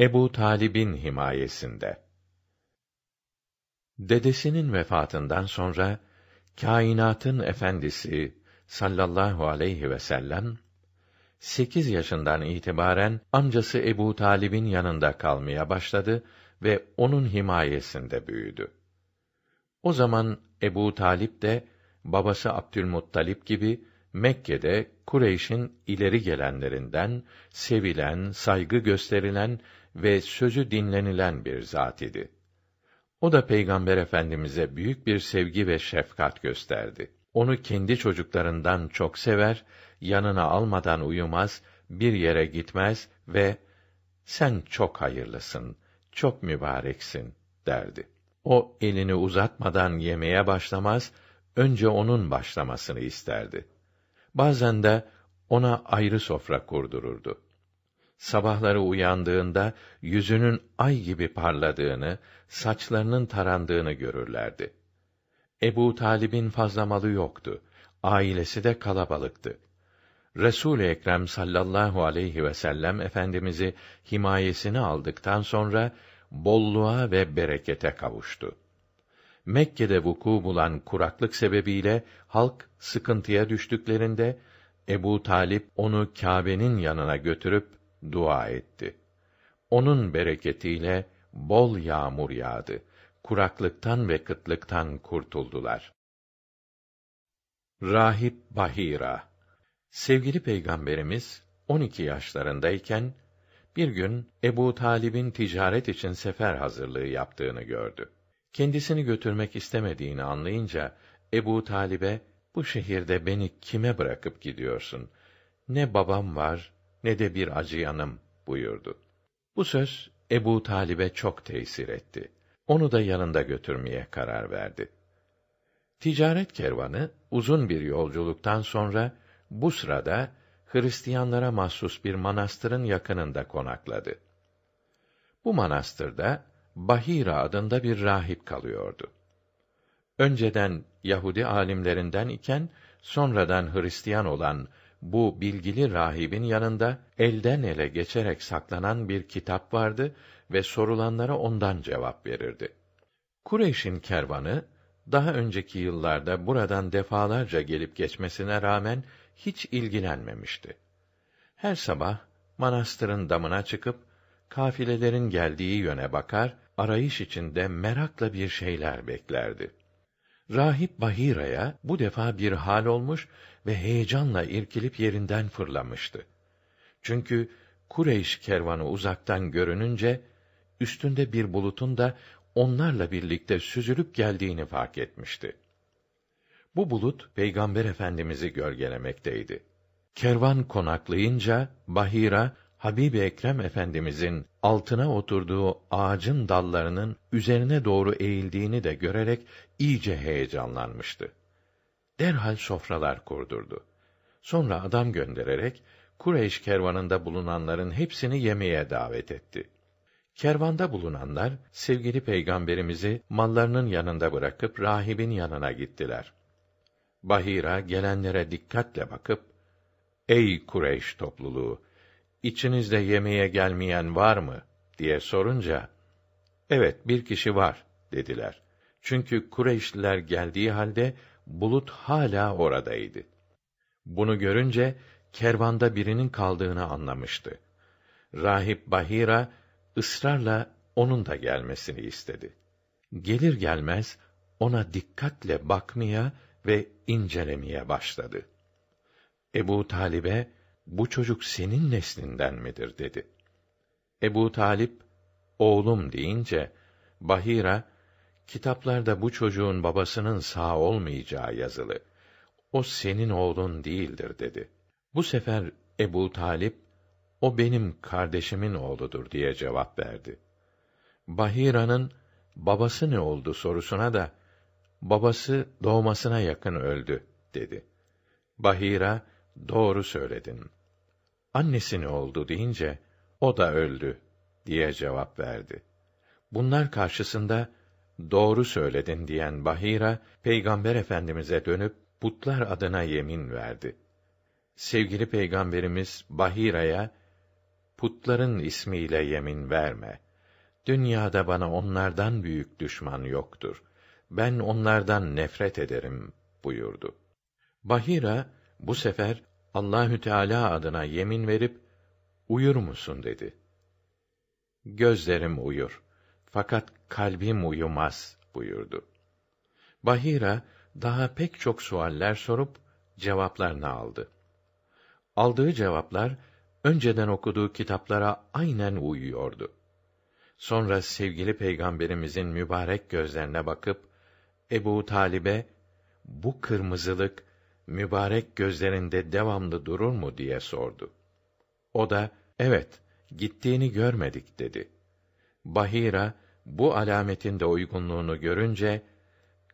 Ebu Talib'in himayesinde. Dedesinin vefatından sonra kainatın efendisi sallallahu aleyhi ve sellem 8 yaşından itibaren amcası Ebu Talib'in yanında kalmaya başladı ve onun himayesinde büyüdü. O zaman Ebu Talip de babası Abdülmuttalip gibi Mekke'de Kureyş'in ileri gelenlerinden sevilen, saygı gösterilen ve sözü dinlenilen bir zat idi. O da Peygamber Efendimize büyük bir sevgi ve şefkat gösterdi. Onu kendi çocuklarından çok sever, yanına almadan uyumaz, bir yere gitmez ve sen çok hayırlısın, çok mübareksin derdi. O elini uzatmadan yemeye başlamaz, önce onun başlamasını isterdi. Bazen de ona ayrı sofra kurdururdu. Sabahları uyandığında yüzünün ay gibi parladığını, saçlarının tarandığını görürlerdi. Ebu Talib'in fazla malı yoktu. Ailesi de kalabalıktı. Resul Ekrem sallallahu aleyhi ve sellem efendimizi himayesine aldıktan sonra bolluğa ve berekete kavuştu. Mekke'de vuku bulan kuraklık sebebiyle halk sıkıntıya düştüklerinde Ebu Talip onu Kâbe'nin yanına götürüp dua etti. Onun bereketiyle bol yağmur yağdı. Kuraklıktan ve kıtlıktan kurtuldular. Rahip Bahira Sevgili Peygamberimiz 12 yaşlarındayken bir gün Ebu Talib'in ticaret için sefer hazırlığı yaptığını gördü. Kendisini götürmek istemediğini anlayınca Ebu Talib'e bu şehirde beni kime bırakıp gidiyorsun? Ne babam var, ne de bir acıyanım buyurdu. Bu söz Ebu Talib'e çok tesir etti. Onu da yanında götürmeye karar verdi. Ticaret kervanı uzun bir yolculuktan sonra bu sırada Hristiyanlara mahsus bir manastırın yakınında konakladı. Bu manastırda Bahira adında bir rahip kalıyordu. Önceden Yahudi alimlerinden iken sonradan Hristiyan olan bu bilgili rahibin yanında elden ele geçerek saklanan bir kitap vardı ve sorulanlara ondan cevap verirdi. Kureyş'in kervanı daha önceki yıllarda buradan defalarca gelip geçmesine rağmen hiç ilgilenmemişti. Her sabah manastırın damına çıkıp kafilelerin geldiği yöne bakar, arayış içinde merakla bir şeyler beklerdi. Rahip Bahira'ya bu defa bir hal olmuş ve heyecanla irkilip yerinden fırlamıştı. Çünkü Kureyş kervanı uzaktan görününce üstünde bir bulutun da onlarla birlikte süzülüp geldiğini fark etmişti. Bu bulut Peygamber Efendimizi gölgelemekteydi. Kervan konaklayınca Bahira Habib Ekrem Efendimizin altına oturduğu ağacın dallarının üzerine doğru eğildiğini de görerek iyice heyecanlanmıştı. Derhal sofralar kurdurdu. Sonra adam göndererek Kureyş kervanında bulunanların hepsini yemeğe davet etti. Kervanda bulunanlar sevgili peygamberimizi mallarının yanında bırakıp rahibin yanına gittiler. Bahira gelenlere dikkatle bakıp "Ey Kureyş topluluğu, içinizde yemeğe gelmeyen var mı?" diye sorunca "Evet, bir kişi var." dediler. Çünkü Kureyşliler geldiği halde bulut hala oradaydı. Bunu görünce kervanda birinin kaldığını anlamıştı. Rahip Bahira ısrarla onun da gelmesini istedi. Gelir gelmez ona dikkatle bakmaya ve incelemeye başladı. Ebu Talib'e bu çocuk senin neslinden midir dedi. Ebu Talip oğlum deyince Bahira kitaplarda bu çocuğun babasının sağ olmayacağı yazılı. O senin oğlun değildir dedi. Bu sefer Ebu Talip o benim kardeşimin oğludur diye cevap verdi. Bahira'nın babası ne oldu sorusuna da babası doğmasına yakın öldü dedi. Bahira doğru söyledin. Annesi ne oldu deyince o da öldü diye cevap verdi. Bunlar karşısında doğru söyledin diyen Bahira Peygamber Efendimize dönüp putlar adına yemin verdi. Sevgili Peygamberimiz Bahira'ya putların ismiyle yemin verme. Dünyada bana onlardan büyük düşman yoktur. Ben onlardan nefret ederim buyurdu. Bahira bu sefer Allahü Teala adına yemin verip uyur musun dedi. Gözlerim uyur fakat kalbim uyumaz buyurdu. Bahira daha pek çok sualler sorup cevaplarını aldı. Aldığı cevaplar önceden okuduğu kitaplara aynen uyuyordu. Sonra sevgili peygamberimizin mübarek gözlerine bakıp Ebu Talib'e bu kırmızılık mübarek gözlerinde devamlı durur mu diye sordu. O da evet gittiğini görmedik dedi. Bahira bu alametin de uygunluğunu görünce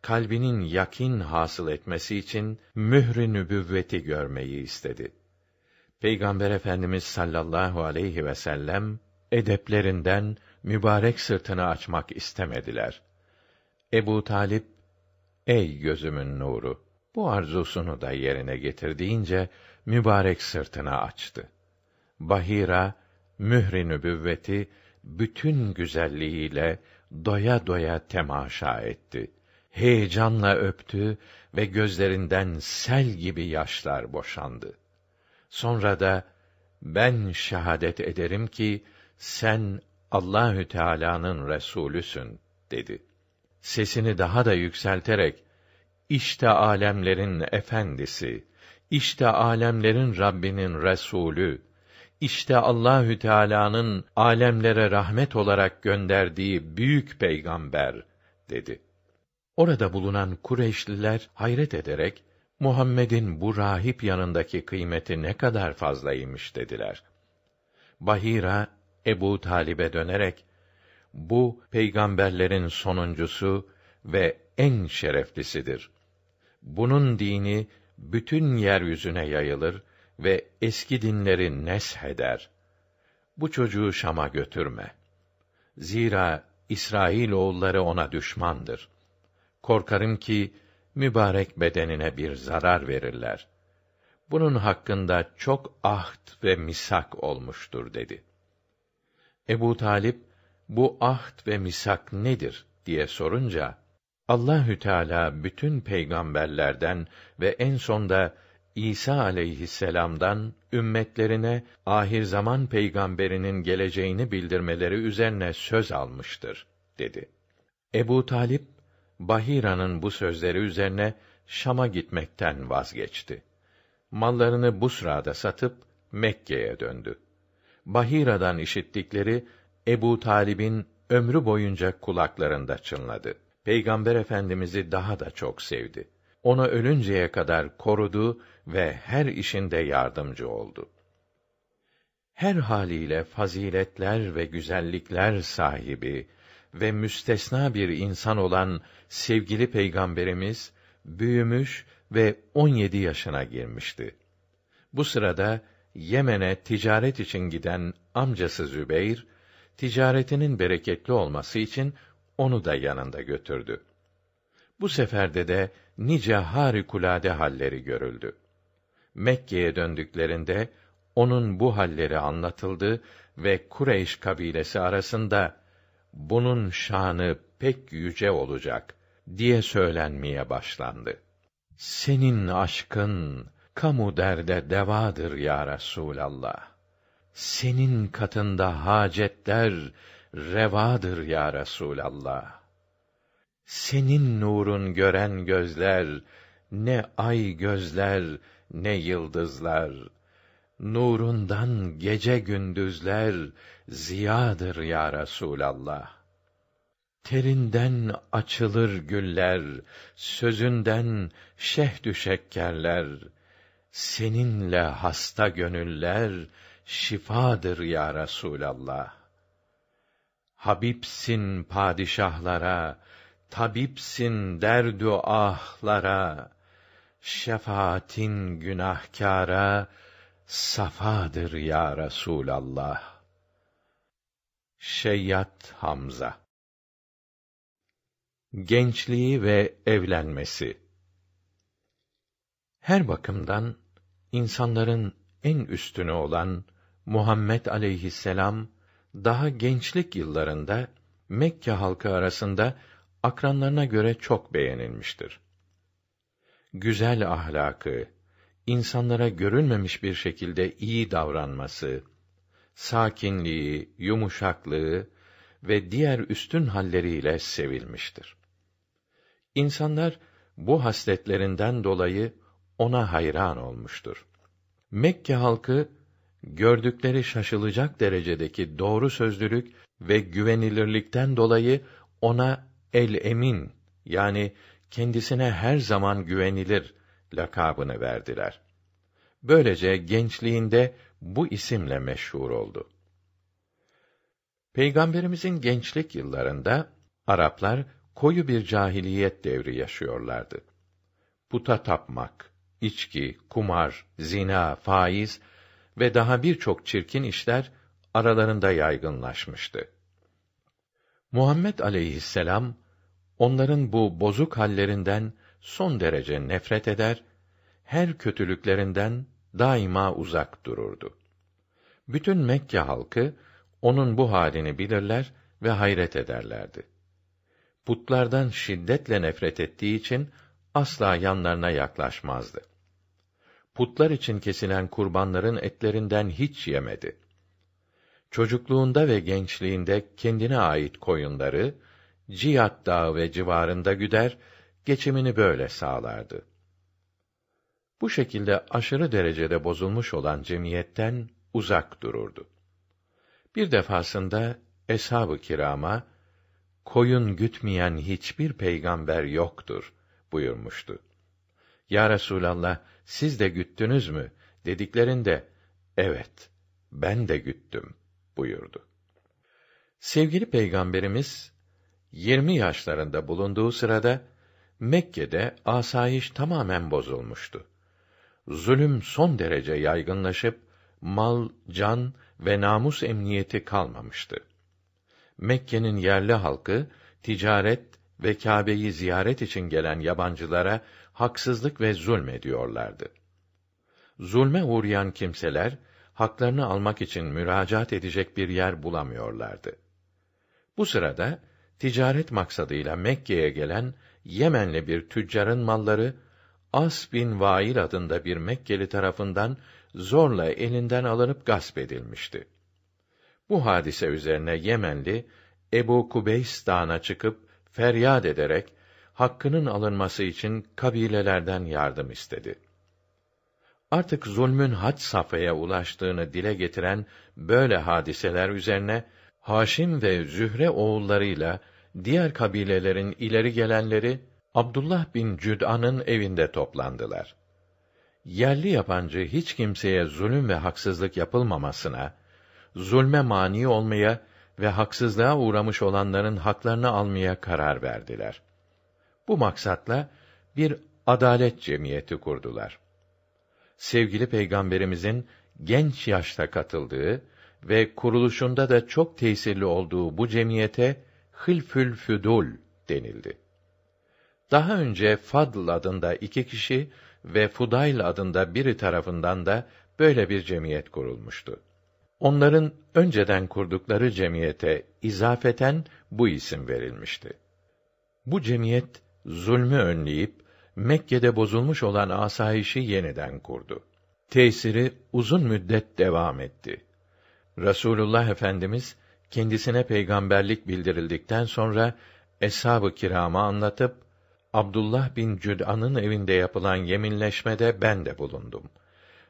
kalbinin yakin hasıl etmesi için mühr-i nübüvveti görmeyi istedi. Peygamber Efendimiz sallallahu aleyhi ve sellem edeplerinden mübarek sırtını açmak istemediler. Ebu Talip, ey gözümün nuru, bu arzusunu da yerine getirdiğince mübarek sırtını açtı. Bahira, mühri nübüvveti bütün güzelliğiyle doya doya temaşa etti. Heyecanla öptü ve gözlerinden sel gibi yaşlar boşandı. Sonra da ben şehadet ederim ki sen Allahü Teala'nın resulüsün dedi. Sesini daha da yükselterek işte alemlerin efendisi, işte alemlerin Rabbinin resulü, işte Allahü Teala'nın alemlere rahmet olarak gönderdiği büyük peygamber dedi. Orada bulunan Kureyşliler hayret ederek Muhammed'in bu rahip yanındaki kıymeti ne kadar fazlaymış dediler. Bahira Ebu Talib'e dönerek bu peygamberlerin sonuncusu ve en şereflisidir. Bunun dini bütün yeryüzüne yayılır ve eski dinleri nesheder. Bu çocuğu Şam'a götürme. Zira İsrail oğulları ona düşmandır. Korkarım ki mübarek bedenine bir zarar verirler. Bunun hakkında çok ahd ve misak olmuştur dedi. Ebu Talip bu ahd ve misak nedir diye sorunca Allahü Teala bütün peygamberlerden ve en sonda İsa aleyhisselam'dan ümmetlerine ahir zaman peygamberinin geleceğini bildirmeleri üzerine söz almıştır dedi. Ebu Talip Bahira'nın bu sözleri üzerine Şam'a gitmekten vazgeçti. Mallarını bu sırada satıp Mekke'ye döndü. Bahira'dan işittikleri Ebu Talib'in ömrü boyunca kulaklarında çınladı. Peygamber Efendimizi daha da çok sevdi. Onu ölünceye kadar korudu ve her işinde yardımcı oldu. Her haliyle faziletler ve güzellikler sahibi ve müstesna bir insan olan sevgili peygamberimiz büyümüş ve 17 yaşına girmişti. Bu sırada Yemen'e ticaret için giden amcası Zübeyr, ticaretinin bereketli olması için onu da yanında götürdü. Bu seferde de nice harikulade halleri görüldü. Mekke'ye döndüklerinde onun bu halleri anlatıldı ve Kureyş kabilesi arasında bunun şanı pek yüce olacak diye söylenmeye başlandı. Senin aşkın kamu derde devadır ya Resulallah. Senin katında hacetler revadır ya Resulallah. Senin nurun gören gözler ne ay gözler ne yıldızlar. Nurundan gece gündüzler ziyadır ya Resulallah. Terinden açılır güller, sözünden şehdü şekkerler. Seninle hasta gönüller şifadır ya Resulallah. Habibsin padişahlara, tabipsin derdü ahlara, şefaatin günahkara safadır ya Resulallah. Şeyyat Hamza Gençliği ve evlenmesi Her bakımdan insanların en üstünü olan Muhammed aleyhisselam daha gençlik yıllarında Mekke halkı arasında akranlarına göre çok beğenilmiştir. Güzel ahlakı, insanlara görülmemiş bir şekilde iyi davranması, sakinliği, yumuşaklığı ve diğer üstün halleriyle sevilmiştir. İnsanlar bu hasletlerinden dolayı ona hayran olmuştur. Mekke halkı gördükleri şaşılacak derecedeki doğru sözlülük ve güvenilirlikten dolayı ona el emin yani kendisine her zaman güvenilir lakabını verdiler. Böylece gençliğinde bu isimle meşhur oldu. Peygamberimizin gençlik yıllarında Araplar koyu bir cahiliyet devri yaşıyorlardı. Puta tapmak, içki, kumar, zina, faiz ve daha birçok çirkin işler aralarında yaygınlaşmıştı. Muhammed aleyhisselam onların bu bozuk hallerinden son derece nefret eder, her kötülüklerinden daima uzak dururdu. Bütün Mekke halkı onun bu halini bilirler ve hayret ederlerdi. Putlardan şiddetle nefret ettiği için asla yanlarına yaklaşmazdı. Putlar için kesilen kurbanların etlerinden hiç yemedi. Çocukluğunda ve gençliğinde kendine ait koyunları Ciyat Dağı ve civarında güder, geçimini böyle sağlardı. Bu şekilde aşırı derecede bozulmuş olan cemiyetten uzak dururdu. Bir defasında eshab-ı kirama koyun gütmeyen hiçbir peygamber yoktur buyurmuştu. Ya Resulallah, siz de güttünüz mü? dediklerinde, evet, ben de güttüm buyurdu. Sevgili Peygamberimiz, 20 yaşlarında bulunduğu sırada, Mekke'de asayiş tamamen bozulmuştu. Zulüm son derece yaygınlaşıp, mal, can ve namus emniyeti kalmamıştı. Mekke'nin yerli halkı, ticaret ve Kâbe'yi ziyaret için gelen yabancılara haksızlık ve zulm ediyorlardı. Zulme uğrayan kimseler haklarını almak için müracaat edecek bir yer bulamıyorlardı. Bu sırada ticaret maksadıyla Mekke'ye gelen Yemenli bir tüccarın malları As bin Vail adında bir Mekkeli tarafından zorla elinden alınıp gasp edilmişti. Bu hadise üzerine Yemenli Ebu Kubeys Dağı'na çıkıp feryat ederek hakkının alınması için kabilelerden yardım istedi. Artık zulmün had safhaya ulaştığını dile getiren böyle hadiseler üzerine Haşim ve Zühre oğullarıyla diğer kabilelerin ileri gelenleri Abdullah bin Cüd'an'ın evinde toplandılar. Yerli yabancı hiç kimseye zulüm ve haksızlık yapılmamasına, zulme mani olmaya ve haksızlığa uğramış olanların haklarını almaya karar verdiler. Bu maksatla bir adalet cemiyeti kurdular. Sevgili Peygamberimizin genç yaşta katıldığı ve kuruluşunda da çok tesirli olduğu bu cemiyete Hılfül Füdul denildi. Daha önce Fadl adında iki kişi ve Fudayl adında biri tarafından da böyle bir cemiyet kurulmuştu. Onların önceden kurdukları cemiyete izafeten bu isim verilmişti. Bu cemiyet zulmü önleyip Mekke'de bozulmuş olan asayişi yeniden kurdu. Tesiri uzun müddet devam etti. Rasulullah Efendimiz kendisine peygamberlik bildirildikten sonra eshab-ı kirama anlatıp Abdullah bin Cüd'an'ın evinde yapılan yeminleşmede ben de bulundum.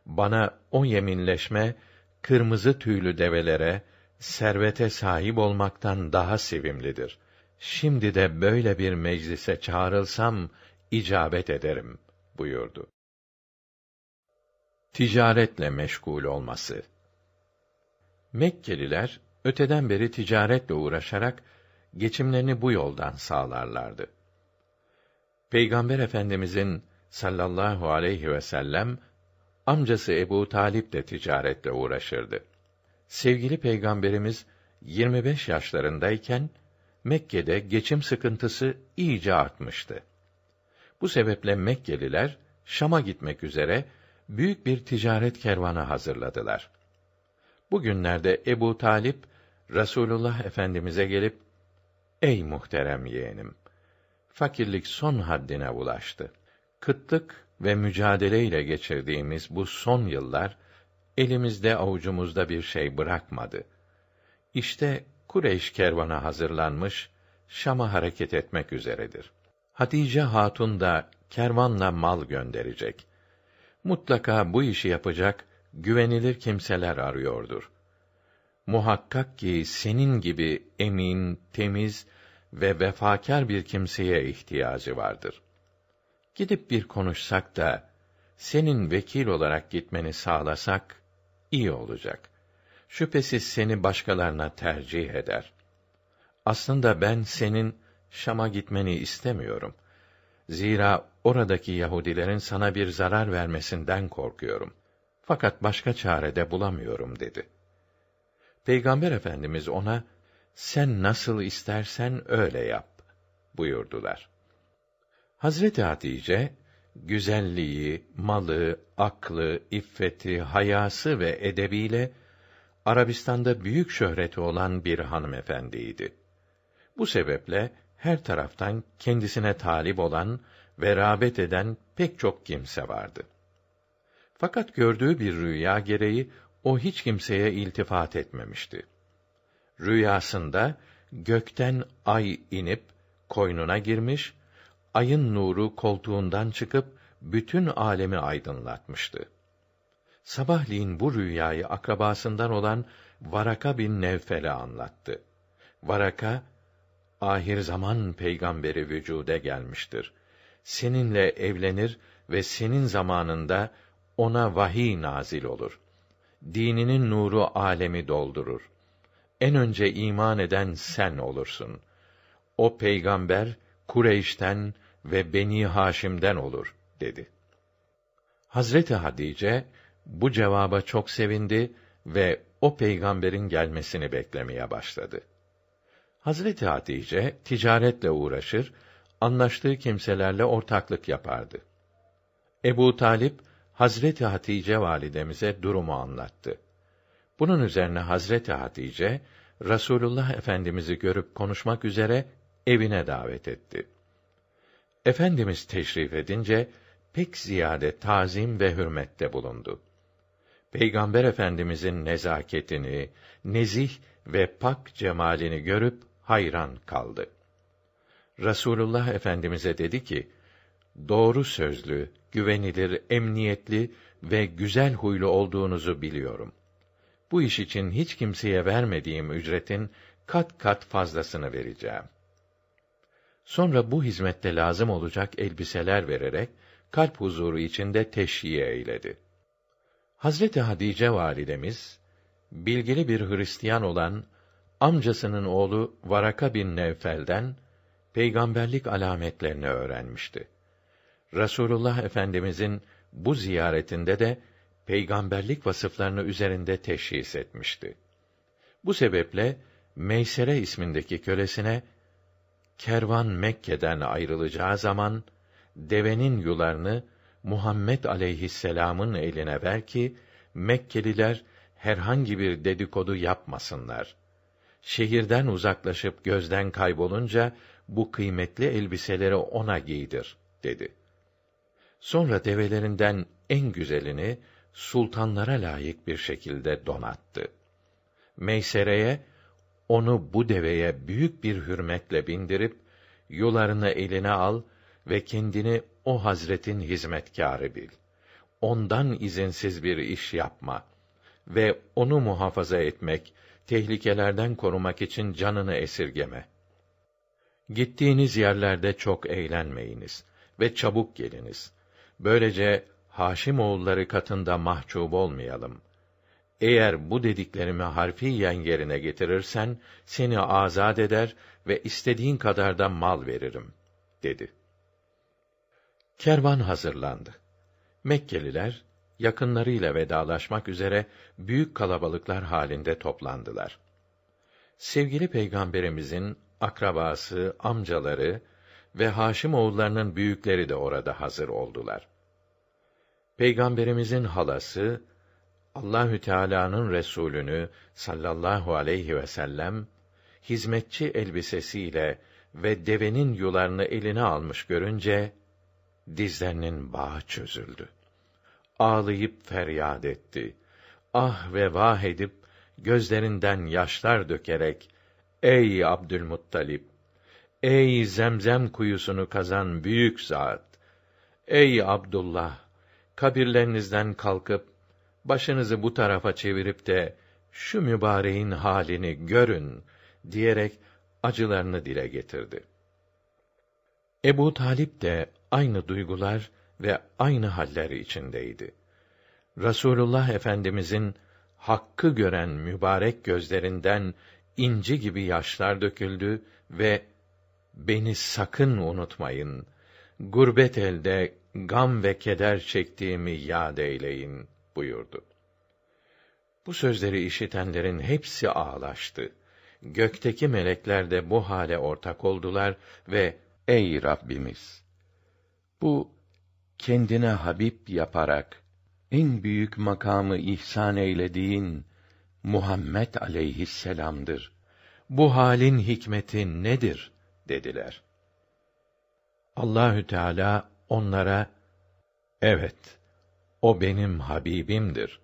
Bana o yeminleşme kırmızı tüylü develere, servete sahip olmaktan daha sevimlidir. Şimdi de böyle bir meclise çağrılsam icabet ederim buyurdu. Ticaretle meşgul olması. Mekkeliler öteden beri ticaretle uğraşarak geçimlerini bu yoldan sağlarlardı. Peygamber Efendimizin sallallahu aleyhi ve sellem amcası Ebu Talip de ticaretle uğraşırdı. Sevgili Peygamberimiz 25 yaşlarındayken Mekke'de geçim sıkıntısı iyice artmıştı. Bu sebeple Mekkeliler Şam'a gitmek üzere büyük bir ticaret kervanı hazırladılar. Bugünlerde Ebu Talip Rasulullah Efendimize gelip Ey muhterem yeğenim fakirlik son haddine ulaştı. Kıtlık ve mücadele ile geçirdiğimiz bu son yıllar elimizde avucumuzda bir şey bırakmadı. İşte Kureyş kervanı hazırlanmış, Şam'a hareket etmek üzeredir. Hatice Hatun da kervanla mal gönderecek. Mutlaka bu işi yapacak güvenilir kimseler arıyordur. Muhakkak ki senin gibi emin, temiz ve vefakar bir kimseye ihtiyacı vardır. Gidip bir konuşsak da senin vekil olarak gitmeni sağlasak iyi olacak. Şüphesiz seni başkalarına tercih eder. Aslında ben senin Şam'a gitmeni istemiyorum. Zira oradaki Yahudilerin sana bir zarar vermesinden korkuyorum. Fakat başka çare de bulamıyorum dedi. Peygamber Efendimiz ona sen nasıl istersen öyle yap buyurdular. Hazreti Hatice güzelliği, malı, aklı, iffeti, hayası ve edebiyle Arabistan'da büyük şöhreti olan bir hanımefendiydi. Bu sebeple her taraftan kendisine talip olan ve rağbet eden pek çok kimse vardı. Fakat gördüğü bir rüya gereği o hiç kimseye iltifat etmemişti. Rüyasında gökten ay inip koynuna girmiş, ayın nuru koltuğundan çıkıp bütün alemi aydınlatmıştı. Sabahleyin bu rüyayı akrabasından olan Varaka bin Nevfel'e anlattı. Varaka, ahir zaman peygamberi vücude gelmiştir. Seninle evlenir ve senin zamanında ona vahiy nazil olur. Dininin nuru alemi doldurur. En önce iman eden sen olursun. O peygamber Kureyş'ten ve Beni Haşim'den olur dedi. Hazreti Hadice bu cevaba çok sevindi ve o peygamberin gelmesini beklemeye başladı. Hazreti Hatice ticaretle uğraşır, anlaştığı kimselerle ortaklık yapardı. Ebu Talip Hazreti Hatice validemize durumu anlattı. Bunun üzerine Hazreti Hatice Rasulullah Efendimizi görüp konuşmak üzere evine davet etti. Efendimiz teşrif edince pek ziyade tazim ve hürmette bulundu. Peygamber Efendimizin nezaketini, nezih ve pak cemalini görüp hayran kaldı. Rasulullah Efendimize dedi ki: Doğru sözlü, güvenilir, emniyetli ve güzel huylu olduğunuzu biliyorum. Bu iş için hiç kimseye vermediğim ücretin kat kat fazlasını vereceğim. Sonra bu hizmette lazım olacak elbiseler vererek kalp huzuru içinde teşhiye eyledi. Hazreti Hadice validemiz bilgili bir Hristiyan olan amcasının oğlu Varaka bin Nevfel'den peygamberlik alametlerini öğrenmişti. Rasulullah Efendimizin bu ziyaretinde de peygamberlik vasıflarını üzerinde teşhis etmişti. Bu sebeple Meysere ismindeki kölesine kervan Mekke'den ayrılacağı zaman devenin yularını Muhammed aleyhisselam'ın eline ver ki Mekkeliler herhangi bir dedikodu yapmasınlar. Şehirden uzaklaşıp gözden kaybolunca bu kıymetli elbiseleri ona giydir dedi. Sonra develerinden en güzelini sultanlara layık bir şekilde donattı. Meysere'ye onu bu deveye büyük bir hürmetle bindirip yularını eline al ve kendini o hazretin hizmetkârı bil. Ondan izinsiz bir iş yapma ve onu muhafaza etmek, tehlikelerden korumak için canını esirgeme. Gittiğiniz yerlerde çok eğlenmeyiniz ve çabuk geliniz. Böylece Haşim oğulları katında mahcup olmayalım. Eğer bu dediklerimi harfiyen yerine getirirsen seni azad eder ve istediğin kadar da mal veririm dedi. Kervan hazırlandı. Mekkeliler yakınlarıyla vedalaşmak üzere büyük kalabalıklar halinde toplandılar. Sevgili peygamberimizin akrabası, amcaları ve Haşim oğullarının büyükleri de orada hazır oldular. Peygamberimizin halası Allahü Teala'nın Resulünü sallallahu aleyhi ve sellem hizmetçi elbisesiyle ve devenin yularını eline almış görünce dizlerinin bağı çözüldü. Ağlayıp feryat etti. Ah ve vah edip gözlerinden yaşlar dökerek Ey Abdülmuttalip Ey Zemzem kuyusunu kazan büyük zat Ey Abdullah kabirlerinizden kalkıp başınızı bu tarafa çevirip de şu mübareğin halini görün diyerek acılarını dile getirdi. Ebu Talip de aynı duygular ve aynı haller içindeydi. Rasulullah Efendimizin hakkı gören mübarek gözlerinden inci gibi yaşlar döküldü ve beni sakın unutmayın. Gurbet elde gam ve keder çektiğimi yad eyleyin buyurdu. Bu sözleri işitenlerin hepsi ağlaştı. Gökteki melekler de bu hale ortak oldular ve ey Rabbimiz bu kendine Habib yaparak en büyük makamı ihsan eylediğin Muhammed aleyhisselam'dır. Bu halin hikmeti nedir? dediler. Allahü Teala onlara evet o benim Habibimdir.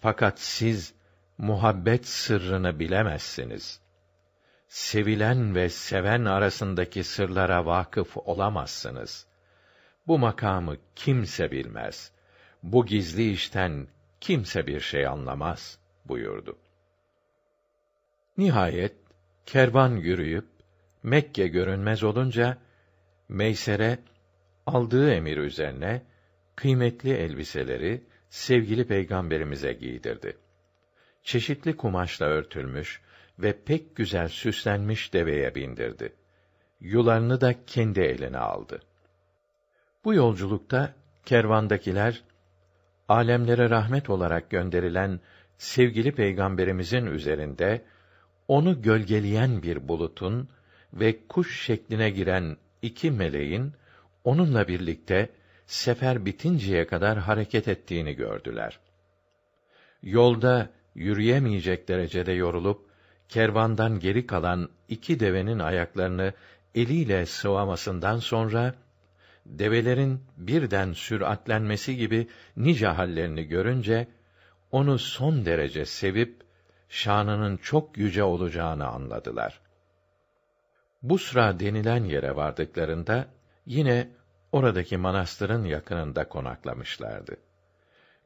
Fakat siz muhabbet sırrını bilemezsiniz. Sevilen ve seven arasındaki sırlara vakıf olamazsınız. Bu makamı kimse bilmez. Bu gizli işten kimse bir şey anlamaz buyurdu. Nihayet kervan yürüyüp Mekke görünmez olunca Meysere aldığı emir üzerine kıymetli elbiseleri sevgili peygamberimize giydirdi. Çeşitli kumaşla örtülmüş ve pek güzel süslenmiş deveye bindirdi. Yularını da kendi eline aldı. Bu yolculukta kervandakiler alemlere rahmet olarak gönderilen sevgili peygamberimizin üzerinde onu gölgeleyen bir bulutun ve kuş şekline giren iki meleğin onunla birlikte sefer bitinceye kadar hareket ettiğini gördüler. Yolda yürüyemeyecek derecede yorulup kervandan geri kalan iki devenin ayaklarını eliyle sıvamasından sonra develerin birden süratlenmesi gibi nice hallerini görünce onu son derece sevip şanının çok yüce olacağını anladılar. Busra denilen yere vardıklarında yine oradaki manastırın yakınında konaklamışlardı.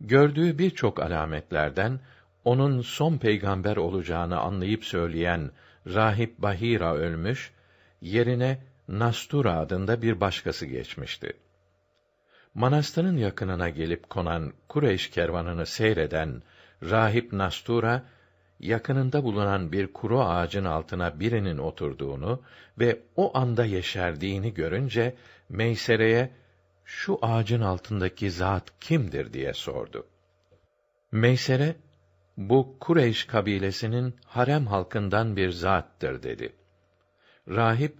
Gördüğü birçok alametlerden onun son peygamber olacağını anlayıp söyleyen rahip Bahira ölmüş, yerine Nastura adında bir başkası geçmişti. Manastırın yakınına gelip konan Kureyş kervanını seyreden rahip Nastura yakınında bulunan bir kuru ağacın altına birinin oturduğunu ve o anda yeşerdiğini görünce Meysere'ye şu ağacın altındaki zat kimdir diye sordu. Meysere bu Kureyş kabilesinin harem halkından bir zattır dedi. Rahip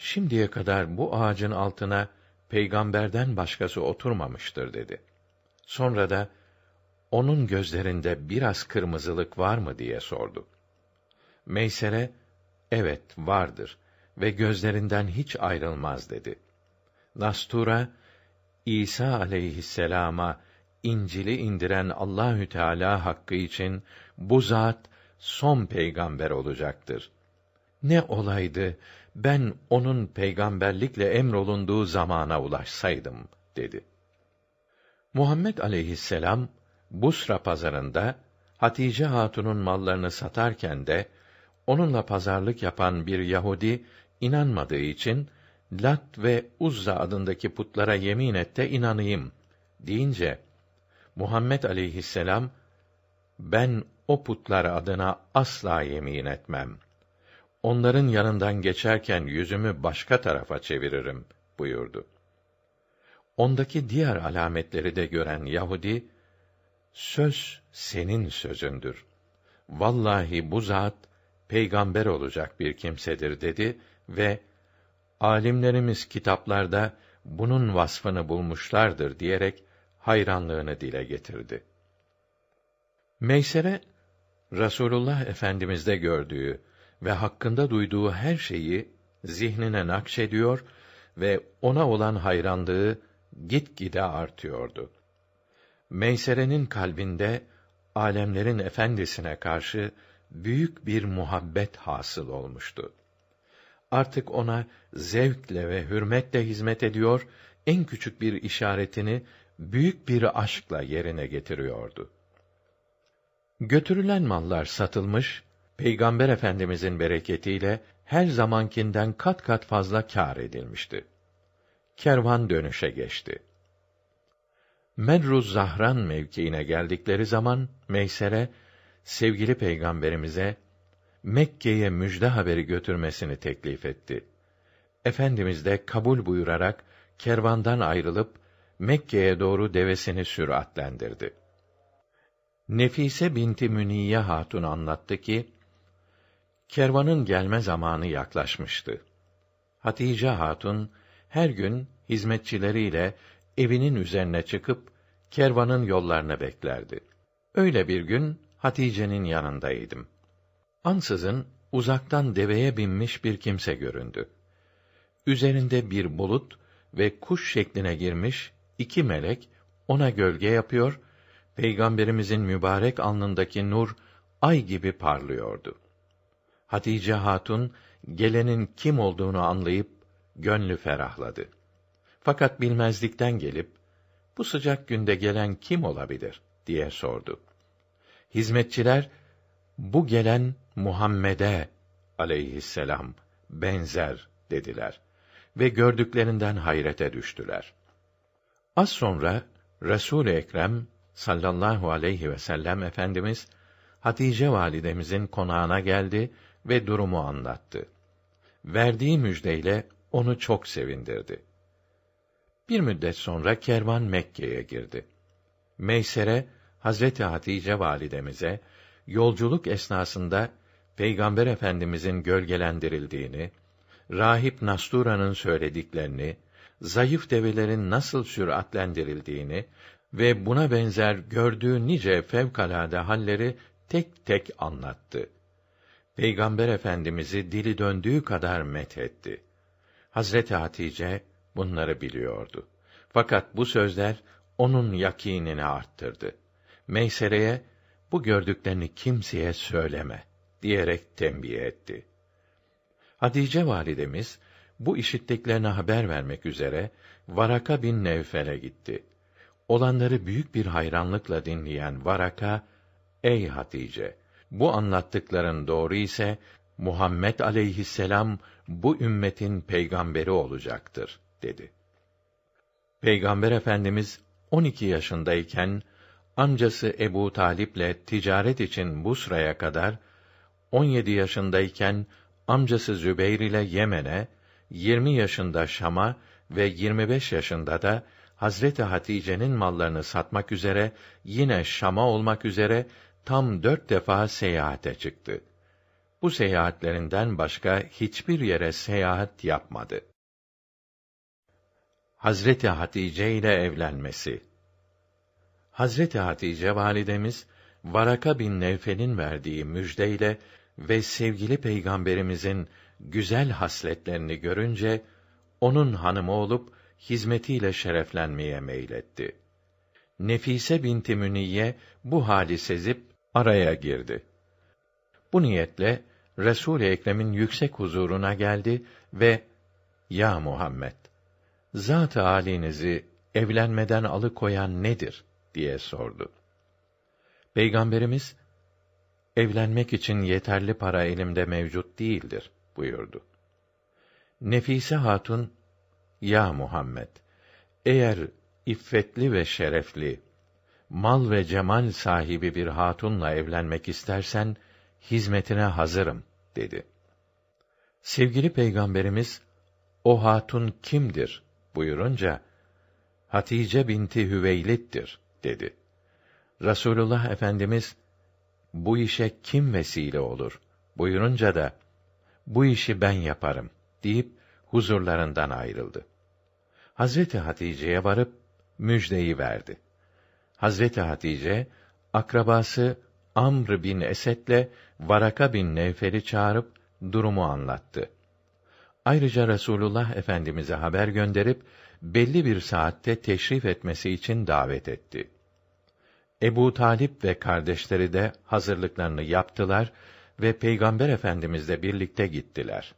şimdiye kadar bu ağacın altına peygamberden başkası oturmamıştır dedi. Sonra da onun gözlerinde biraz kırmızılık var mı diye sordu. Meysere, evet vardır ve gözlerinden hiç ayrılmaz dedi. Nastura, İsa aleyhisselama İncil'i indiren Allahü Teala hakkı için bu zat son peygamber olacaktır. Ne olaydı ben onun peygamberlikle emrolunduğu zamana ulaşsaydım dedi. Muhammed aleyhisselam Busra pazarında Hatice Hatun'un mallarını satarken de onunla pazarlık yapan bir Yahudi inanmadığı için Lat ve Uzza adındaki putlara yemin et de inanayım deyince Muhammed aleyhisselam ben o putlar adına asla yemin etmem. Onların yanından geçerken yüzümü başka tarafa çeviririm buyurdu. Ondaki diğer alametleri de gören Yahudi söz senin sözündür. Vallahi bu zat peygamber olacak bir kimsedir dedi ve alimlerimiz kitaplarda bunun vasfını bulmuşlardır diyerek hayranlığını dile getirdi. Meysere Rasulullah Efendimiz'de gördüğü ve hakkında duyduğu her şeyi zihnine nakşediyor ve ona olan hayranlığı gitgide artıyordu. Meysere'nin kalbinde alemlerin efendisine karşı büyük bir muhabbet hasıl olmuştu. Artık ona zevkle ve hürmetle hizmet ediyor, en küçük bir işaretini büyük bir aşkla yerine getiriyordu. Götürülen mallar satılmış, Peygamber Efendimizin bereketiyle her zamankinden kat kat fazla kâr edilmişti. Kervan dönüşe geçti. Medruz Zahran mevkiine geldikleri zaman Meysere sevgili peygamberimize Mekke'ye müjde haberi götürmesini teklif etti. Efendimiz de kabul buyurarak kervandan ayrılıp Mekke'ye doğru devesini süratlendirdi. Nefise binti Müniye Hatun anlattı ki, kervanın gelme zamanı yaklaşmıştı. Hatice Hatun her gün hizmetçileriyle evinin üzerine çıkıp kervanın yollarını beklerdi. Öyle bir gün Hatice'nin yanındaydım. Ansızın uzaktan deveye binmiş bir kimse göründü. Üzerinde bir bulut ve kuş şekline girmiş iki melek ona gölge yapıyor, Peygamberimizin mübarek alnındaki nur ay gibi parlıyordu. Hatice Hatun gelenin kim olduğunu anlayıp gönlü ferahladı. Fakat bilmezlikten gelip bu sıcak günde gelen kim olabilir diye sordu. Hizmetçiler bu gelen Muhammed'e aleyhisselam benzer dediler ve gördüklerinden hayrete düştüler. Az sonra Resul Ekrem sallallahu aleyhi ve sellem efendimiz Hatice validemizin konağına geldi ve durumu anlattı. Verdiği müjdeyle onu çok sevindirdi. Bir müddet sonra kervan Mekke'ye girdi. Meysere Hazreti Hatice validemize yolculuk esnasında Peygamber Efendimizin gölgelendirildiğini, rahip Nastura'nın söylediklerini, zayıf develerin nasıl süratlendirildiğini ve buna benzer gördüğü nice fevkalade halleri tek tek anlattı. Peygamber Efendimizi dili döndüğü kadar methetti. Hazreti Hatice bunları biliyordu. Fakat bu sözler onun yakinini arttırdı. Meysere'ye bu gördüklerini kimseye söyleme diyerek tembih etti. Hatice validemiz bu işittiklerine haber vermek üzere Varaka bin Nevfel'e gitti. Olanları büyük bir hayranlıkla dinleyen Varaka, ey Hatice, bu anlattıkların doğru ise Muhammed aleyhisselam bu ümmetin peygamberi olacaktır dedi. Peygamber Efendimiz 12 yaşındayken amcası Ebu Talip'le ticaret için Busra'ya kadar 17 yaşındayken amcası Zübeyr ile Yemen'e, 20 yaşında Şam'a ve 25 yaşında da Hazreti Hatice'nin mallarını satmak üzere yine Şam'a olmak üzere tam dört defa seyahate çıktı. Bu seyahatlerinden başka hiçbir yere seyahat yapmadı. Hazreti Hatice ile evlenmesi Hazreti Hatice validemiz Varaka bin Nevfel'in verdiği müjdeyle ve sevgili peygamberimizin güzel hasletlerini görünce onun hanımı olup hizmetiyle şereflenmeye meyletti. Nefise binti Müniye bu hali sezip araya girdi. Bu niyetle Resul-i Ekrem'in yüksek huzuruna geldi ve ya Muhammed zat-ı âlinizi evlenmeden alıkoyan nedir diye sordu. Peygamberimiz evlenmek için yeterli para elimde mevcut değildir buyurdu. Nefise Hatun ya Muhammed eğer iffetli ve şerefli mal ve cemal sahibi bir hatunla evlenmek istersen hizmetine hazırım dedi. Sevgili peygamberimiz o hatun kimdir buyurunca Hatice binti Hüveylit'tir dedi. Rasulullah Efendimiz bu işe kim vesile olur buyurunca da bu işi ben yaparım deyip huzurlarından ayrıldı. Hazreti Hatice'ye varıp müjdeyi verdi. Hazreti Hatice akrabası Amr bin Esed'le Varaka bin Nevfel'i çağırıp durumu anlattı. Ayrıca Resulullah Efendimize haber gönderip belli bir saatte teşrif etmesi için davet etti. Ebu Talip ve kardeşleri de hazırlıklarını yaptılar ve Peygamber Efendimizle birlikte gittiler.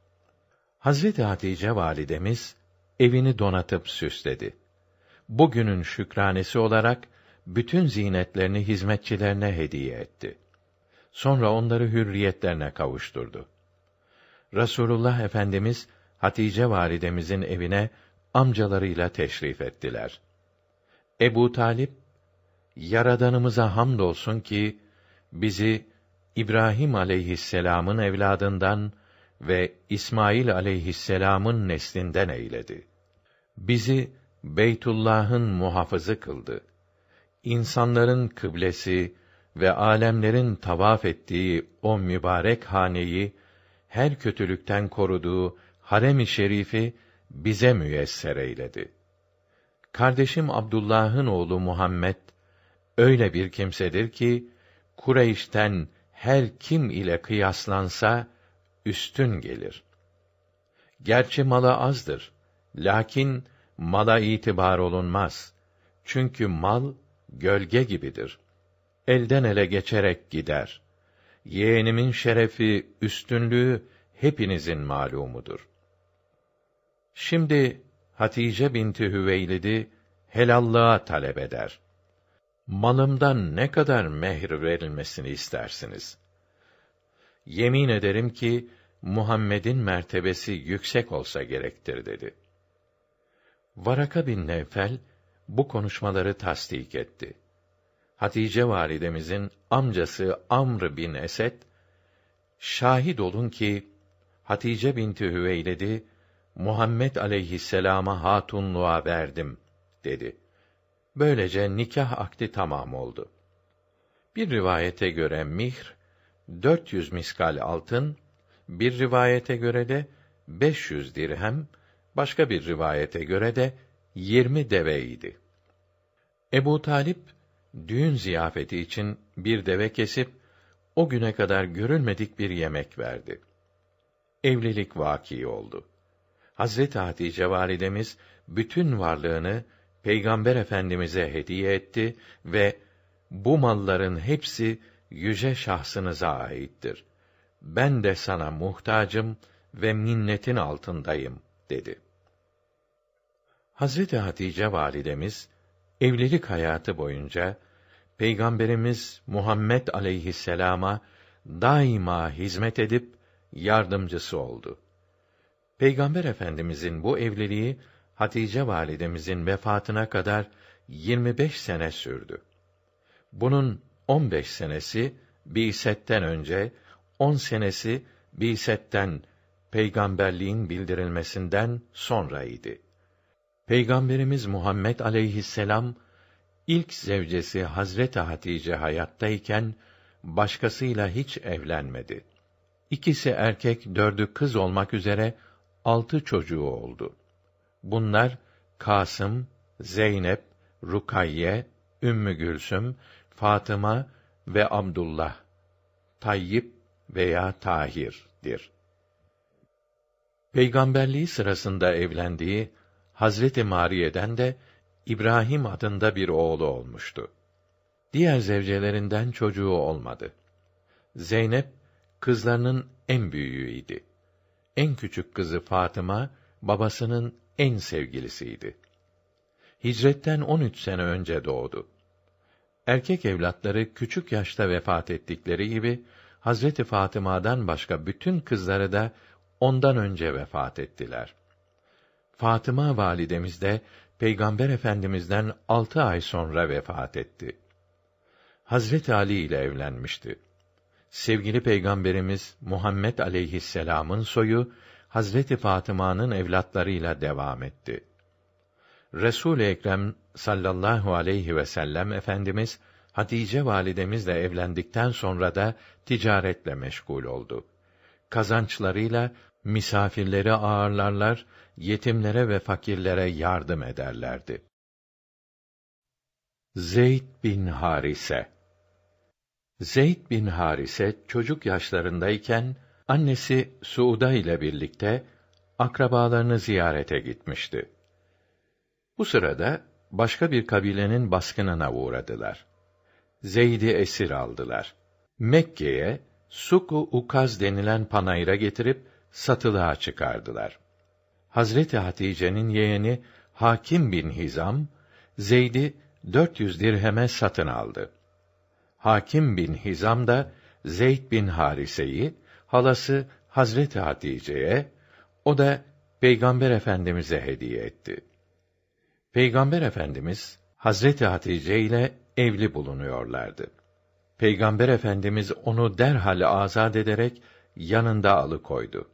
Hazreti Hatice validemiz evini donatıp süsledi. Bugünün şükranesi olarak bütün zinetlerini hizmetçilerine hediye etti. Sonra onları hürriyetlerine kavuşturdu. Rasulullah Efendimiz Hatice validemizin evine amcalarıyla teşrif ettiler. Ebu Talip Yaradanımıza hamdolsun ki bizi İbrahim aleyhisselam'ın evladından ve İsmail aleyhisselam'ın neslinden eyledi. Bizi Beytullah'ın muhafızı kıldı. İnsanların kıblesi ve alemlerin tavaf ettiği o mübarek haneyi her kötülükten koruduğu harem-i şerifi bize müyesser eyledi. Kardeşim Abdullah'ın oğlu Muhammed öyle bir kimsedir ki Kureyş'ten her kim ile kıyaslansa üstün gelir. Gerçi malı azdır. Lakin mala itibar olunmaz. Çünkü mal gölge gibidir. Elden ele geçerek gider. Yeğenimin şerefi, üstünlüğü hepinizin malumudur. Şimdi Hatice binti Hüveylid'i helallığa talep eder. Malımdan ne kadar mehir verilmesini istersiniz? Yemin ederim ki Muhammed'in mertebesi yüksek olsa gerektir dedi. Varaka bin Nevfel bu konuşmaları tasdik etti. Hatice validemizin amcası Amr bin Esed şahit olun ki Hatice binti Hüveylid'i Muhammed aleyhisselama hatunluğa verdim dedi. Böylece nikah akdi tamam oldu. Bir rivayete göre mihr 400 miskal altın, bir rivayete göre de 500 dirhem, başka bir rivayete göre de 20 deveydi. Ebu Talip düğün ziyafeti için bir deve kesip o güne kadar görülmedik bir yemek verdi. Evlilik vaki oldu. Hazret Hatice validemiz bütün varlığını Peygamber Efendimize hediye etti ve bu malların hepsi yüce şahsınıza aittir. Ben de sana muhtacım ve minnetin altındayım dedi. Hazreti Hatice validemiz evlilik hayatı boyunca Peygamberimiz Muhammed aleyhisselama daima hizmet edip yardımcısı oldu. Peygamber Efendimizin bu evliliği Hatice validemizin vefatına kadar 25 sene sürdü. Bunun 15 senesi Bi'setten önce, 10 senesi Bi'setten peygamberliğin bildirilmesinden sonraydı. Peygamberimiz Muhammed aleyhisselam ilk zevcesi Hazreti Hatice hayattayken başkasıyla hiç evlenmedi. İkisi erkek, dördü kız olmak üzere altı çocuğu oldu. Bunlar Kasım, Zeynep, Rukayye, Ümmü Gülsüm, Fatıma ve Abdullah, Tayyip veya Tahir'dir. Peygamberliği sırasında evlendiği Hazreti Mariye'den de İbrahim adında bir oğlu olmuştu. Diğer zevcelerinden çocuğu olmadı. Zeynep kızlarının en büyüğüydü. En küçük kızı Fatıma babasının en sevgilisiydi. Hicretten 13 sene önce doğdu. Erkek evlatları küçük yaşta vefat ettikleri gibi Hazreti Fatıma'dan başka bütün kızları da ondan önce vefat ettiler. Fatıma validemiz de Peygamber Efendimizden altı ay sonra vefat etti. Hazreti Ali ile evlenmişti. Sevgili Peygamberimiz Muhammed aleyhisselam'ın soyu Hazreti Fatıma'nın evlatlarıyla devam etti. Resul Ekrem sallallahu aleyhi ve sellem efendimiz Hatice validemizle evlendikten sonra da ticaretle meşgul oldu. Kazançlarıyla misafirleri ağırlarlar, yetimlere ve fakirlere yardım ederlerdi. Zeyd bin Harise Zeyd bin Harise çocuk yaşlarındayken annesi Suuda ile birlikte akrabalarını ziyarete gitmişti. Bu sırada başka bir kabilenin baskınına uğradılar. Zeyd'i esir aldılar. Mekke'ye Suku Ukaz denilen panayıra getirip satılığa çıkardılar. Hazreti Hatice'nin yeğeni Hakim bin Hizam Zeyd'i 400 dirheme satın aldı. Hakim bin Hizam da Zeyd bin Harise'yi halası Hazreti Hatice'ye, o da Peygamber Efendimize hediye etti. Peygamber Efendimiz Hazreti Hatice ile evli bulunuyorlardı. Peygamber Efendimiz onu derhal azad ederek yanında alıkoydu.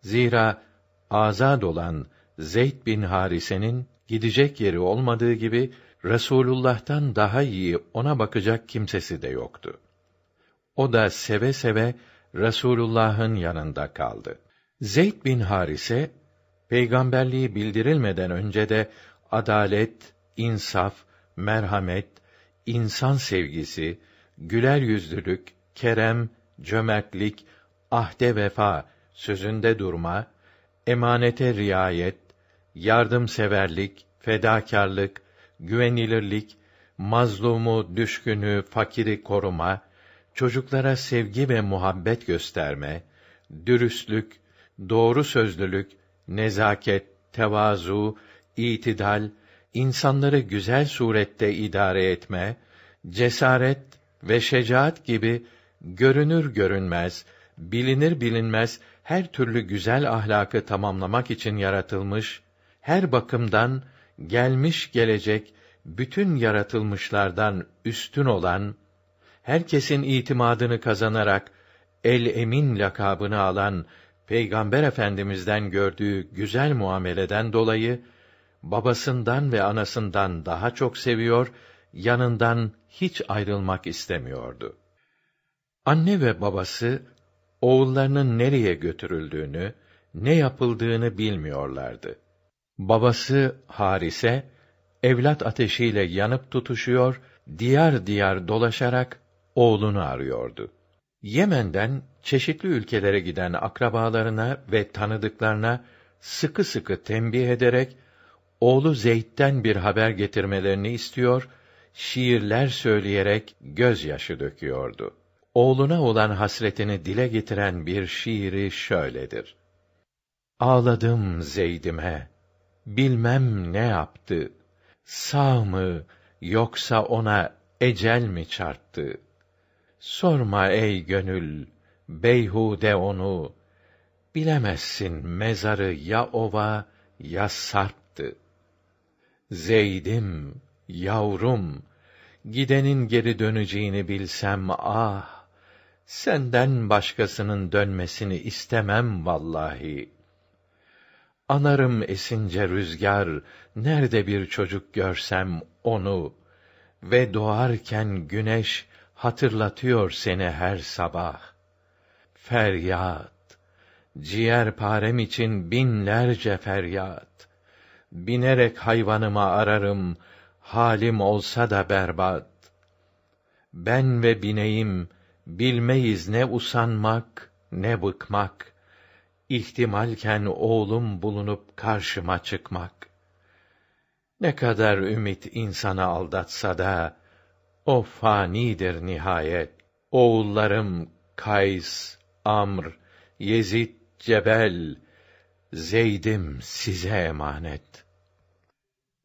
Zira azad olan Zeyd bin Harise'nin gidecek yeri olmadığı gibi Resulullah'tan daha iyi ona bakacak kimsesi de yoktu. O da seve seve Resulullah'ın yanında kaldı. Zeyd bin Harise peygamberliği bildirilmeden önce de adalet, insaf, merhamet, insan sevgisi, güler yüzlülük, kerem, cömertlik, ahde vefa, sözünde durma, emanete riayet, yardımseverlik, fedakarlık, güvenilirlik, mazlumu, düşkünü, fakiri koruma, çocuklara sevgi ve muhabbet gösterme, dürüstlük, doğru sözlülük, nezaket, tevazu, itidal, insanları güzel surette idare etme, cesaret ve şecaat gibi görünür görünmez, bilinir bilinmez her türlü güzel ahlakı tamamlamak için yaratılmış, her bakımdan gelmiş gelecek bütün yaratılmışlardan üstün olan, herkesin itimadını kazanarak El Emin lakabını alan Peygamber Efendimizden gördüğü güzel muameleden dolayı babasından ve anasından daha çok seviyor, yanından hiç ayrılmak istemiyordu. Anne ve babası oğullarının nereye götürüldüğünü, ne yapıldığını bilmiyorlardı. Babası Harise evlat ateşiyle yanıp tutuşuyor, diyar diyar dolaşarak oğlunu arıyordu. Yemen'den çeşitli ülkelere giden akrabalarına ve tanıdıklarına sıkı sıkı tembih ederek oğlu Zeyd'den bir haber getirmelerini istiyor, şiirler söyleyerek gözyaşı döküyordu. Oğluna olan hasretini dile getiren bir şiiri şöyledir. Ağladım Zeyd'ime, bilmem ne yaptı. Sağ mı, yoksa ona ecel mi çarptı? Sorma ey gönül, beyhude onu, bilemezsin mezarı ya ova ya sarptı. Zeydim, yavrum, gidenin geri döneceğini bilsem ah, senden başkasının dönmesini istemem vallahi. Anarım esince rüzgar, nerede bir çocuk görsem onu ve doğarken güneş hatırlatıyor seni her sabah. Feryat, ciğer parem için binlerce feryat. Binerek hayvanıma ararım, halim olsa da berbat. Ben ve bineğim bilmeyiz ne usanmak ne bıkmak. İhtimalken oğlum bulunup karşıma çıkmak. Ne kadar ümit insana aldatsa da o fanidir nihayet. Oğullarım Kays, Amr, Yezid, Cebel, Zeyd'im size emanet.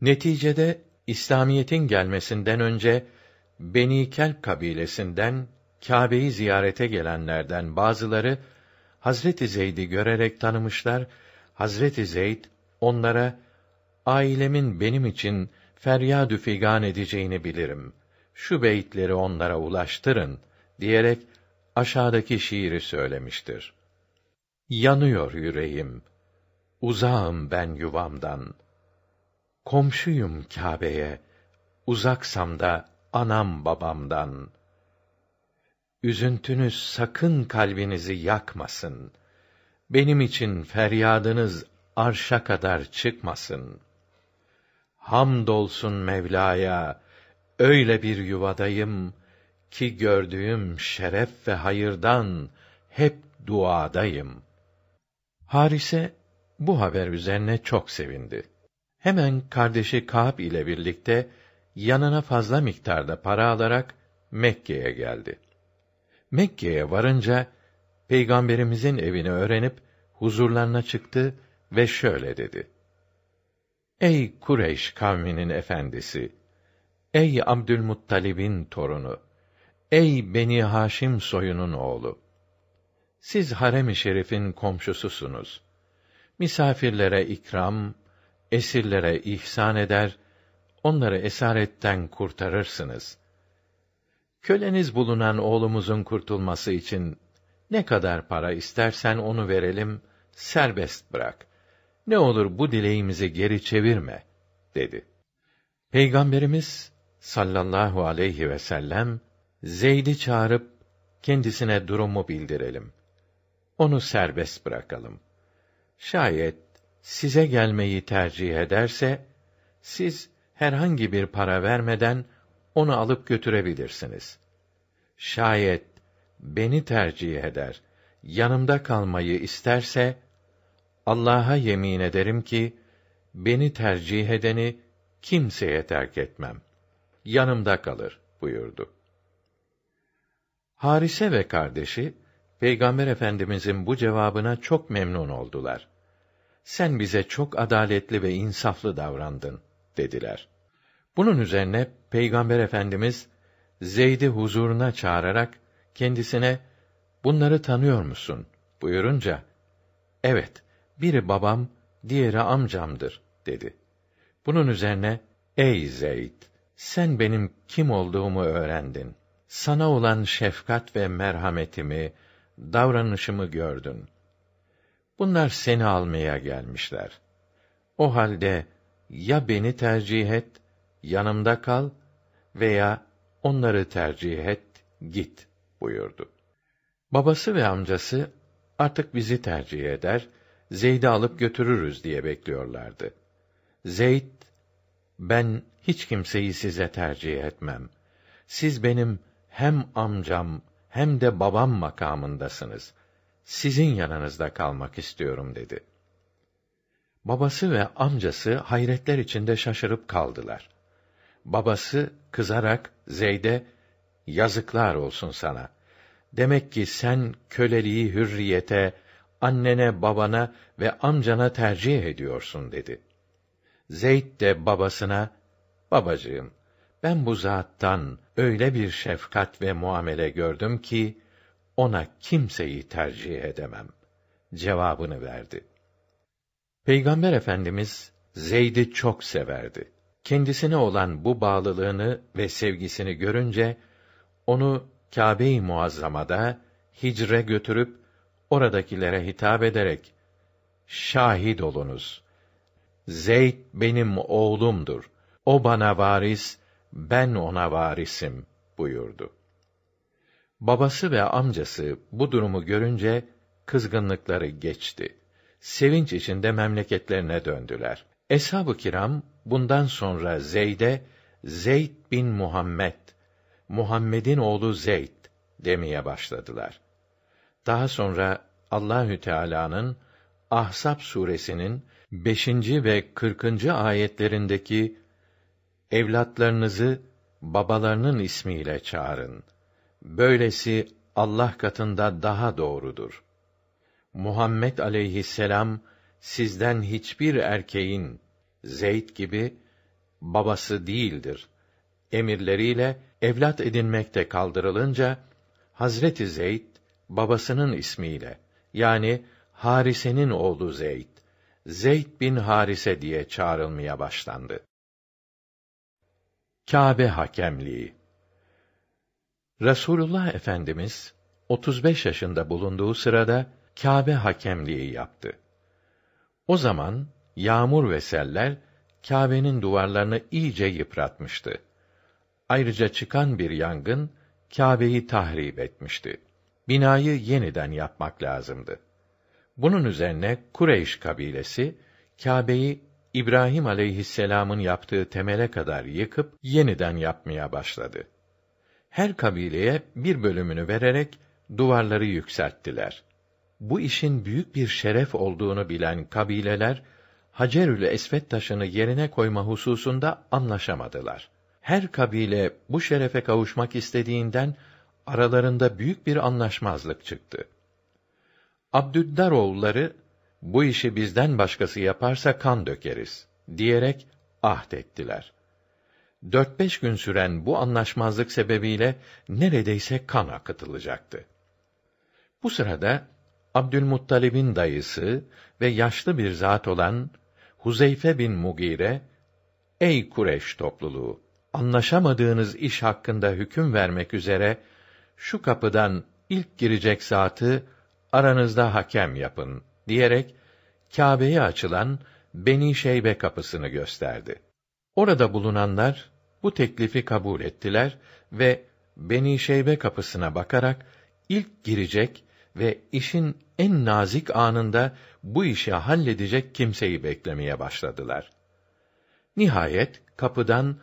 Neticede İslamiyetin gelmesinden önce Beni Kelp kabilesinden Kâbe'yi ziyarete gelenlerden bazıları Hazreti Zeyd'i görerek tanımışlar. Hazreti Zeyd onlara ailemin benim için feryadü figan edeceğini bilirim. Şu beyitleri onlara ulaştırın diyerek aşağıdaki şiiri söylemiştir. Yanıyor yüreğim. Uzağım ben yuvamdan. Komşuyum Kâbe'ye. Uzaksam da anam babamdan. Üzüntünüz sakın kalbinizi yakmasın. Benim için feryadınız arşa kadar çıkmasın. Hamdolsun Mevla'ya, öyle bir yuvadayım ki gördüğüm şeref ve hayırdan hep duadayım. Harise bu haber üzerine çok sevindi. Hemen kardeşi Kâb ile birlikte yanına fazla miktarda para alarak Mekke'ye geldi. Mekke'ye varınca Peygamberimizin evini öğrenip huzurlarına çıktı ve şöyle dedi: Ey Kureyş kavminin efendisi, ey Abdülmuttalib'in torunu, ey Beni Haşim soyunun oğlu. Siz harem-i şerifin komşususunuz. Misafirlere ikram, esirlere ihsan eder, onları esaretten kurtarırsınız. Köleniz bulunan oğlumuzun kurtulması için ne kadar para istersen onu verelim, serbest bırak. Ne olur bu dileğimizi geri çevirme, dedi. Peygamberimiz sallallahu aleyhi ve sellem Zeyd'i çağırıp kendisine durumu bildirelim. Onu serbest bırakalım. Şayet size gelmeyi tercih ederse siz herhangi bir para vermeden onu alıp götürebilirsiniz. Şayet beni tercih eder, yanımda kalmayı isterse Allah'a yemin ederim ki beni tercih edeni kimseye terk etmem. Yanımda kalır buyurdu. Harise ve kardeşi Peygamber Efendimizin bu cevabına çok memnun oldular. Sen bize çok adaletli ve insaflı davrandın dediler. Bunun üzerine Peygamber Efendimiz Zeyd'i huzuruna çağırarak kendisine bunları tanıyor musun buyurunca evet biri babam diğeri amcamdır dedi. Bunun üzerine ey Zeyd sen benim kim olduğumu öğrendin. Sana olan şefkat ve merhametimi, davranışımı gördün. Bunlar seni almaya gelmişler. O halde ya beni tercih et, yanımda kal veya onları tercih et, git buyurdu. Babası ve amcası artık bizi tercih eder, Zeyd'i alıp götürürüz diye bekliyorlardı. Zeyd, ben hiç kimseyi size tercih etmem. Siz benim hem amcam hem de babam makamındasınız. Sizin yanınızda kalmak istiyorum dedi. Babası ve amcası hayretler içinde şaşırıp kaldılar. Babası kızarak Zeyd'e yazıklar olsun sana. Demek ki sen köleliği hürriyete, annene, babana ve amcana tercih ediyorsun dedi. Zeyd de babasına, babacığım, ben bu zattan öyle bir şefkat ve muamele gördüm ki, ona kimseyi tercih edemem. Cevabını verdi. Peygamber Efendimiz, Zeyd'i çok severdi. Kendisine olan bu bağlılığını ve sevgisini görünce, onu Kâbe-i Muazzama'da hicre götürüp oradakilere hitap ederek şahit olunuz. Zeyd benim oğlumdur. O bana varis, ben ona varisim buyurdu. Babası ve amcası bu durumu görünce kızgınlıkları geçti. Sevinç içinde memleketlerine döndüler. Eshab-ı kiram bundan sonra Zeyd'e Zeyd bin Muhammed, Muhammed'in oğlu Zeyd demeye başladılar. Daha sonra Allahü Teala'nın Ahsap suresinin 5. ve 40. ayetlerindeki evlatlarınızı babalarının ismiyle çağırın. Böylesi Allah katında daha doğrudur. Muhammed aleyhisselam sizden hiçbir erkeğin Zeyd gibi babası değildir. Emirleriyle evlat edinmekte kaldırılınca Hazreti Zeyd babasının ismiyle yani Harise'nin oğlu Zeyd, Zeyd bin Harise diye çağrılmaya başlandı. Kâbe hakemliği Resulullah Efendimiz 35 yaşında bulunduğu sırada Kâbe hakemliği yaptı. O zaman yağmur ve seller Kâbe'nin duvarlarını iyice yıpratmıştı. Ayrıca çıkan bir yangın Kâbe'yi tahrip etmişti. Binayı yeniden yapmak lazımdı. Bunun üzerine Kureyş kabilesi Kâbe'yi İbrahim aleyhisselam'ın yaptığı temele kadar yıkıp yeniden yapmaya başladı. Her kabileye bir bölümünü vererek duvarları yükselttiler. Bu işin büyük bir şeref olduğunu bilen kabileler Hacerül Esved taşını yerine koyma hususunda anlaşamadılar. Her kabile bu şerefe kavuşmak istediğinden aralarında büyük bir anlaşmazlık çıktı. Abdüddar oğulları bu işi bizden başkası yaparsa kan dökeriz diyerek ahd ettiler. Dört beş gün süren bu anlaşmazlık sebebiyle neredeyse kan akıtılacaktı. Bu sırada Abdülmuttalib'in dayısı ve yaşlı bir zat olan Huzeyfe bin Mugire, Ey Kureş topluluğu! Anlaşamadığınız iş hakkında hüküm vermek üzere, şu kapıdan ilk girecek zatı aranızda hakem yapın diyerek Kâbe'ye açılan Beni Şeybe kapısını gösterdi. Orada bulunanlar bu teklifi kabul ettiler ve Beni Şeybe kapısına bakarak ilk girecek ve işin en nazik anında bu işi halledecek kimseyi beklemeye başladılar. Nihayet kapıdan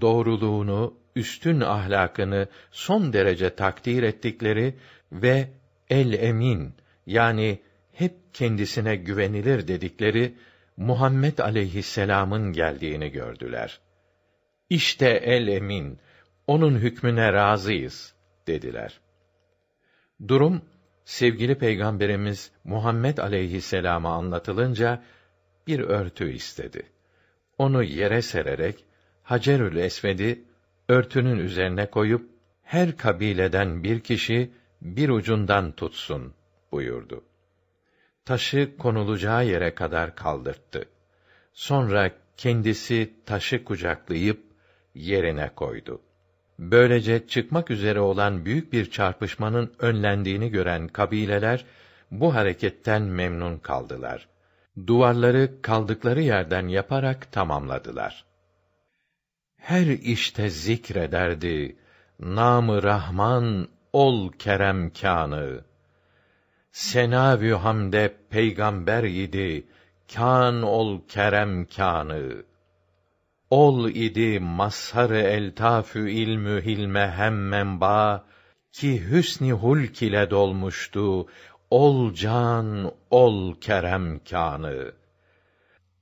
doğruluğunu, üstün ahlakını son derece takdir ettikleri ve el emin yani hep kendisine güvenilir dedikleri Muhammed aleyhisselam'ın geldiğini gördüler. İşte el emin, onun hükmüne razıyız dediler. Durum sevgili peygamberimiz Muhammed aleyhisselama anlatılınca bir örtü istedi. Onu yere sererek Hacerül Esved'i örtünün üzerine koyup her kabileden bir kişi bir ucundan tutsun buyurdu. Taşı konulacağı yere kadar kaldırttı. Sonra kendisi taşı kucaklayıp yerine koydu. Böylece çıkmak üzere olan büyük bir çarpışmanın önlendiğini gören kabileler bu hareketten memnun kaldılar. Duvarları kaldıkları yerden yaparak tamamladılar. Her işte zikrederdi namı Rahman ol kerem kânı. Senavü hamde peygamber idi, kan ol kerem kânı. Ol idi mazhar eltafü ilmü hilme hem ba ki hüsni hulk ile dolmuştu. Ol can, ol kerem kânı.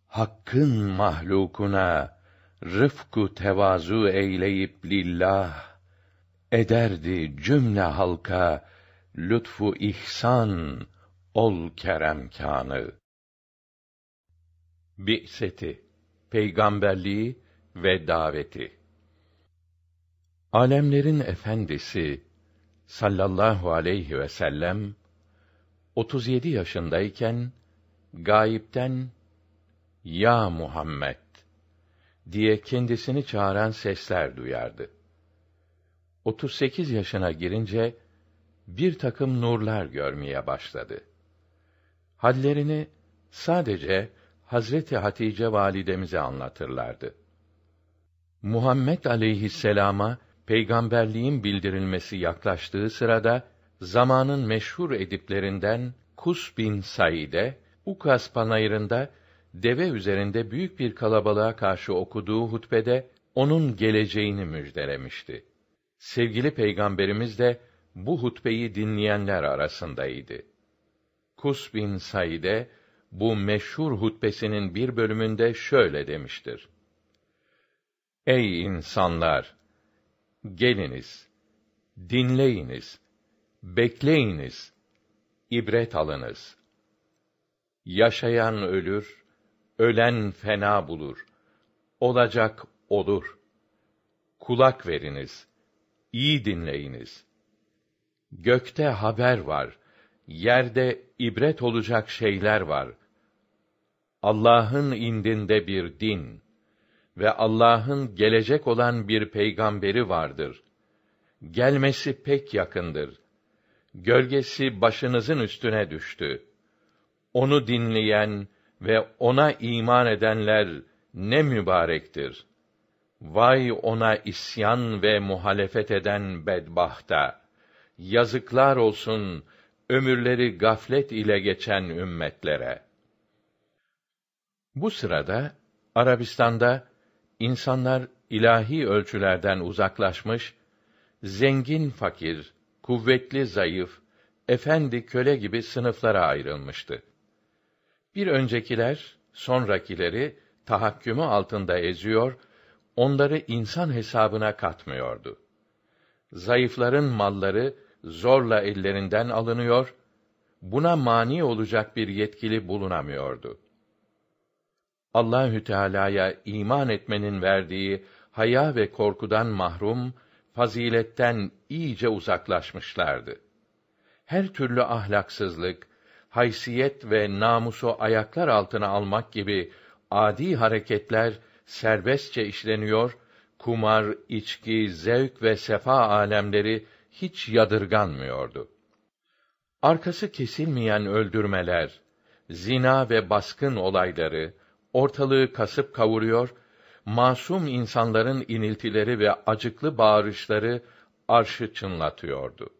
Hakkın mahlukuna rıfku tevazu eyleyip lillah ederdi cümle halka lütfu ihsan ol kerem kânı. Bi'seti peygamberliği ve daveti. Alemlerin efendisi sallallahu aleyhi ve sellem 37 yaşındayken gayipten ya Muhammed diye kendisini çağıran sesler duyardı. 38 yaşına girince bir takım nurlar görmeye başladı. Hallerini sadece Hazreti Hatice validemize anlatırlardı. Muhammed aleyhisselama peygamberliğin bildirilmesi yaklaştığı sırada zamanın meşhur ediplerinden Kus bin Saide Ukas panayırında deve üzerinde büyük bir kalabalığa karşı okuduğu hutbede onun geleceğini müjdelemişti. Sevgili peygamberimiz de bu hutbeyi dinleyenler arasındaydı. Kus bin Saide bu meşhur hutbesinin bir bölümünde şöyle demiştir. Ey insanlar! Geliniz, dinleyiniz, bekleyiniz, ibret alınız. Yaşayan ölür, ölen fena bulur. Olacak olur. Kulak veriniz, iyi dinleyiniz. Gökte haber var, yerde ibret olacak şeyler var. Allah'ın indinde bir din ve Allah'ın gelecek olan bir peygamberi vardır. Gelmesi pek yakındır. Gölgesi başınızın üstüne düştü. Onu dinleyen ve ona iman edenler ne mübarektir. Vay ona isyan ve muhalefet eden bedbahta. Yazıklar olsun ömürleri gaflet ile geçen ümmetlere. Bu sırada Arabistan'da insanlar ilahi ölçülerden uzaklaşmış zengin fakir, kuvvetli zayıf, efendi köle gibi sınıflara ayrılmıştı. Bir öncekiler sonrakileri tahakkümü altında eziyor, onları insan hesabına katmıyordu. Zayıfların malları zorla ellerinden alınıyor, buna mani olacak bir yetkili bulunamıyordu. Allahü Teala'ya iman etmenin verdiği haya ve korkudan mahrum, faziletten iyice uzaklaşmışlardı. Her türlü ahlaksızlık, haysiyet ve namusu ayaklar altına almak gibi adi hareketler serbestçe işleniyor, kumar, içki, zevk ve sefa alemleri hiç yadırganmıyordu. Arkası kesilmeyen öldürmeler, zina ve baskın olayları ortalığı kasıp kavuruyor, masum insanların iniltileri ve acıklı bağırışları arşı çınlatıyordu.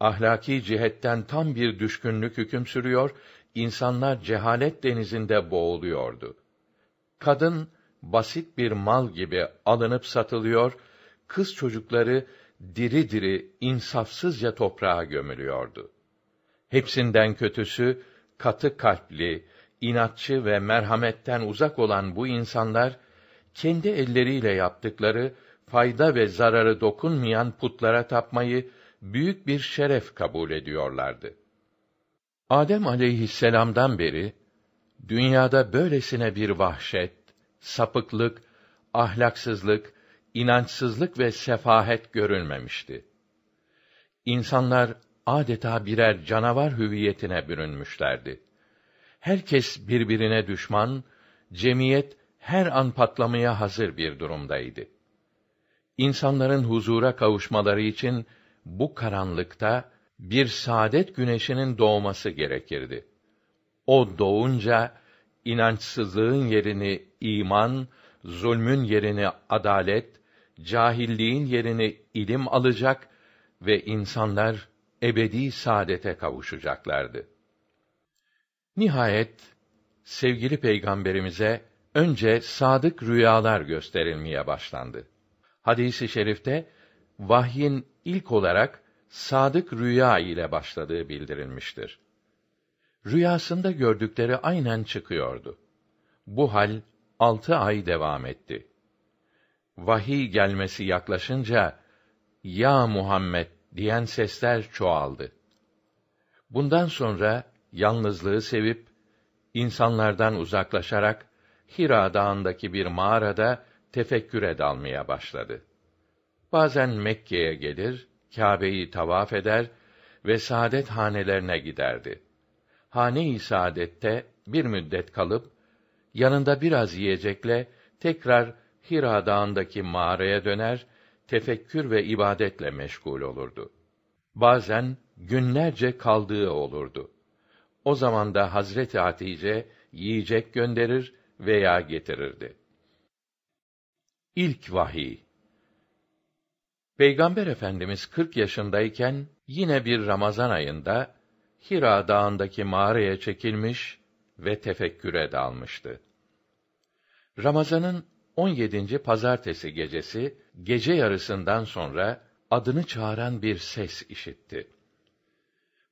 Ahlaki cihetten tam bir düşkünlük hüküm sürüyor, insanlar cehalet denizinde boğuluyordu. Kadın basit bir mal gibi alınıp satılıyor, kız çocukları diri diri insafsızca toprağa gömülüyordu. Hepsinden kötüsü katı kalpli, inatçı ve merhametten uzak olan bu insanlar kendi elleriyle yaptıkları fayda ve zararı dokunmayan putlara tapmayı büyük bir şeref kabul ediyorlardı. Adem aleyhisselam'dan beri dünyada böylesine bir vahşet, sapıklık, ahlaksızlık, inançsızlık ve sefahet görülmemişti. İnsanlar adeta birer canavar hüviyetine bürünmüşlerdi. Herkes birbirine düşman, cemiyet her an patlamaya hazır bir durumdaydı. İnsanların huzura kavuşmaları için bu karanlıkta bir saadet güneşinin doğması gerekirdi. O doğunca inançsızlığın yerini iman, zulmün yerini adalet, cahilliğin yerini ilim alacak ve insanlar ebedi saadete kavuşacaklardı. Nihayet sevgili peygamberimize önce sadık rüyalar gösterilmeye başlandı. Hadisi i şerifte vahyin ilk olarak sadık rüya ile başladığı bildirilmiştir. Rüyasında gördükleri aynen çıkıyordu. Bu hal altı ay devam etti. Vahiy gelmesi yaklaşınca, Ya Muhammed diyen sesler çoğaldı. Bundan sonra yalnızlığı sevip insanlardan uzaklaşarak Hira Dağı'ndaki bir mağarada tefekküre dalmaya başladı. Bazen Mekke'ye gelir, Kâbe'yi tavaf eder ve saadet hanelerine giderdi. Hane-i saadette bir müddet kalıp yanında biraz yiyecekle tekrar Hira Dağı'ndaki mağaraya döner, tefekkür ve ibadetle meşgul olurdu. Bazen günlerce kaldığı olurdu. O zaman da Hazreti Hatice yiyecek gönderir veya getirirdi. İlk vahiy Peygamber Efendimiz 40 yaşındayken yine bir Ramazan ayında Hira Dağı'ndaki mağaraya çekilmiş ve tefekküre dalmıştı. Ramazan'ın 17. pazartesi gecesi gece yarısından sonra adını çağıran bir ses işitti.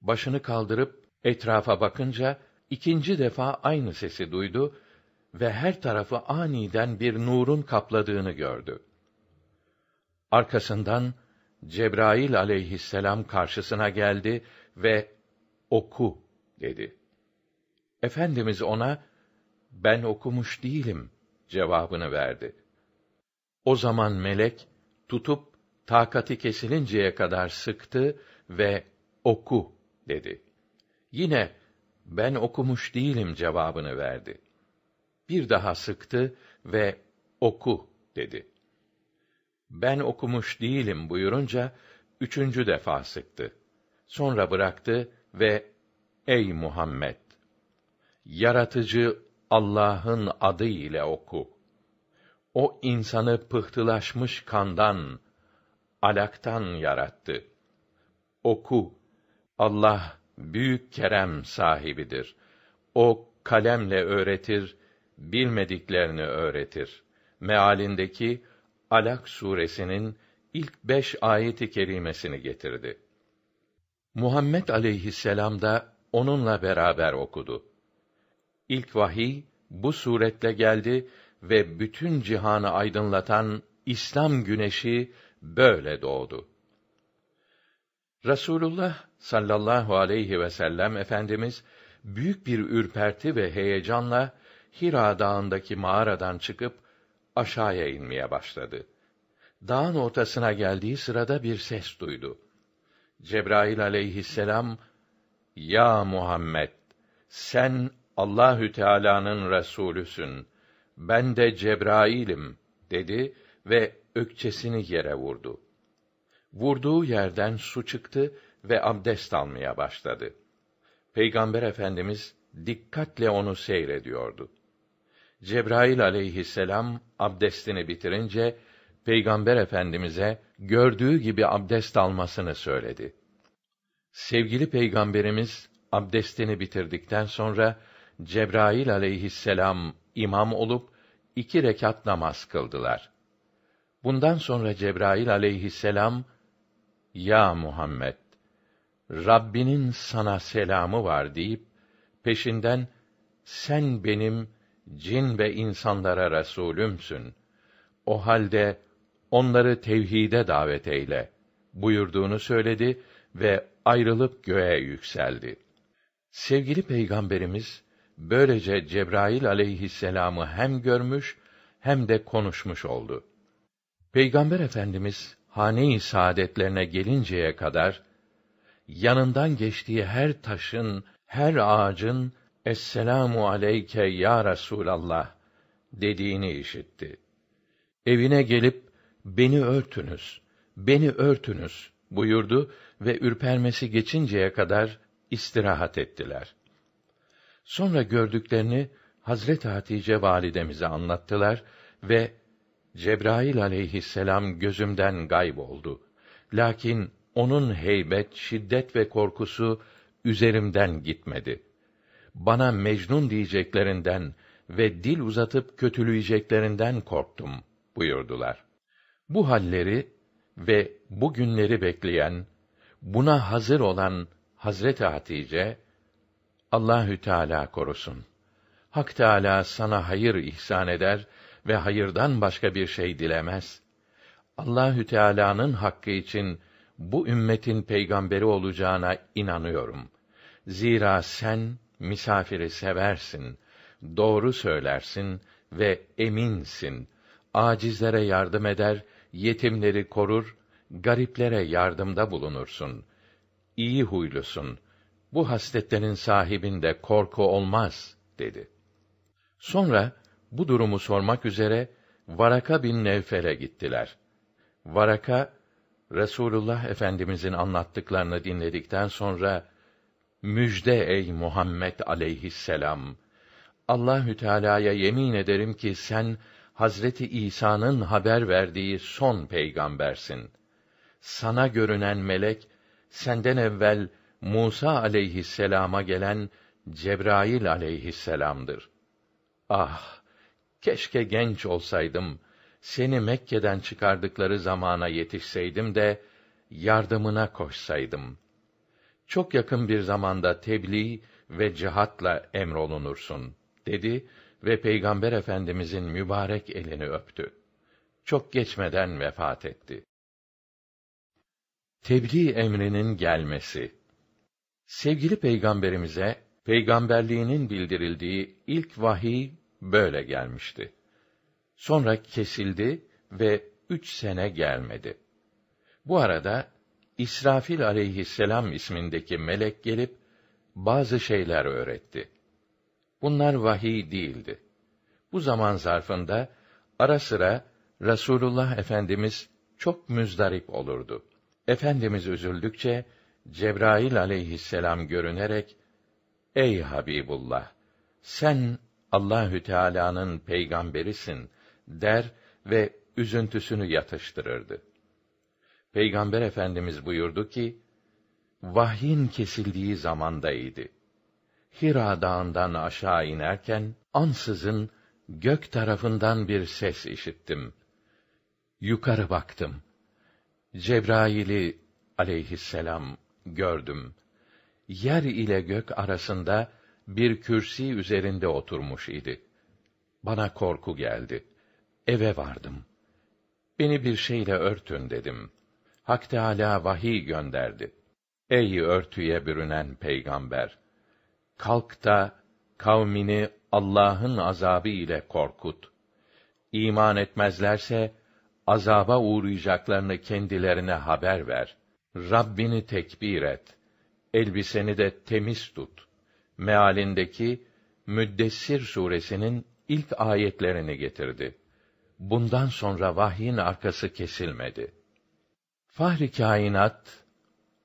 Başını kaldırıp etrafa bakınca ikinci defa aynı sesi duydu ve her tarafı aniden bir nurun kapladığını gördü. Arkasından Cebrail aleyhisselam karşısına geldi ve oku dedi. Efendimiz ona ben okumuş değilim cevabını verdi. O zaman melek tutup takati kesilinceye kadar sıktı ve oku dedi. Yine ben okumuş değilim cevabını verdi. Bir daha sıktı ve oku dedi. Ben okumuş değilim buyurunca üçüncü defa sıktı. Sonra bıraktı ve ey Muhammed yaratıcı Allah'ın adı ile oku. O insanı pıhtılaşmış kandan, alaktan yarattı. Oku. Allah büyük kerem sahibidir. O kalemle öğretir, bilmediklerini öğretir. Mealindeki Alak suresinin ilk beş ayeti kerimesini getirdi. Muhammed aleyhisselam da onunla beraber okudu. İlk vahiy bu suretle geldi ve bütün cihanı aydınlatan İslam güneşi böyle doğdu. Rasulullah sallallahu aleyhi ve sellem efendimiz büyük bir ürperti ve heyecanla Hira Dağı'ndaki mağaradan çıkıp aşağıya inmeye başladı. Dağın ortasına geldiği sırada bir ses duydu. Cebrail aleyhisselam, Ya Muhammed, sen Allahü Teala'nın resulüsün. Ben de Cebrail'im dedi ve ökçesini yere vurdu. Vurduğu yerden su çıktı ve abdest almaya başladı. Peygamber Efendimiz dikkatle onu seyrediyordu. Cebrail aleyhisselam abdestini bitirince Peygamber Efendimize gördüğü gibi abdest almasını söyledi. Sevgili Peygamberimiz abdestini bitirdikten sonra Cebrail aleyhisselam imam olup iki rekat namaz kıldılar. Bundan sonra Cebrail aleyhisselam ya Muhammed Rabbinin sana selamı var deyip peşinden sen benim cin ve insanlara resulümsün. O halde onları tevhide davet eyle buyurduğunu söyledi ve ayrılıp göğe yükseldi. Sevgili peygamberimiz böylece Cebrail aleyhisselamı hem görmüş hem de konuşmuş oldu. Peygamber Efendimiz hane-i saadetlerine gelinceye kadar yanından geçtiği her taşın, her ağacın Esselamu aleyke ya Resulallah dediğini işitti. Evine gelip beni örtünüz, beni örtünüz buyurdu ve ürpermesi geçinceye kadar istirahat ettiler. Sonra gördüklerini Hazret Hatice validemize anlattılar ve Cebrail aleyhisselam gözümden gayb oldu. Lakin onun heybet, şiddet ve korkusu üzerimden gitmedi. Bana Mecnun diyeceklerinden ve dil uzatıp kötüleyeceklerinden korktum buyurdular. Bu halleri ve bu günleri bekleyen, buna hazır olan Hazreti Hatice Allahü Teala korusun. Hak Teala sana hayır ihsan eder ve hayırdan başka bir şey dilemez. Allahü Teala'nın hakkı için bu ümmetin peygamberi olacağına inanıyorum. Zira sen misafiri seversin, doğru söylersin ve eminsin. Acizlere yardım eder, yetimleri korur, gariplere yardımda bulunursun. İyi huylusun. Bu hasletlerin sahibinde korku olmaz dedi. Sonra bu durumu sormak üzere Varaka bin Nevfel'e gittiler. Varaka Resulullah Efendimizin anlattıklarını dinledikten sonra müjde ey Muhammed aleyhisselam Allahü Teala'ya yemin ederim ki sen Hazreti İsa'nın haber verdiği son peygambersin. Sana görünen melek senden evvel Musa aleyhisselama gelen Cebrail aleyhisselamdır. Ah, keşke genç olsaydım seni Mekke'den çıkardıkları zamana yetişseydim de yardımına koşsaydım. Çok yakın bir zamanda tebliğ ve cihatla emrolunursun dedi ve Peygamber Efendimizin mübarek elini öptü. Çok geçmeden vefat etti. Tebliğ emrinin gelmesi. Sevgili peygamberimize peygamberliğinin bildirildiği ilk vahiy böyle gelmişti. Sonra kesildi ve üç sene gelmedi. Bu arada İsrafil aleyhisselam ismindeki melek gelip bazı şeyler öğretti. Bunlar vahiy değildi. Bu zaman zarfında ara sıra Rasulullah Efendimiz çok müzdarip olurdu. Efendimiz üzüldükçe Cebrail aleyhisselam görünerek Ey Habibullah sen Allahü Teala'nın peygamberisin der ve üzüntüsünü yatıştırırdı. Peygamber Efendimiz buyurdu ki, vahyin kesildiği zamandaydı. Hira dağından aşağı inerken, ansızın gök tarafından bir ses işittim. Yukarı baktım. Cebrail'i aleyhisselam gördüm. Yer ile gök arasında bir kürsi üzerinde oturmuş idi. Bana korku geldi. Eve vardım. Beni bir şeyle örtün dedim. Hak Teâlâ vahiy gönderdi. Ey örtüye bürünen peygamber! Kalk da kavmini Allah'ın azabı ile korkut. İman etmezlerse azaba uğrayacaklarını kendilerine haber ver. Rabbini tekbir et. Elbiseni de temiz tut. Mealindeki Müddessir suresinin ilk ayetlerini getirdi. Bundan sonra vahyin arkası kesilmedi. Fahri kainat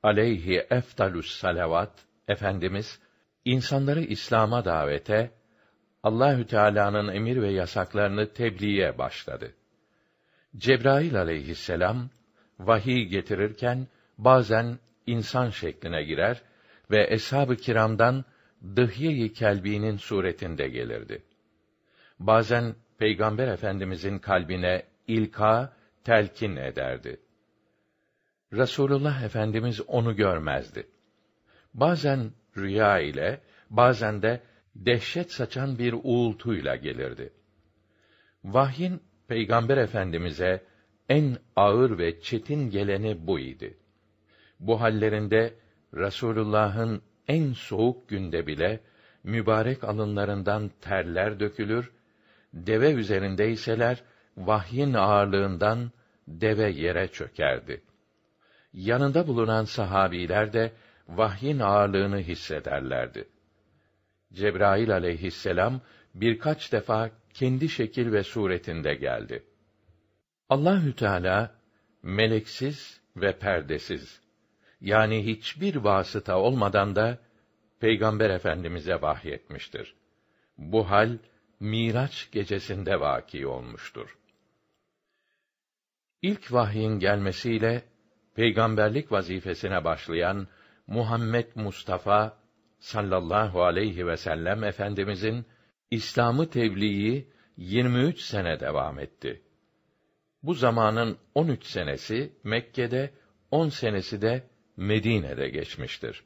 aleyhi eftalus salavat efendimiz insanları İslam'a davete Allahü Teala'nın emir ve yasaklarını tebliğe başladı. Cebrail aleyhisselam vahiy getirirken bazen insan şekline girer ve eshab-ı kiramdan Dıhye-i Kelbi'nin suretinde gelirdi. Bazen Peygamber Efendimizin kalbine ilka, telkin ederdi. Resulullah Efendimiz onu görmezdi. Bazen rüya ile, bazen de dehşet saçan bir uğultuyla gelirdi. Vahyin Peygamber Efendimize en ağır ve çetin geleni bu idi. Bu hallerinde Resulullah'ın en soğuk günde bile mübarek alınlarından terler dökülür, deve üzerindeyseler vahyin ağırlığından deve yere çökerdi. Yanında bulunan sahabiler de vahyin ağırlığını hissederlerdi. Cebrail aleyhisselam birkaç defa kendi şekil ve suretinde geldi. Allahü Teala meleksiz ve perdesiz yani hiçbir vasıta olmadan da Peygamber Efendimize vahyetmiştir. Bu hal Miraç gecesinde vaki olmuştur. İlk vahyin gelmesiyle peygamberlik vazifesine başlayan Muhammed Mustafa sallallahu aleyhi ve sellem efendimizin İslam'ı tebliği 23 sene devam etti. Bu zamanın 13 senesi Mekke'de, 10 senesi de Medine'de geçmiştir.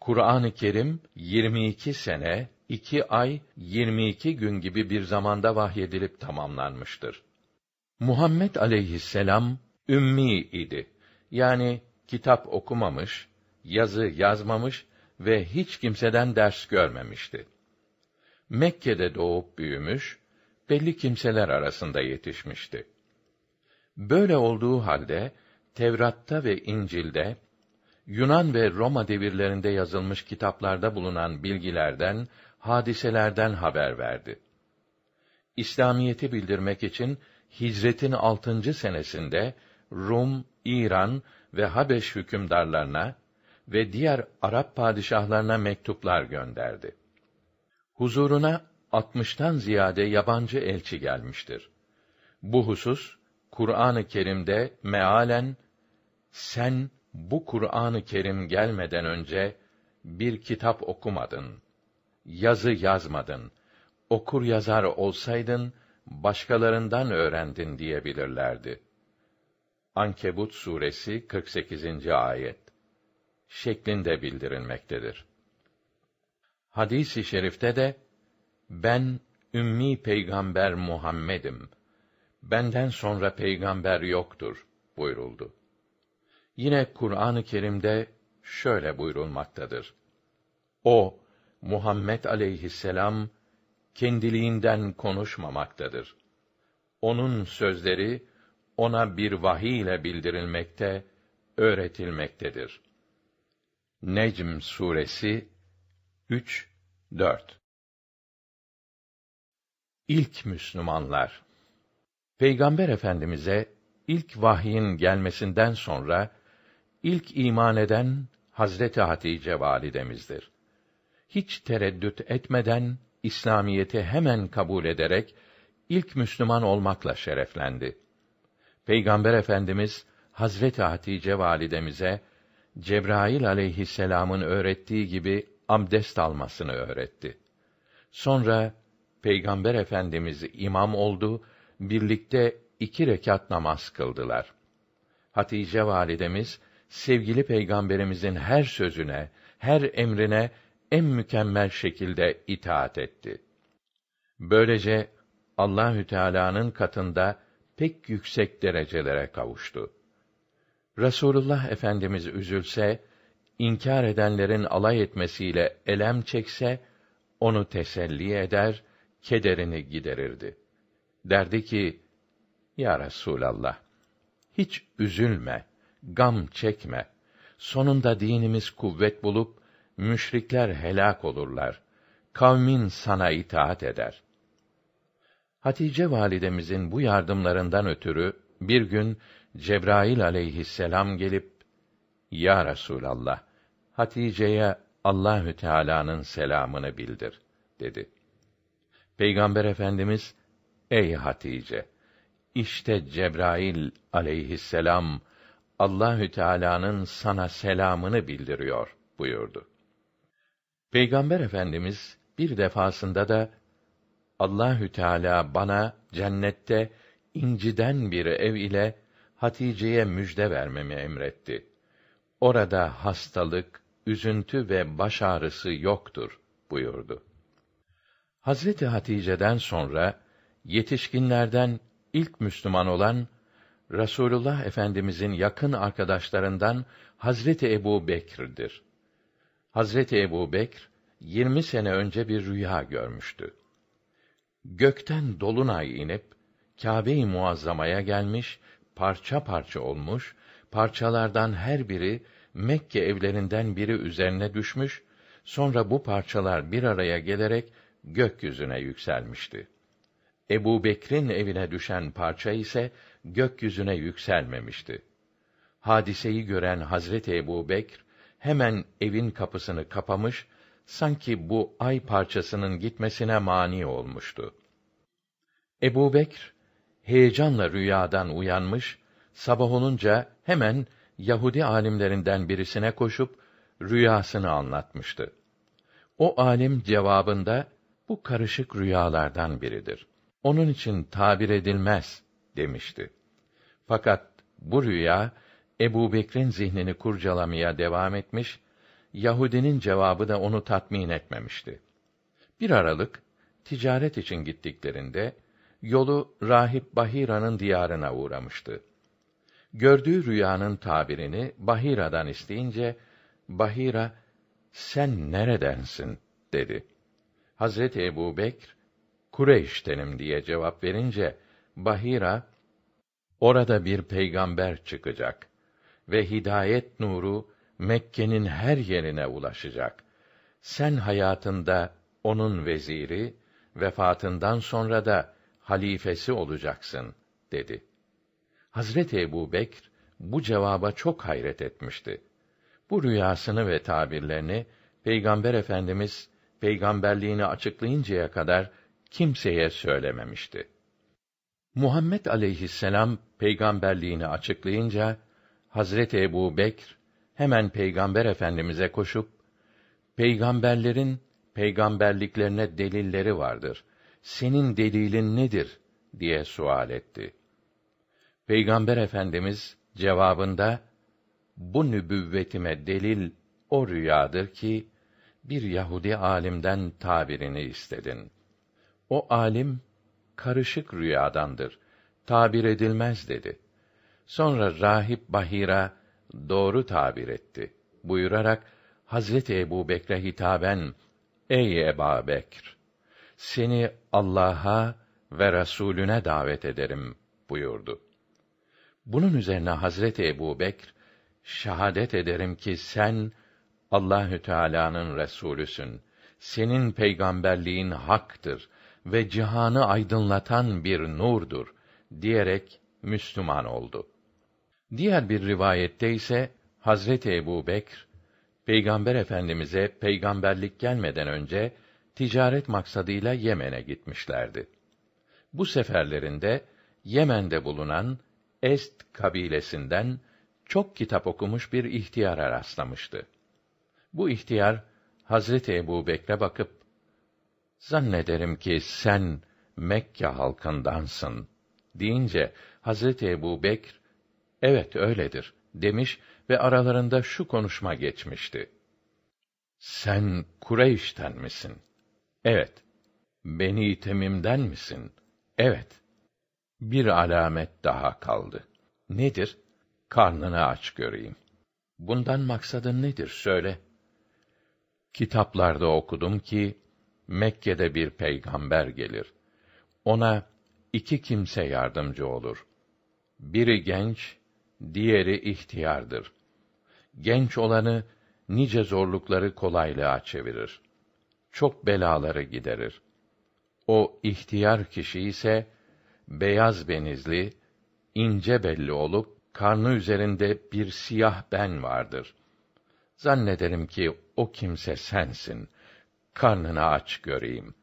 Kur'an-ı Kerim 22 sene, 2 ay, 22 gün gibi bir zamanda vahyedilip tamamlanmıştır. Muhammed aleyhisselam ümmi idi. Yani kitap okumamış, yazı yazmamış ve hiç kimseden ders görmemişti. Mekke'de doğup büyümüş, belli kimseler arasında yetişmişti. Böyle olduğu halde Tevrat'ta ve İncil'de Yunan ve Roma devirlerinde yazılmış kitaplarda bulunan bilgilerden, hadiselerden haber verdi. İslamiyeti bildirmek için hicretin altıncı senesinde Rum, İran ve Habeş hükümdarlarına ve diğer Arap padişahlarına mektuplar gönderdi. Huzuruna altmıştan ziyade yabancı elçi gelmiştir. Bu husus Kur'an-ı Kerim'de mealen sen bu Kur'an-ı Kerim gelmeden önce bir kitap okumadın. Yazı yazmadın. Okur yazar olsaydın başkalarından öğrendin diyebilirlerdi. Ankebut suresi 48. ayet şeklinde bildirilmektedir. Hadis-i şerifte de ben ümmi peygamber Muhammed'im. Benden sonra peygamber yoktur buyuruldu. Yine Kur'an-ı Kerim'de şöyle buyurulmaktadır. O Muhammed aleyhisselam kendiliğinden konuşmamaktadır. Onun sözleri ona bir vahiy ile bildirilmekte, öğretilmektedir. Necm suresi 3 4 İlk Müslümanlar Peygamber Efendimize ilk vahyin gelmesinden sonra ilk iman eden Hazreti Hatice validemizdir. Hiç tereddüt etmeden İslamiyeti hemen kabul ederek ilk Müslüman olmakla şereflendi. Peygamber Efendimiz Hazreti Hatice validemize Cebrail aleyhisselamın öğrettiği gibi abdest almasını öğretti. Sonra Peygamber Efendimiz imam oldu, birlikte iki rekat namaz kıldılar. Hatice validemiz sevgili peygamberimizin her sözüne, her emrine en mükemmel şekilde itaat etti. Böylece Allahü Teala'nın katında pek yüksek derecelere kavuştu. Resulullah Efendimiz üzülse, inkar edenlerin alay etmesiyle elem çekse, onu teselli eder, kederini giderirdi. Derdi ki, Ya Resûlallah, hiç üzülme, gam çekme. Sonunda dinimiz kuvvet bulup, müşrikler helak olurlar. Kavmin sana itaat eder. Hatice validemizin bu yardımlarından ötürü bir gün Cebrail aleyhisselam gelip Ya Resulallah Hatice'ye Allahü Teala'nın selamını bildir dedi. Peygamber Efendimiz Ey Hatice işte Cebrail aleyhisselam Allahü Teala'nın sana selamını bildiriyor buyurdu. Peygamber Efendimiz bir defasında da Allahü Teala bana cennette inciden bir ev ile Hatice'ye müjde vermemi emretti. Orada hastalık, üzüntü ve baş ağrısı yoktur buyurdu. Hazreti Hatice'den sonra yetişkinlerden ilk Müslüman olan Rasulullah Efendimizin yakın arkadaşlarından Hazreti Ebu Bekir'dir. Hazreti Ebu Bekr, 20 sene önce bir rüya görmüştü. Gökten dolunay inip Kâbe-i Muazzama'ya gelmiş, parça parça olmuş, parçalardan her biri Mekke evlerinden biri üzerine düşmüş, sonra bu parçalar bir araya gelerek gökyüzüne yükselmişti. Ebu Bekr'in evine düşen parça ise gökyüzüne yükselmemişti. Hadiseyi gören Hazreti Ebu Bekr hemen evin kapısını kapamış, sanki bu ay parçasının gitmesine mani olmuştu. Ebu Bekr, heyecanla rüyadan uyanmış, sabah olunca hemen Yahudi alimlerinden birisine koşup rüyasını anlatmıştı. O alim cevabında bu karışık rüyalardan biridir. Onun için tabir edilmez demişti. Fakat bu rüya Ebu Bekr'in zihnini kurcalamaya devam etmiş, Yahudinin cevabı da onu tatmin etmemişti. Bir aralık, ticaret için gittiklerinde, yolu Rahip Bahira'nın diyarına uğramıştı. Gördüğü rüyanın tabirini Bahira'dan isteyince, Bahira, sen neredensin? dedi. Hazreti Ebu Bekr, Kureyş'tenim diye cevap verince, Bahira, orada bir peygamber çıkacak ve hidayet nuru Mekke'nin her yerine ulaşacak. Sen hayatında onun veziri, vefatından sonra da halifesi olacaksın dedi. Hazreti Ebu Bekr bu cevaba çok hayret etmişti. Bu rüyasını ve tabirlerini Peygamber Efendimiz peygamberliğini açıklayıncaya kadar kimseye söylememişti. Muhammed aleyhisselam peygamberliğini açıklayınca Hazreti Ebu Bekr hemen Peygamber Efendimize koşup peygamberlerin peygamberliklerine delilleri vardır. Senin delilin nedir diye sual etti. Peygamber Efendimiz cevabında bu nübüvvetime delil o rüyadır ki bir Yahudi alimden tabirini istedin. O alim karışık rüyadandır. Tabir edilmez dedi. Sonra rahip Bahira doğru tabir etti. Buyurarak Hazreti Ebu Bekre hitaben Ey Eba Bekr! Seni Allah'a ve Resulüne davet ederim buyurdu. Bunun üzerine Hazreti Ebu Bekr, şahadet ederim ki sen Allahü Teala'nın resulüsün. Senin peygamberliğin haktır ve cihanı aydınlatan bir nurdur diyerek Müslüman oldu. Diğer bir rivayette ise Hazreti Ebu Bekr, Peygamber Efendimiz'e peygamberlik gelmeden önce ticaret maksadıyla Yemen'e gitmişlerdi. Bu seferlerinde Yemen'de bulunan Est kabilesinden çok kitap okumuş bir ihtiyara rastlamıştı. Bu ihtiyar Hazreti Ebu Bekre bakıp zannederim ki sen Mekke halkındansın deyince Hazreti Ebu Bekr Evet öyledir demiş ve aralarında şu konuşma geçmişti. Sen Kureyş'ten misin? Evet. Beni Temim'den misin? Evet. Bir alamet daha kaldı. Nedir? Karnını aç göreyim. Bundan maksadın nedir söyle. Kitaplarda okudum ki Mekke'de bir peygamber gelir. Ona iki kimse yardımcı olur. Biri genç, diğeri ihtiyardır. Genç olanı nice zorlukları kolaylığa çevirir. Çok belaları giderir. O ihtiyar kişi ise beyaz benizli, ince belli olup karnı üzerinde bir siyah ben vardır. Zannederim ki o kimse sensin. Karnını aç göreyim.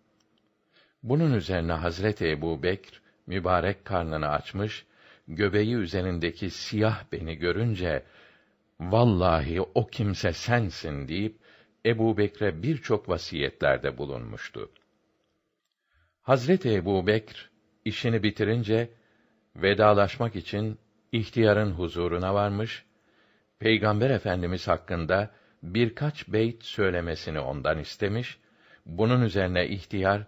Bunun üzerine Hazreti Ebu Bekr, mübarek karnını açmış, göbeği üzerindeki siyah beni görünce, vallahi o kimse sensin deyip, Ebu Bekre birçok vasiyetlerde bulunmuştu. Hazreti Ebu Bekr, işini bitirince, vedalaşmak için ihtiyarın huzuruna varmış, Peygamber Efendimiz hakkında birkaç beyt söylemesini ondan istemiş, bunun üzerine ihtiyar,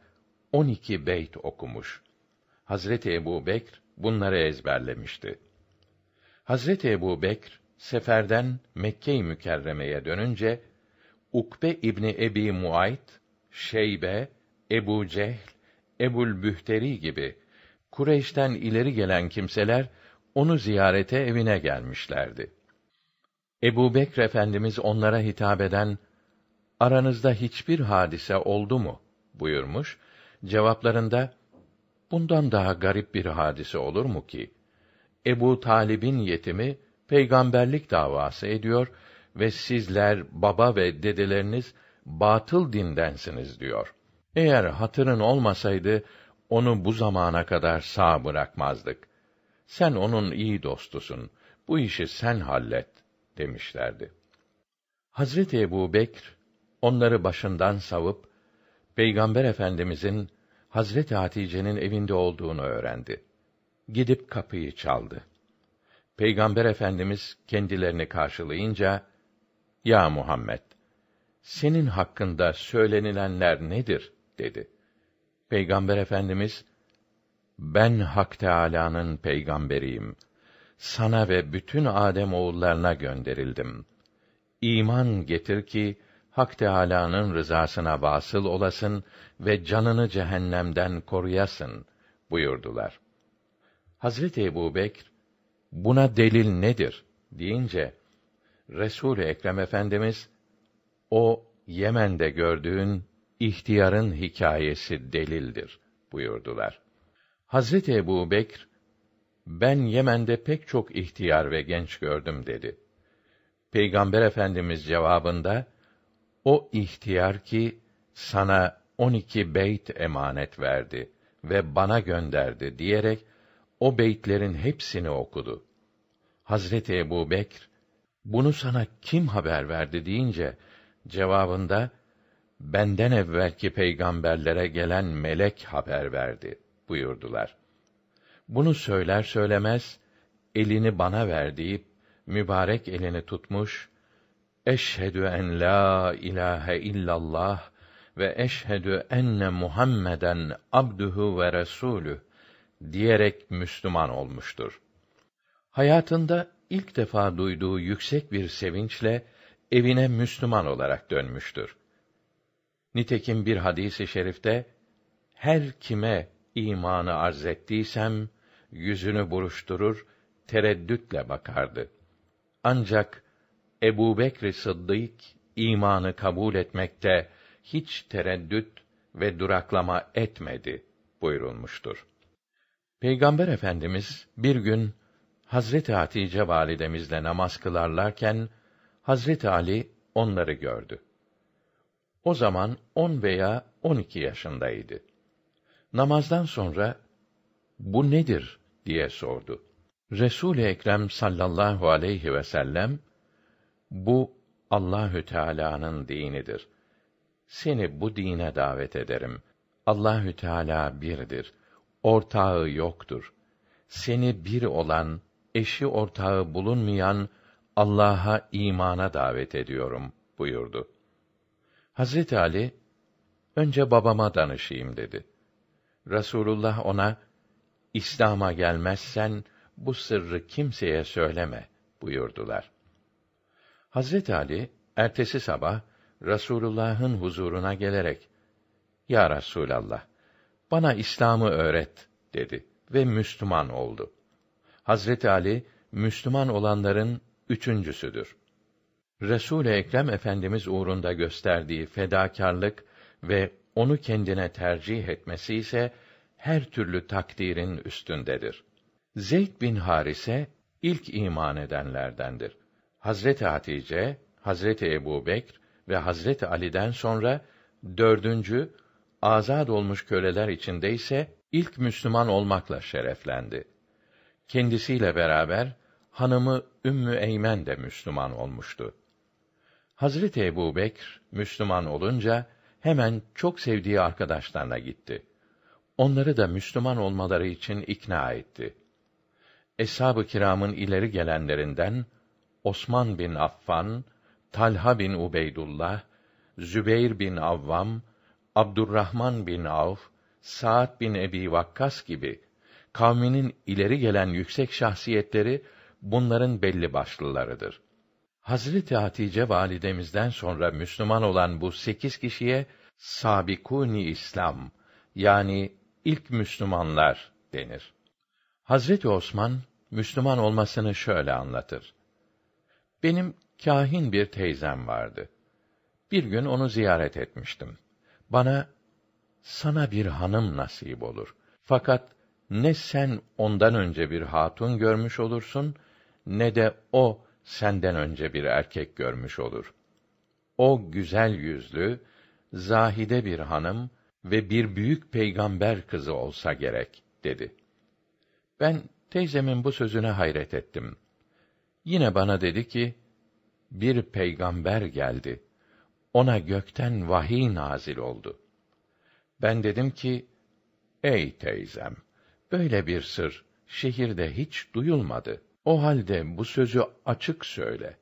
on iki beyt okumuş. Hazreti Ebu Bekr bunları ezberlemişti. Hazreti Ebu Bekr seferden Mekke-i Mükerreme'ye dönünce Ukbe İbni Ebi Muayt, Şeybe, Ebu Cehl, Ebul Bühteri gibi Kureyş'ten ileri gelen kimseler onu ziyarete evine gelmişlerdi. Ebu Bekr Efendimiz onlara hitap eden, aranızda hiçbir hadise oldu mu? buyurmuş. Cevaplarında, bundan daha garip bir hadise olur mu ki? Ebu Talib'in yetimi, peygamberlik davası ediyor ve sizler, baba ve dedeleriniz, batıl dindensiniz diyor. Eğer hatırın olmasaydı, onu bu zamana kadar sağ bırakmazdık. Sen onun iyi dostusun. Bu işi sen hallet demişlerdi. Hazreti Ebu Bekr onları başından savup Peygamber Efendimizin Hazreti Hatice'nin evinde olduğunu öğrendi. Gidip kapıyı çaldı. Peygamber Efendimiz kendilerini karşılayınca "Ya Muhammed, senin hakkında söylenilenler nedir?" dedi. Peygamber Efendimiz ben Hak Teâlâ'nın peygamberiyim. Sana ve bütün Adem oğullarına gönderildim. İman getir ki Hak Teâlâ'nın rızasına vasıl olasın ve canını cehennemden koruyasın buyurdular. Hazreti Ebu Bekr, buna delil nedir? deyince, resul Ekrem Efendimiz, o Yemen'de gördüğün ihtiyarın hikayesi delildir buyurdular. Hazreti Ebu Bekr, ben Yemen'de pek çok ihtiyar ve genç gördüm dedi. Peygamber Efendimiz cevabında, o ihtiyar ki sana on iki beyt emanet verdi ve bana gönderdi diyerek o beytlerin hepsini okudu. Hazreti Ebu Bekr, bunu sana kim haber verdi deyince, cevabında, benden evvelki peygamberlere gelen melek haber verdi buyurdular. Bunu söyler söylemez elini bana ver deyip mübarek elini tutmuş Eşhedü en la ilahe illallah ve eşhedü enne Muhammeden abduhu ve resulü diyerek Müslüman olmuştur. Hayatında ilk defa duyduğu yüksek bir sevinçle evine Müslüman olarak dönmüştür. Nitekim bir hadisi i şerifte her kime imanı arz ettiysem yüzünü buruşturur, tereddütle bakardı. Ancak Ebu Bekr Sıddık imanı kabul etmekte hiç tereddüt ve duraklama etmedi buyurulmuştur. Peygamber Efendimiz bir gün Hazreti Hatice validemizle namaz kılarlarken Hazreti Ali onları gördü. O zaman on veya on iki yaşındaydı. Namazdan sonra bu nedir diye sordu. Resul Ekrem sallallahu aleyhi ve sellem bu Allahü Teala'nın dinidir. Seni bu dine davet ederim. Allahü Teala birdir. Ortağı yoktur. Seni bir olan eşi ortağı bulunmayan Allah'a imana davet ediyorum buyurdu. Hazreti Ali önce babama danışayım dedi. Resulullah ona İslam'a gelmezsen bu sırrı kimseye söyleme buyurdular. Hazreti Ali ertesi sabah Rasulullah'ın huzuruna gelerek Ya Resulallah bana İslam'ı öğret dedi ve Müslüman oldu. Hazreti Ali Müslüman olanların üçüncüsüdür. Resul Ekrem Efendimiz uğrunda gösterdiği fedakarlık ve onu kendine tercih etmesi ise her türlü takdirin üstündedir. Zeyd bin Harise ilk iman edenlerdendir. Hazreti Hatice, Hazreti Ebu Bekr ve Hazreti Ali'den sonra dördüncü azad olmuş köleler içinde ise ilk Müslüman olmakla şereflendi. Kendisiyle beraber hanımı Ümmü Eymen de Müslüman olmuştu. Hazreti Ebu Bekr Müslüman olunca hemen çok sevdiği arkadaşlarına gitti. Onları da Müslüman olmaları için ikna etti. Eshab-ı kiramın ileri gelenlerinden Osman bin Affan, Talha bin Ubeydullah, Zübeyr bin Avvam, Abdurrahman bin Avf, Sa'd bin Ebi Vakkas gibi kavminin ileri gelen yüksek şahsiyetleri bunların belli başlılarıdır. Hazreti Hatice validemizden sonra Müslüman olan bu sekiz kişiye sabikuni İslam yani ilk Müslümanlar denir. Hazreti Osman Müslüman olmasını şöyle anlatır. Benim kâhin bir teyzem vardı. Bir gün onu ziyaret etmiştim. Bana sana bir hanım nasip olur. Fakat ne sen ondan önce bir hatun görmüş olursun ne de o senden önce bir erkek görmüş olur. O güzel yüzlü, zahide bir hanım ve bir büyük peygamber kızı olsa gerek dedi. Ben teyzemin bu sözüne hayret ettim. Yine bana dedi ki, bir peygamber geldi. Ona gökten vahiy nazil oldu. Ben dedim ki, ey teyzem, böyle bir sır şehirde hiç duyulmadı. O halde bu sözü açık söyle.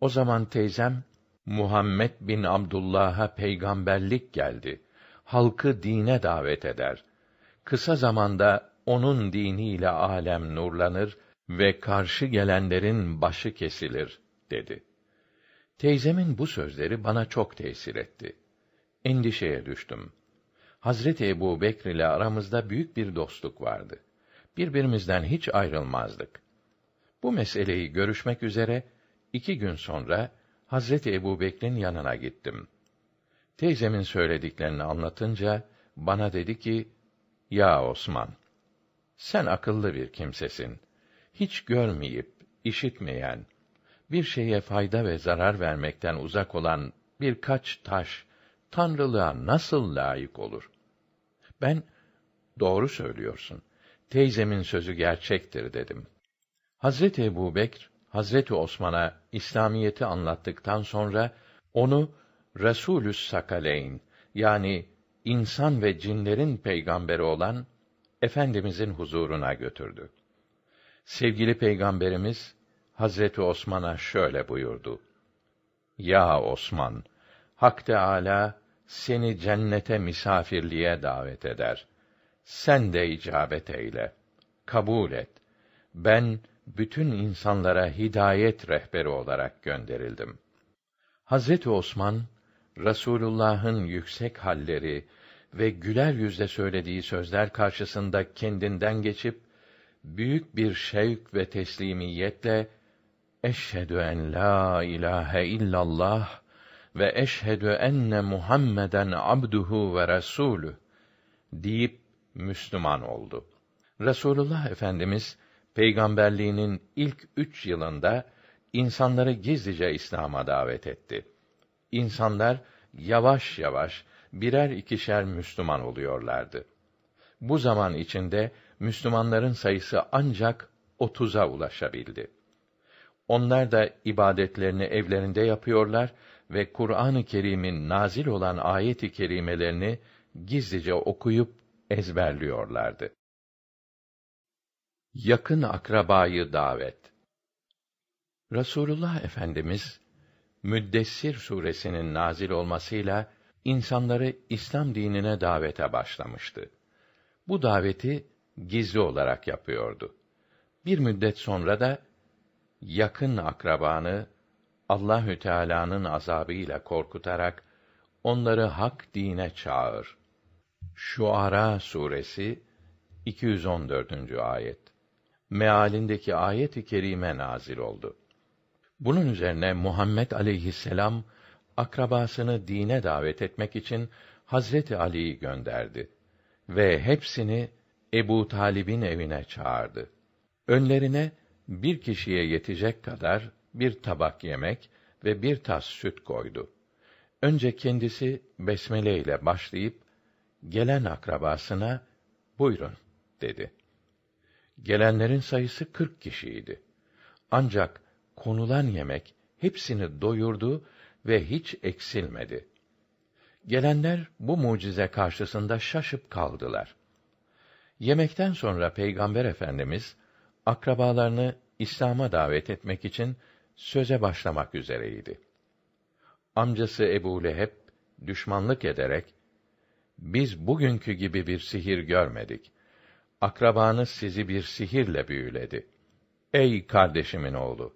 O zaman teyzem, Muhammed bin Abdullah'a peygamberlik geldi. Halkı dine davet eder. Kısa zamanda onun diniyle alem nurlanır ve karşı gelenlerin başı kesilir dedi. Teyzemin bu sözleri bana çok tesir etti. Endişeye düştüm. Hazreti Ebu Bekr ile aramızda büyük bir dostluk vardı. Birbirimizden hiç ayrılmazdık. Bu meseleyi görüşmek üzere iki gün sonra Hazreti Ebu Bekr'in yanına gittim. Teyzemin söylediklerini anlatınca bana dedi ki, Ya Osman, sen akıllı bir kimsesin. Hiç görmeyip, işitmeyen, bir şeye fayda ve zarar vermekten uzak olan birkaç taş, tanrılığa nasıl layık olur? Ben, doğru söylüyorsun. Teyzemin sözü gerçektir dedim. Hazreti Ebu Bekr, Hazreti Osman'a İslamiyeti anlattıktan sonra onu Resulüs Sakaleyn yani insan ve cinlerin peygamberi olan Efendimizin huzuruna götürdü. Sevgili peygamberimiz Hazreti Osman'a şöyle buyurdu: Ya Osman, Hak Teâlâ seni cennete misafirliğe davet eder. Sen de icabet eyle. Kabul et. Ben bütün insanlara hidayet rehberi olarak gönderildim. Hazreti Osman Rasulullah'ın yüksek halleri ve güler yüzle söylediği sözler karşısında kendinden geçip büyük bir şevk ve teslimiyetle eşhedü en la ilahe illallah ve eşhedü enne Muhammeden abduhu ve resulü deyip Müslüman oldu. Resulullah Efendimiz peygamberliğinin ilk üç yılında insanları gizlice İslam'a davet etti. İnsanlar yavaş yavaş birer ikişer Müslüman oluyorlardı. Bu zaman içinde Müslümanların sayısı ancak otuza ulaşabildi. Onlar da ibadetlerini evlerinde yapıyorlar ve Kur'an-ı Kerim'in nazil olan ayet-i kerimelerini gizlice okuyup ezberliyorlardı. Yakın akrabayı davet. Rasulullah Efendimiz Müddessir suresinin nazil olmasıyla insanları İslam dinine davete başlamıştı. Bu daveti gizli olarak yapıyordu. Bir müddet sonra da yakın akrabanı Allahü Teala'nın azabıyla korkutarak onları hak dine çağır. Şuara suresi 214. ayet. Mealindeki ayet-i kerime nazil oldu. Bunun üzerine Muhammed aleyhisselam akrabasını dine davet etmek için Hazreti Ali'yi gönderdi ve hepsini Ebu Talib'in evine çağırdı. Önlerine bir kişiye yetecek kadar bir tabak yemek ve bir tas süt koydu. Önce kendisi besmele ile başlayıp gelen akrabasına buyurun dedi. Gelenlerin sayısı kırk kişiydi. Ancak konulan yemek hepsini doyurdu ve hiç eksilmedi. Gelenler bu mucize karşısında şaşıp kaldılar. Yemekten sonra Peygamber Efendimiz akrabalarını İslam'a davet etmek için söze başlamak üzereydi. Amcası Ebu Leheb düşmanlık ederek biz bugünkü gibi bir sihir görmedik. Akrabanız sizi bir sihirle büyüledi. Ey kardeşimin oğlu,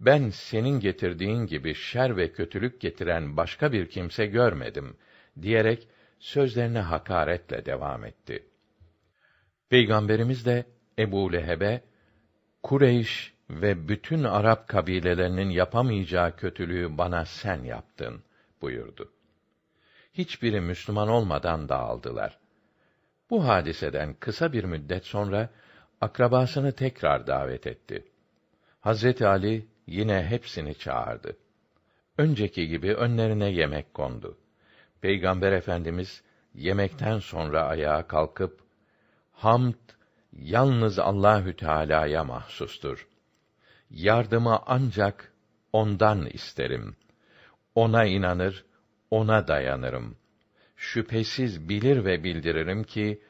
ben senin getirdiğin gibi şer ve kötülük getiren başka bir kimse görmedim diyerek sözlerine hakaretle devam etti. Peygamberimiz de Ebu Leheb'e Kureyş ve bütün Arap kabilelerinin yapamayacağı kötülüğü bana sen yaptın buyurdu. Hiçbiri Müslüman olmadan dağıldılar. Bu hadiseden kısa bir müddet sonra akrabasını tekrar davet etti. Hazreti Ali yine hepsini çağırdı. Önceki gibi önlerine yemek kondu. Peygamber Efendimiz yemekten sonra ayağa kalkıp hamd yalnız Allahü Teala'ya mahsustur. Yardımı ancak ondan isterim. Ona inanır, ona dayanırım. Şüphesiz bilir ve bildiririm ki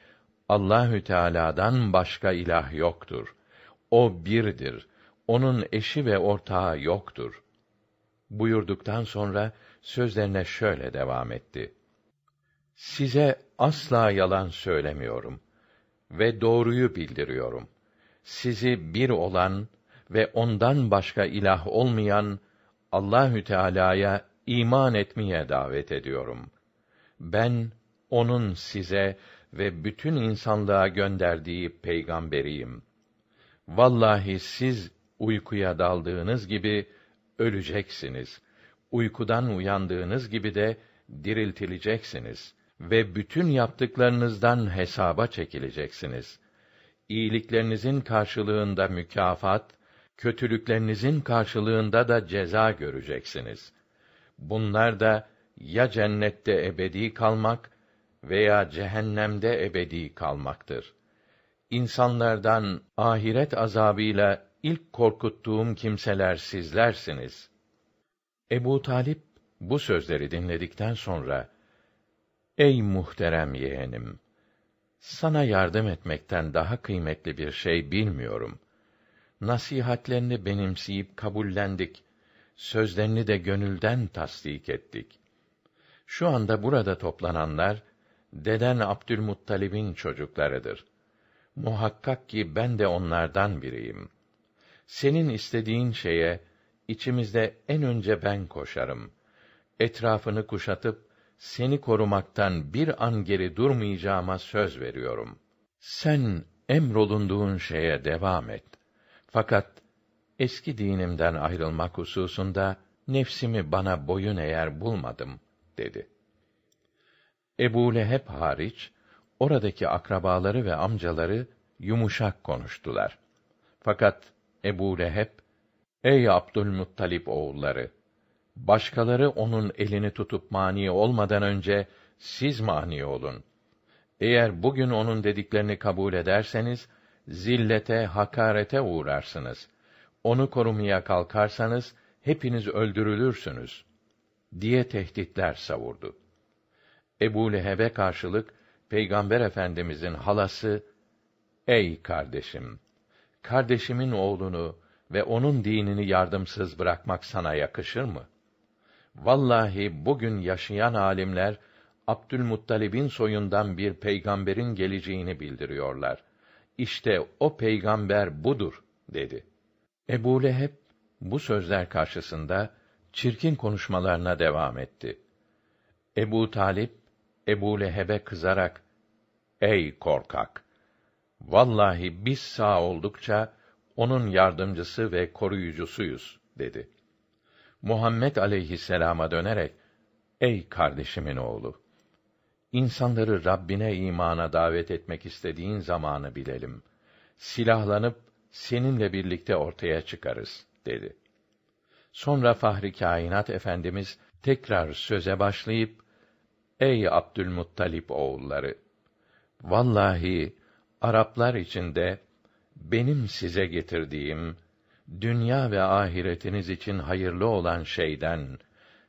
Allahü Teala'dan başka ilah yoktur. O birdir. Onun eşi ve ortağı yoktur. Buyurduktan sonra sözlerine şöyle devam etti. Size asla yalan söylemiyorum ve doğruyu bildiriyorum. Sizi bir olan ve ondan başka ilah olmayan Allahü Teala'ya iman etmeye davet ediyorum. Ben onun size ve bütün insanlığa gönderdiği peygamberiyim. Vallahi siz uykuya daldığınız gibi öleceksiniz. Uykudan uyandığınız gibi de diriltileceksiniz ve bütün yaptıklarınızdan hesaba çekileceksiniz. İyiliklerinizin karşılığında mükafat, kötülüklerinizin karşılığında da ceza göreceksiniz. Bunlar da ya cennette ebedi kalmak veya cehennemde ebedi kalmaktır. İnsanlardan ahiret azabıyla ilk korkuttuğum kimseler sizlersiniz. Ebu Talip bu sözleri dinledikten sonra Ey muhterem yeğenim sana yardım etmekten daha kıymetli bir şey bilmiyorum. Nasihatlerini benimseyip kabullendik. Sözlerini de gönülden tasdik ettik. Şu anda burada toplananlar deden Abdülmuttalib'in çocuklarıdır. Muhakkak ki ben de onlardan biriyim. Senin istediğin şeye içimizde en önce ben koşarım. Etrafını kuşatıp seni korumaktan bir an geri durmayacağıma söz veriyorum. Sen emrolunduğun şeye devam et. Fakat eski dinimden ayrılmak hususunda nefsimi bana boyun eğer bulmadım dedi. Ebu Leheb hariç oradaki akrabaları ve amcaları yumuşak konuştular. Fakat Ebu Leheb, ey Abdülmuttalip oğulları, başkaları onun elini tutup mani olmadan önce siz mani olun. Eğer bugün onun dediklerini kabul ederseniz zillete, hakarete uğrarsınız. Onu korumaya kalkarsanız hepiniz öldürülürsünüz diye tehditler savurdu. Ebu Leheb'e karşılık Peygamber Efendimizin halası, Ey kardeşim! kardeşimin oğlunu ve onun dinini yardımsız bırakmak sana yakışır mı? Vallahi bugün yaşayan alimler Abdülmuttalib'in soyundan bir peygamberin geleceğini bildiriyorlar. İşte o peygamber budur dedi. Ebu Leheb bu sözler karşısında çirkin konuşmalarına devam etti. Ebu Talip Ebu Leheb'e kızarak Ey korkak! Vallahi biz sağ oldukça onun yardımcısı ve koruyucusuyuz dedi. Muhammed aleyhisselama dönerek Ey kardeşimin oğlu insanları Rabbine imana davet etmek istediğin zamanı bilelim. Silahlanıp seninle birlikte ortaya çıkarız dedi. Sonra Fahri Kainat Efendimiz tekrar söze başlayıp Ey Abdülmuttalip oğulları vallahi Araplar içinde benim size getirdiğim dünya ve ahiretiniz için hayırlı olan şeyden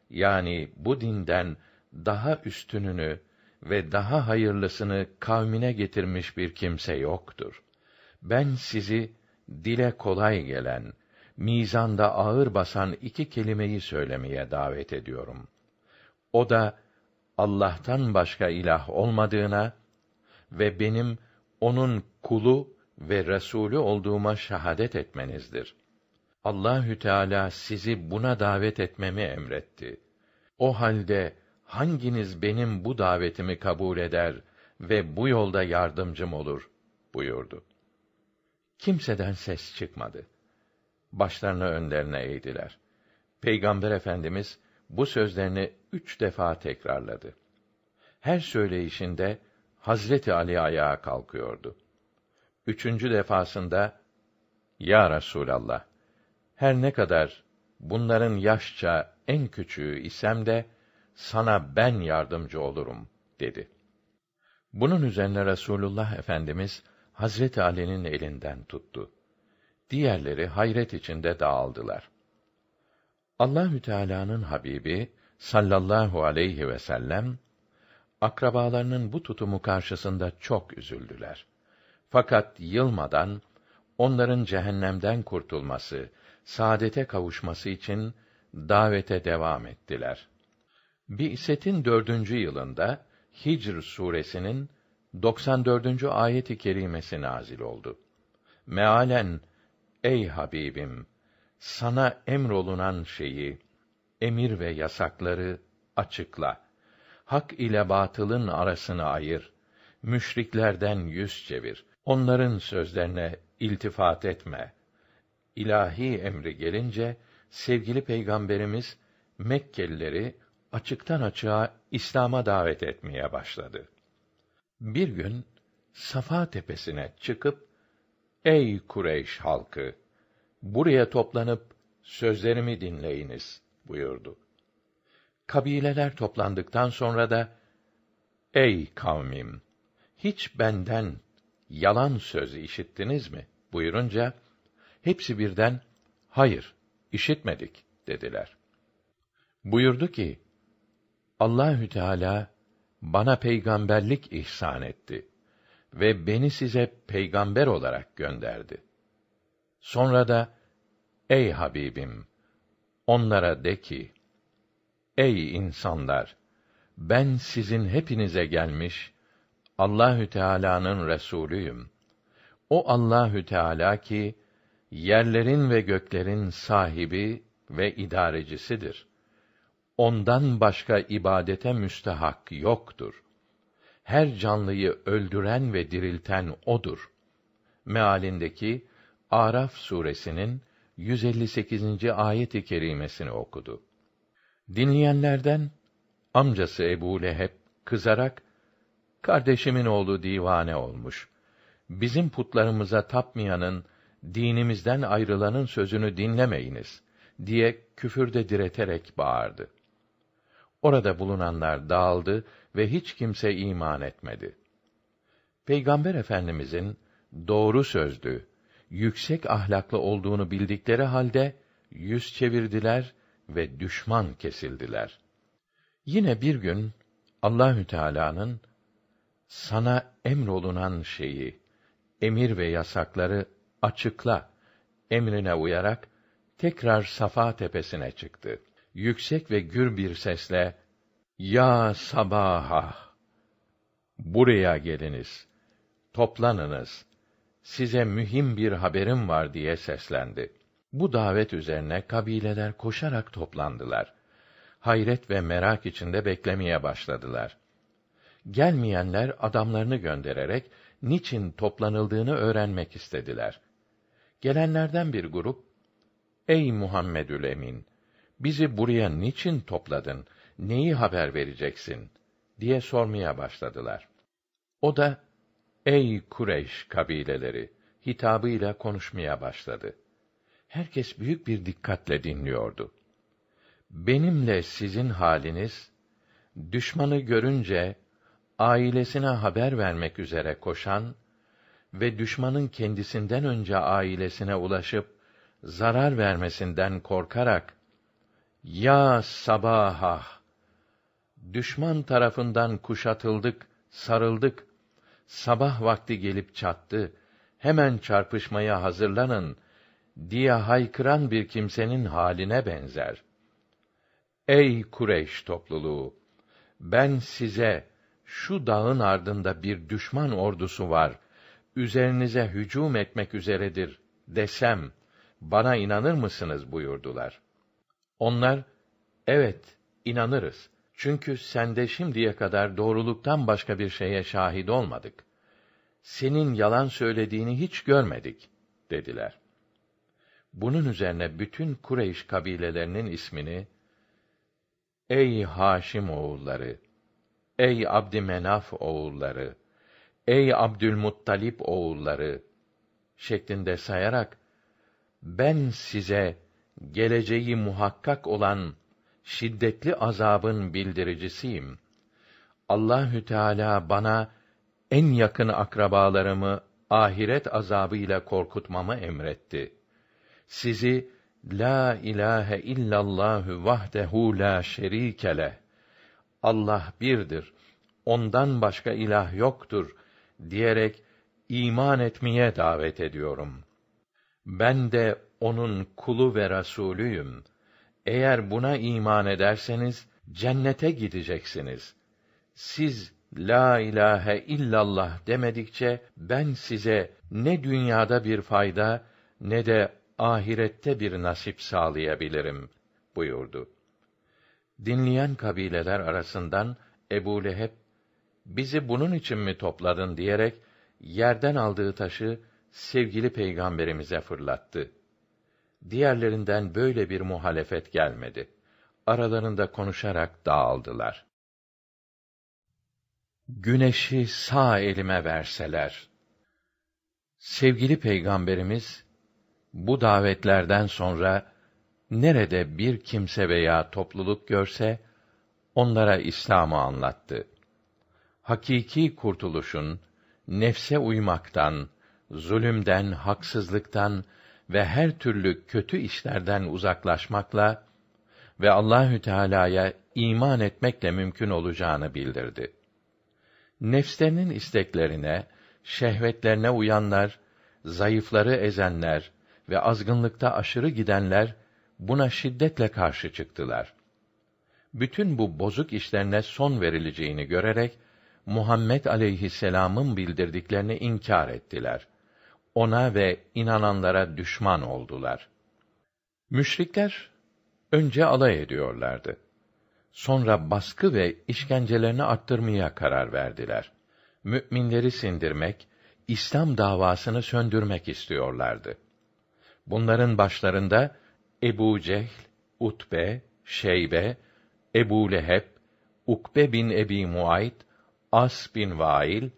yani bu dinden daha üstününü ve daha hayırlısını kavmine getirmiş bir kimse yoktur. Ben sizi dile kolay gelen, mizanda ağır basan iki kelimeyi söylemeye davet ediyorum. O da Allah'tan başka ilah olmadığına ve benim onun kulu ve resulü olduğuma şahadet etmenizdir. Allahü Teala sizi buna davet etmemi emretti. O halde hanginiz benim bu davetimi kabul eder ve bu yolda yardımcım olur buyurdu. Kimseden ses çıkmadı. Başlarını önlerine eğdiler. Peygamber Efendimiz bu sözlerini üç defa tekrarladı. Her söyleyişinde Hazreti Ali ayağa kalkıyordu. Üçüncü defasında, Ya Resûlallah, her ne kadar bunların yaşça en küçüğü isem de, sana ben yardımcı olurum, dedi. Bunun üzerine Resulullah Efendimiz, Hazreti Ali'nin elinden tuttu. Diğerleri hayret içinde dağıldılar. Allahü Teala'nın Habibi sallallahu aleyhi ve sellem akrabalarının bu tutumu karşısında çok üzüldüler. Fakat yılmadan onların cehennemden kurtulması, saadete kavuşması için davete devam ettiler. Bi'setin dördüncü yılında Hicr suresinin 94. ayeti kerimesi nazil oldu. Mealen ey Habibim sana emrolunan şeyi emir ve yasakları açıkla. Hak ile batılın arasını ayır. Müşriklerden yüz çevir. Onların sözlerine iltifat etme. İlahi emri gelince sevgili peygamberimiz Mekkelileri açıktan açığa İslam'a davet etmeye başladı. Bir gün Safa tepesine çıkıp Ey Kureyş halkı buraya toplanıp sözlerimi dinleyiniz buyurdu. Kabileler toplandıktan sonra da Ey kavmim hiç benden yalan söz işittiniz mi buyurunca hepsi birden hayır işitmedik dediler. Buyurdu ki Allahü Teala bana peygamberlik ihsan etti ve beni size peygamber olarak gönderdi. Sonra da ey Habibim onlara de ki ey insanlar ben sizin hepinize gelmiş Allahü Teala'nın resulüyüm. O Allahü Teala ki yerlerin ve göklerin sahibi ve idarecisidir. Ondan başka ibadete müstehak yoktur. Her canlıyı öldüren ve dirilten odur. Mealindeki Araf suresinin 158. ayet-i kerimesini okudu. Dinleyenlerden amcası Ebu Leheb kızarak kardeşimin oğlu divane olmuş. Bizim putlarımıza tapmayanın, dinimizden ayrılanın sözünü dinlemeyiniz diye küfürde direterek bağırdı. Orada bulunanlar dağıldı ve hiç kimse iman etmedi. Peygamber Efendimizin doğru sözlü, yüksek ahlaklı olduğunu bildikleri halde yüz çevirdiler ve düşman kesildiler. Yine bir gün Allahü Teala'nın sana emrolunan şeyi, emir ve yasakları açıkla emrine uyarak tekrar Safa tepesine çıktı. Yüksek ve gür bir sesle Ya sabaha buraya geliniz. Toplanınız. Size mühim bir haberim var diye seslendi. Bu davet üzerine kabileler koşarak toplandılar. Hayret ve merak içinde beklemeye başladılar. Gelmeyenler adamlarını göndererek niçin toplanıldığını öğrenmek istediler. Gelenlerden bir grup, Ey Muhammedül Emin! Bizi buraya niçin topladın? Neyi haber vereceksin? diye sormaya başladılar. O da, Ey Kureyş kabileleri! hitabıyla konuşmaya başladı. Herkes büyük bir dikkatle dinliyordu. Benimle sizin haliniz, düşmanı görünce, ailesine haber vermek üzere koşan ve düşmanın kendisinden önce ailesine ulaşıp zarar vermesinden korkarak ya sabaha düşman tarafından kuşatıldık, sarıldık. Sabah vakti gelip çattı. Hemen çarpışmaya hazırlanın diye haykıran bir kimsenin haline benzer. Ey Kureyş topluluğu, ben size şu dağın ardında bir düşman ordusu var. Üzerinize hücum etmek üzeredir desem bana inanır mısınız buyurdular. Onlar evet inanırız. Çünkü sende şimdiye kadar doğruluktan başka bir şeye şahit olmadık. Senin yalan söylediğini hiç görmedik dediler. Bunun üzerine bütün Kureyş kabilelerinin ismini Ey Haşim oğulları, ey Abdümenaf oğulları, ey Abdülmuttalip oğulları şeklinde sayarak ben size geleceği muhakkak olan şiddetli azabın bildiricisiyim. Allahü Teala bana en yakın akrabalarımı ahiret azabıyla korkutmamı emretti. Sizi la ilahe illallahu vahdehu la şerike Allah birdir. Ondan başka ilah yoktur diyerek iman etmeye davet ediyorum. Ben de onun kulu ve rasulüyüm. Eğer buna iman ederseniz cennete gideceksiniz. Siz la ilahe illallah demedikçe ben size ne dünyada bir fayda ne de ahirette bir nasip sağlayabilirim buyurdu. Dinleyen kabileler arasından Ebu Leheb bizi bunun için mi topladın diyerek yerden aldığı taşı sevgili peygamberimize fırlattı. Diğerlerinden böyle bir muhalefet gelmedi. Aralarında konuşarak dağıldılar. Güneşi sağ elime verseler. Sevgili peygamberimiz bu davetlerden sonra nerede bir kimse veya topluluk görse onlara İslam'ı anlattı. Hakiki kurtuluşun nefse uymaktan, zulümden, haksızlıktan ve her türlü kötü işlerden uzaklaşmakla ve Allahü Teala'ya iman etmekle mümkün olacağını bildirdi. Nefslerinin isteklerine, şehvetlerine uyanlar, zayıfları ezenler ve azgınlıkta aşırı gidenler buna şiddetle karşı çıktılar. Bütün bu bozuk işlerine son verileceğini görerek Muhammed aleyhisselam'ın bildirdiklerini inkar ettiler ona ve inananlara düşman oldular. Müşrikler önce alay ediyorlardı. Sonra baskı ve işkencelerini arttırmaya karar verdiler. Müminleri sindirmek, İslam davasını söndürmek istiyorlardı. Bunların başlarında Ebu Cehl, Utbe, Şeybe, Ebu Leheb, Ukbe bin Ebi Muayt, As bin Vail,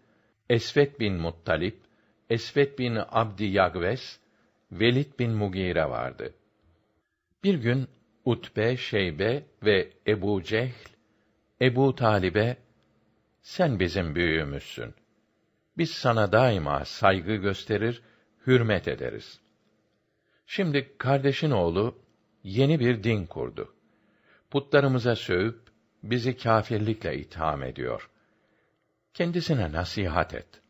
Esvet bin Muttalip, Esvet bin Abdi Yagves, Velid bin Mugire vardı. Bir gün Utbe, Şeybe ve Ebu Cehl, Ebu Talib'e, sen bizim büyüğümüzsün. Biz sana daima saygı gösterir, hürmet ederiz. Şimdi kardeşin oğlu yeni bir din kurdu. Putlarımıza sövüp bizi kâfirlikle itham ediyor. Kendisine nasihat et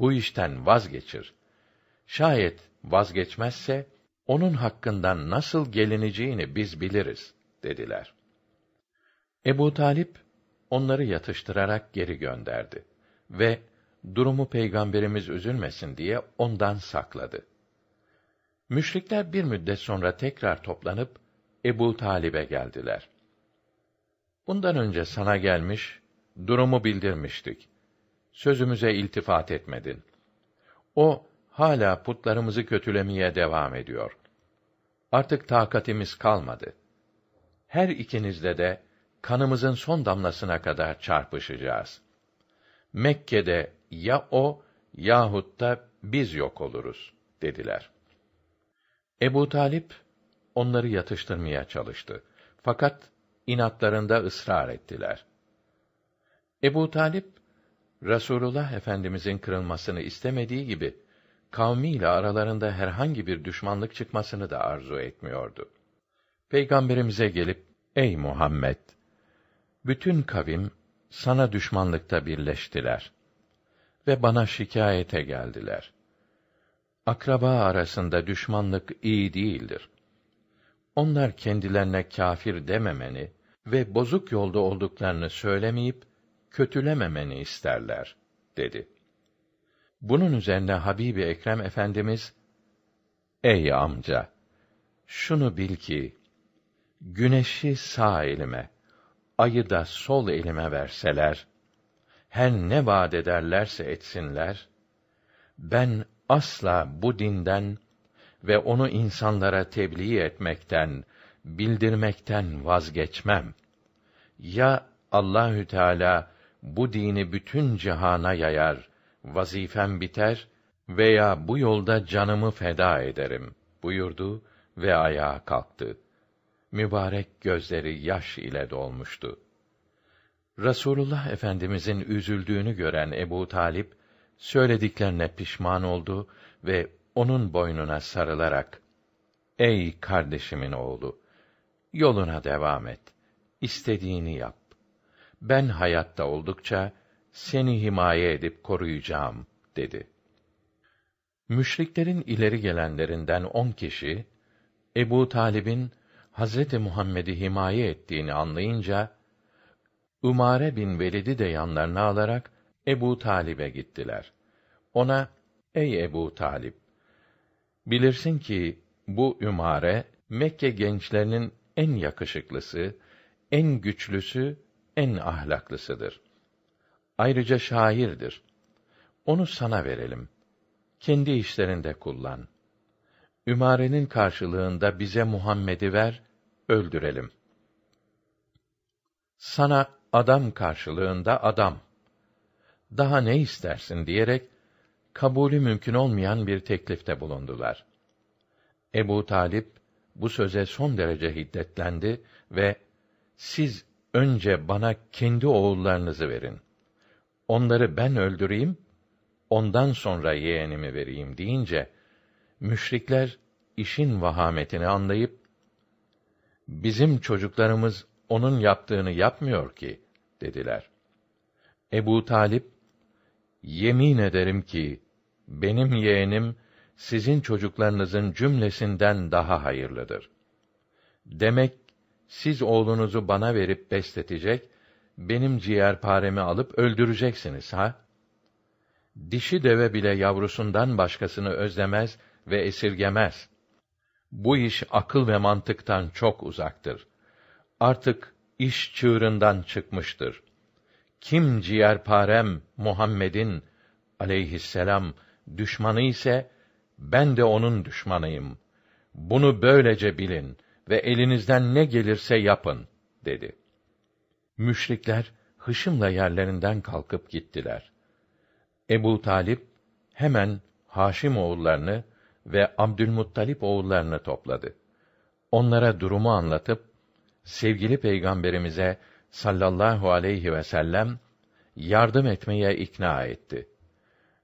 bu işten vazgeçir. Şayet vazgeçmezse onun hakkından nasıl gelineceğini biz biliriz dediler. Ebu Talip onları yatıştırarak geri gönderdi ve durumu peygamberimiz üzülmesin diye ondan sakladı. Müşrikler bir müddet sonra tekrar toplanıp Ebu Talib'e geldiler. Bundan önce sana gelmiş, durumu bildirmiştik. Sözümüze iltifat etmedin. O hala putlarımızı kötülemeye devam ediyor. Artık takatimiz kalmadı. Her ikinizle de kanımızın son damlasına kadar çarpışacağız. Mekke'de ya o yahut da biz yok oluruz dediler. Ebu Talip onları yatıştırmaya çalıştı. Fakat inatlarında ısrar ettiler. Ebu Talip Rasulullah Efendimizin kırılmasını istemediği gibi kavmiyle aralarında herhangi bir düşmanlık çıkmasını da arzu etmiyordu. Peygamberimize gelip ey Muhammed bütün kavim sana düşmanlıkta birleştiler ve bana şikayete geldiler. Akraba arasında düşmanlık iyi değildir. Onlar kendilerine kâfir dememeni ve bozuk yolda olduklarını söylemeyip kötülememeni isterler dedi. Bunun üzerine Habibi Ekrem Efendimiz Ey amca şunu bil ki güneşi sağ elime ayı da sol elime verseler her ne vaad ederlerse etsinler ben asla bu dinden ve onu insanlara tebliğ etmekten, bildirmekten vazgeçmem. Ya Allahü Teala bu dini bütün cihana yayar, vazifem biter veya bu yolda canımı feda ederim buyurdu ve ayağa kalktı. Mübarek gözleri yaş ile dolmuştu. Rasulullah Efendimizin üzüldüğünü gören Ebu Talip söylediklerine pişman oldu ve onun boynuna sarılarak Ey kardeşimin oğlu yoluna devam et istediğini yap ben hayatta oldukça seni himaye edip koruyacağım dedi. Müşriklerin ileri gelenlerinden on kişi Ebu Talib'in Hazreti Muhammed'i himaye ettiğini anlayınca Umare bin Velid'i de yanlarına alarak Ebu Talib'e gittiler. Ona, ey Ebu Talib, bilirsin ki bu Ümare, Mekke gençlerinin en yakışıklısı, en güçlüsü, en ahlaklısıdır. Ayrıca şairdir. Onu sana verelim. Kendi işlerinde kullan. Ümare'nin karşılığında bize Muhammed'i ver, öldürelim. Sana adam karşılığında adam. Daha ne istersin diyerek kabulü mümkün olmayan bir teklifte bulundular. Ebu Talip bu söze son derece hiddetlendi ve siz önce bana kendi oğullarınızı verin. Onları ben öldüreyim, ondan sonra yeğenimi vereyim deyince müşrikler işin vahametini anlayıp bizim çocuklarımız onun yaptığını yapmıyor ki dediler. Ebu Talip yemin ederim ki benim yeğenim sizin çocuklarınızın cümlesinden daha hayırlıdır. Demek siz oğlunuzu bana verip besletecek, benim ciğerparemi alıp öldüreceksiniz ha? Dişi deve bile yavrusundan başkasını özlemez ve esirgemez. Bu iş akıl ve mantıktan çok uzaktır. Artık iş çığırından çıkmıştır. Kim ciğerparem Muhammed'in aleyhisselam düşmanı ise ben de onun düşmanıyım. Bunu böylece bilin ve elinizden ne gelirse yapın dedi. Müşrikler hışımla yerlerinden kalkıp gittiler. Ebu Talip hemen Haşim oğullarını ve Abdülmuttalip oğullarını topladı. Onlara durumu anlatıp sevgili peygamberimize sallallahu aleyhi ve sellem yardım etmeye ikna etti.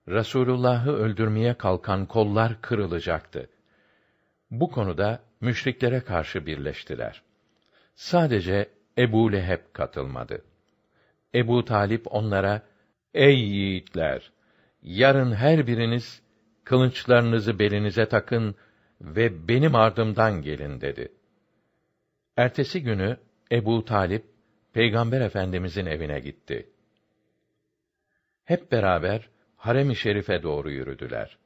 Resulullah'ı öldürmeye kalkan kollar kırılacaktı. Bu konuda müşriklere karşı birleştiler. Sadece Ebu Leheb katılmadı. Ebu Talip onlara, Ey yiğitler! Yarın her biriniz kılıçlarınızı belinize takın ve benim ardımdan gelin dedi. Ertesi günü Ebu Talip Peygamber Efendimizin evine gitti. Hep beraber harem-i şerife doğru yürüdüler.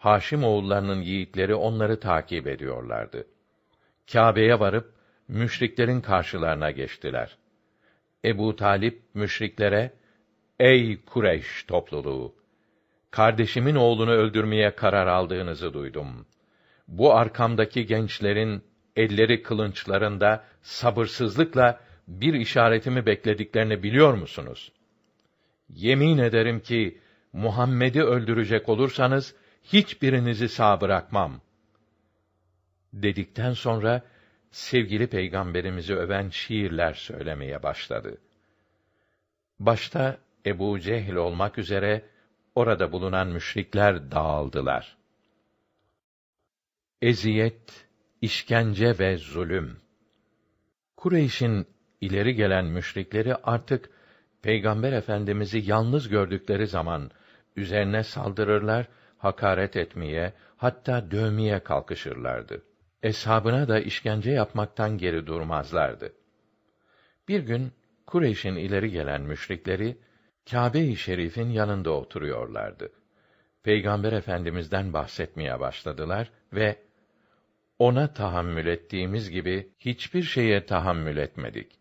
Haşim oğullarının yiğitleri onları takip ediyorlardı. Kâbe'ye varıp müşriklerin karşılarına geçtiler. Ebu Talip müşriklere Ey Kureyş topluluğu kardeşimin oğlunu öldürmeye karar aldığınızı duydum. Bu arkamdaki gençlerin elleri kılınçlarında sabırsızlıkla bir işaretimi beklediklerini biliyor musunuz? Yemin ederim ki Muhammed'i öldürecek olursanız hiçbirinizi sağ bırakmam. Dedikten sonra sevgili peygamberimizi öven şiirler söylemeye başladı. Başta Ebu Cehil olmak üzere orada bulunan müşrikler dağıldılar. Eziyet, işkence ve zulüm. Kureyş'in ileri gelen müşrikleri artık Peygamber Efendimizi yalnız gördükleri zaman üzerine saldırırlar, hakaret etmeye, hatta dövmeye kalkışırlardı. Eshabına da işkence yapmaktan geri durmazlardı. Bir gün Kureyş'in ileri gelen müşrikleri Kâbe-i Şerif'in yanında oturuyorlardı. Peygamber Efendimizden bahsetmeye başladılar ve ona tahammül ettiğimiz gibi hiçbir şeye tahammül etmedik.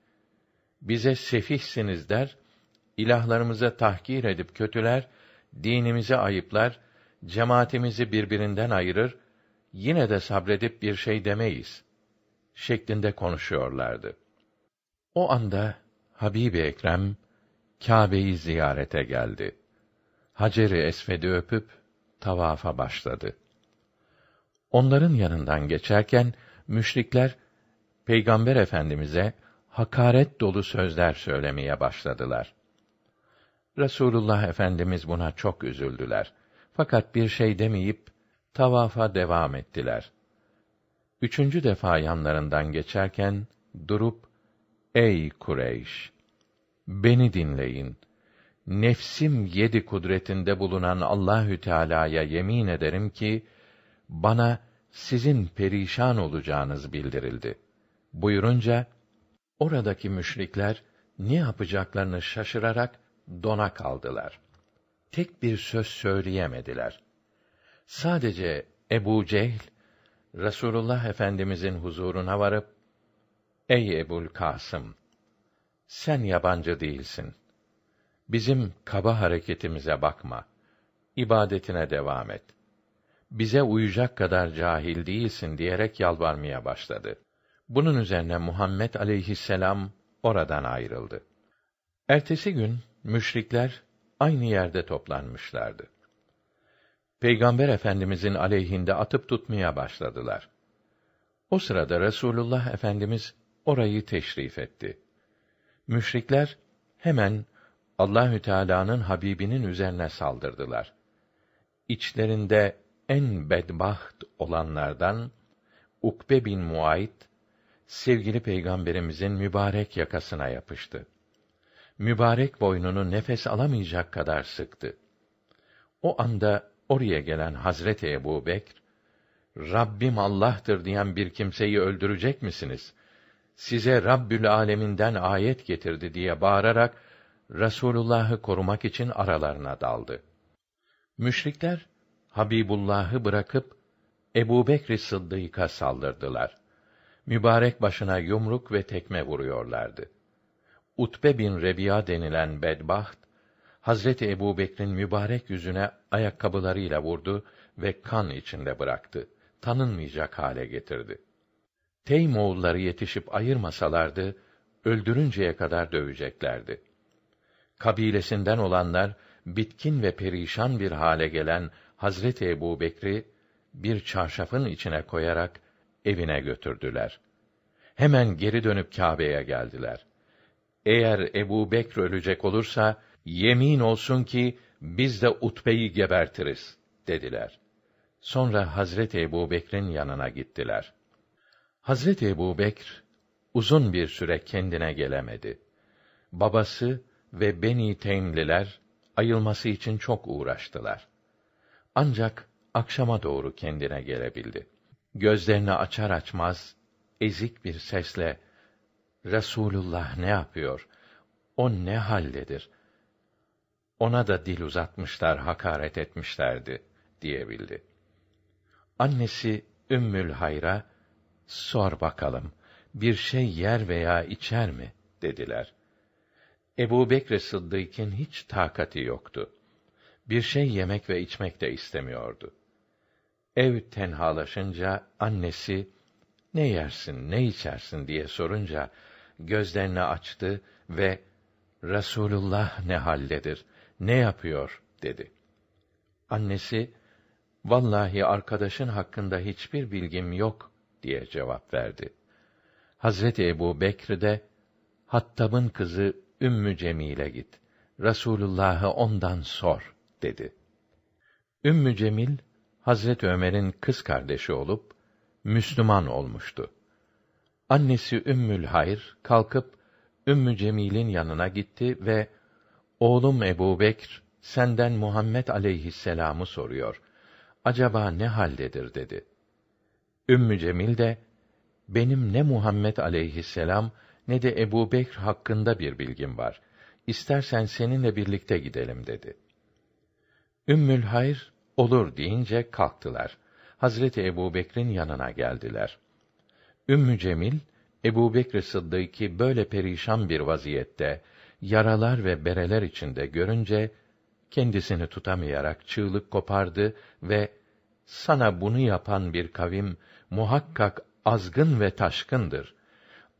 Bize sefihsiniz der, ilahlarımıza tahkir edip kötüler, dinimizi ayıplar, cemaatimizi birbirinden ayırır, yine de sabredip bir şey demeyiz şeklinde konuşuyorlardı. O anda Habibi Ekrem Kâbe'yi ziyarete geldi. Hacer-i Esved'i öpüp tavafa başladı. Onların yanından geçerken müşrikler Peygamber Efendimize hakaret dolu sözler söylemeye başladılar. Resulullah Efendimiz buna çok üzüldüler. Fakat bir şey demeyip tavafa devam ettiler. Üçüncü defa yanlarından geçerken durup Ey Kureyş! Beni dinleyin. Nefsim yedi kudretinde bulunan Allahü Teala'ya yemin ederim ki bana sizin perişan olacağınız bildirildi. Buyurunca oradaki müşrikler ne yapacaklarını şaşırarak dona kaldılar. Tek bir söz söyleyemediler. Sadece Ebu Cehl Resulullah Efendimizin huzuruna varıp Ey Ebul Kasım sen yabancı değilsin. Bizim kaba hareketimize bakma. İbadetine devam et. Bize uyacak kadar cahil değilsin diyerek yalvarmaya başladı. Bunun üzerine Muhammed aleyhisselam oradan ayrıldı. Ertesi gün müşrikler aynı yerde toplanmışlardı. Peygamber Efendimizin aleyhinde atıp tutmaya başladılar. O sırada Resulullah Efendimiz orayı teşrif etti. Müşrikler hemen Allahü Teala'nın Habibinin üzerine saldırdılar. İçlerinde en bedbaht olanlardan Ukbe bin Muayt sevgili peygamberimizin mübarek yakasına yapıştı. Mübarek boynunu nefes alamayacak kadar sıktı. O anda oraya gelen Hazreti Ebu Bekr, Rabbim Allah'tır diyen bir kimseyi öldürecek misiniz? Size Rabbül Aleminden ayet getirdi diye bağırarak Resulullah'ı korumak için aralarına daldı. Müşrikler Habibullah'ı bırakıp Ebu Bekr Sıddık'a saldırdılar. Mübarek başına yumruk ve tekme vuruyorlardı. Utbe bin Rebiya denilen bedbaht, Hazreti Ebu Bekr'in mübarek yüzüne ayakkabılarıyla vurdu ve kan içinde bıraktı. Tanınmayacak hale getirdi. Teym oğulları yetişip ayırmasalardı, öldürünceye kadar döveceklerdi. Kabilesinden olanlar, bitkin ve perişan bir hale gelen Hazreti Ebu Bekri, bir çarşafın içine koyarak evine götürdüler. Hemen geri dönüp Kâbe'ye geldiler. Eğer Ebu Bekr ölecek olursa, yemin olsun ki, biz de Utbe'yi gebertiriz, dediler. Sonra Hazreti Ebu Bekr'in yanına gittiler. Hazreti Ebu Bekr, uzun bir süre kendine gelemedi. Babası ve Beni Teymliler, ayılması için çok uğraştılar. Ancak akşama doğru kendine gelebildi. Gözlerini açar açmaz ezik bir sesle Resulullah ne yapıyor? O ne halledir? Ona da dil uzatmışlar, hakaret etmişlerdi diyebildi. Annesi Ümmül Hayra sor bakalım bir şey yer veya içer mi dediler. Ebu Bekr Sıddık'ın hiç takati yoktu. Bir şey yemek ve içmek de istemiyordu. Ev tenhalaşınca annesi ne yersin, ne içersin diye sorunca gözlerini açtı ve Resulullah ne halledir, ne yapıyor dedi. Annesi vallahi arkadaşın hakkında hiçbir bilgim yok diye cevap verdi. Hazreti Ebu Bekr de Hattab'ın kızı Ümmü Cemil'e git. Resulullah'ı ondan sor dedi. Ümmü Cemil Hazret Ömer'in kız kardeşi olup Müslüman olmuştu. Annesi Ümmül Hayr kalkıp Ümmü Cemil'in yanına gitti ve oğlum Ebu Bekr senden Muhammed aleyhisselam'ı soruyor. Acaba ne haldedir dedi. Ümmü Cemil de benim ne Muhammed aleyhisselam ne de Ebu Bekr hakkında bir bilgim var. İstersen seninle birlikte gidelim dedi. Ümmül Hayr olur deyince kalktılar. Hazreti Ebu Bekr'in yanına geldiler. Ümmü Cemil, Ebu Bekr Sıddık'ı böyle perişan bir vaziyette, yaralar ve bereler içinde görünce, kendisini tutamayarak çığlık kopardı ve, sana bunu yapan bir kavim, muhakkak azgın ve taşkındır.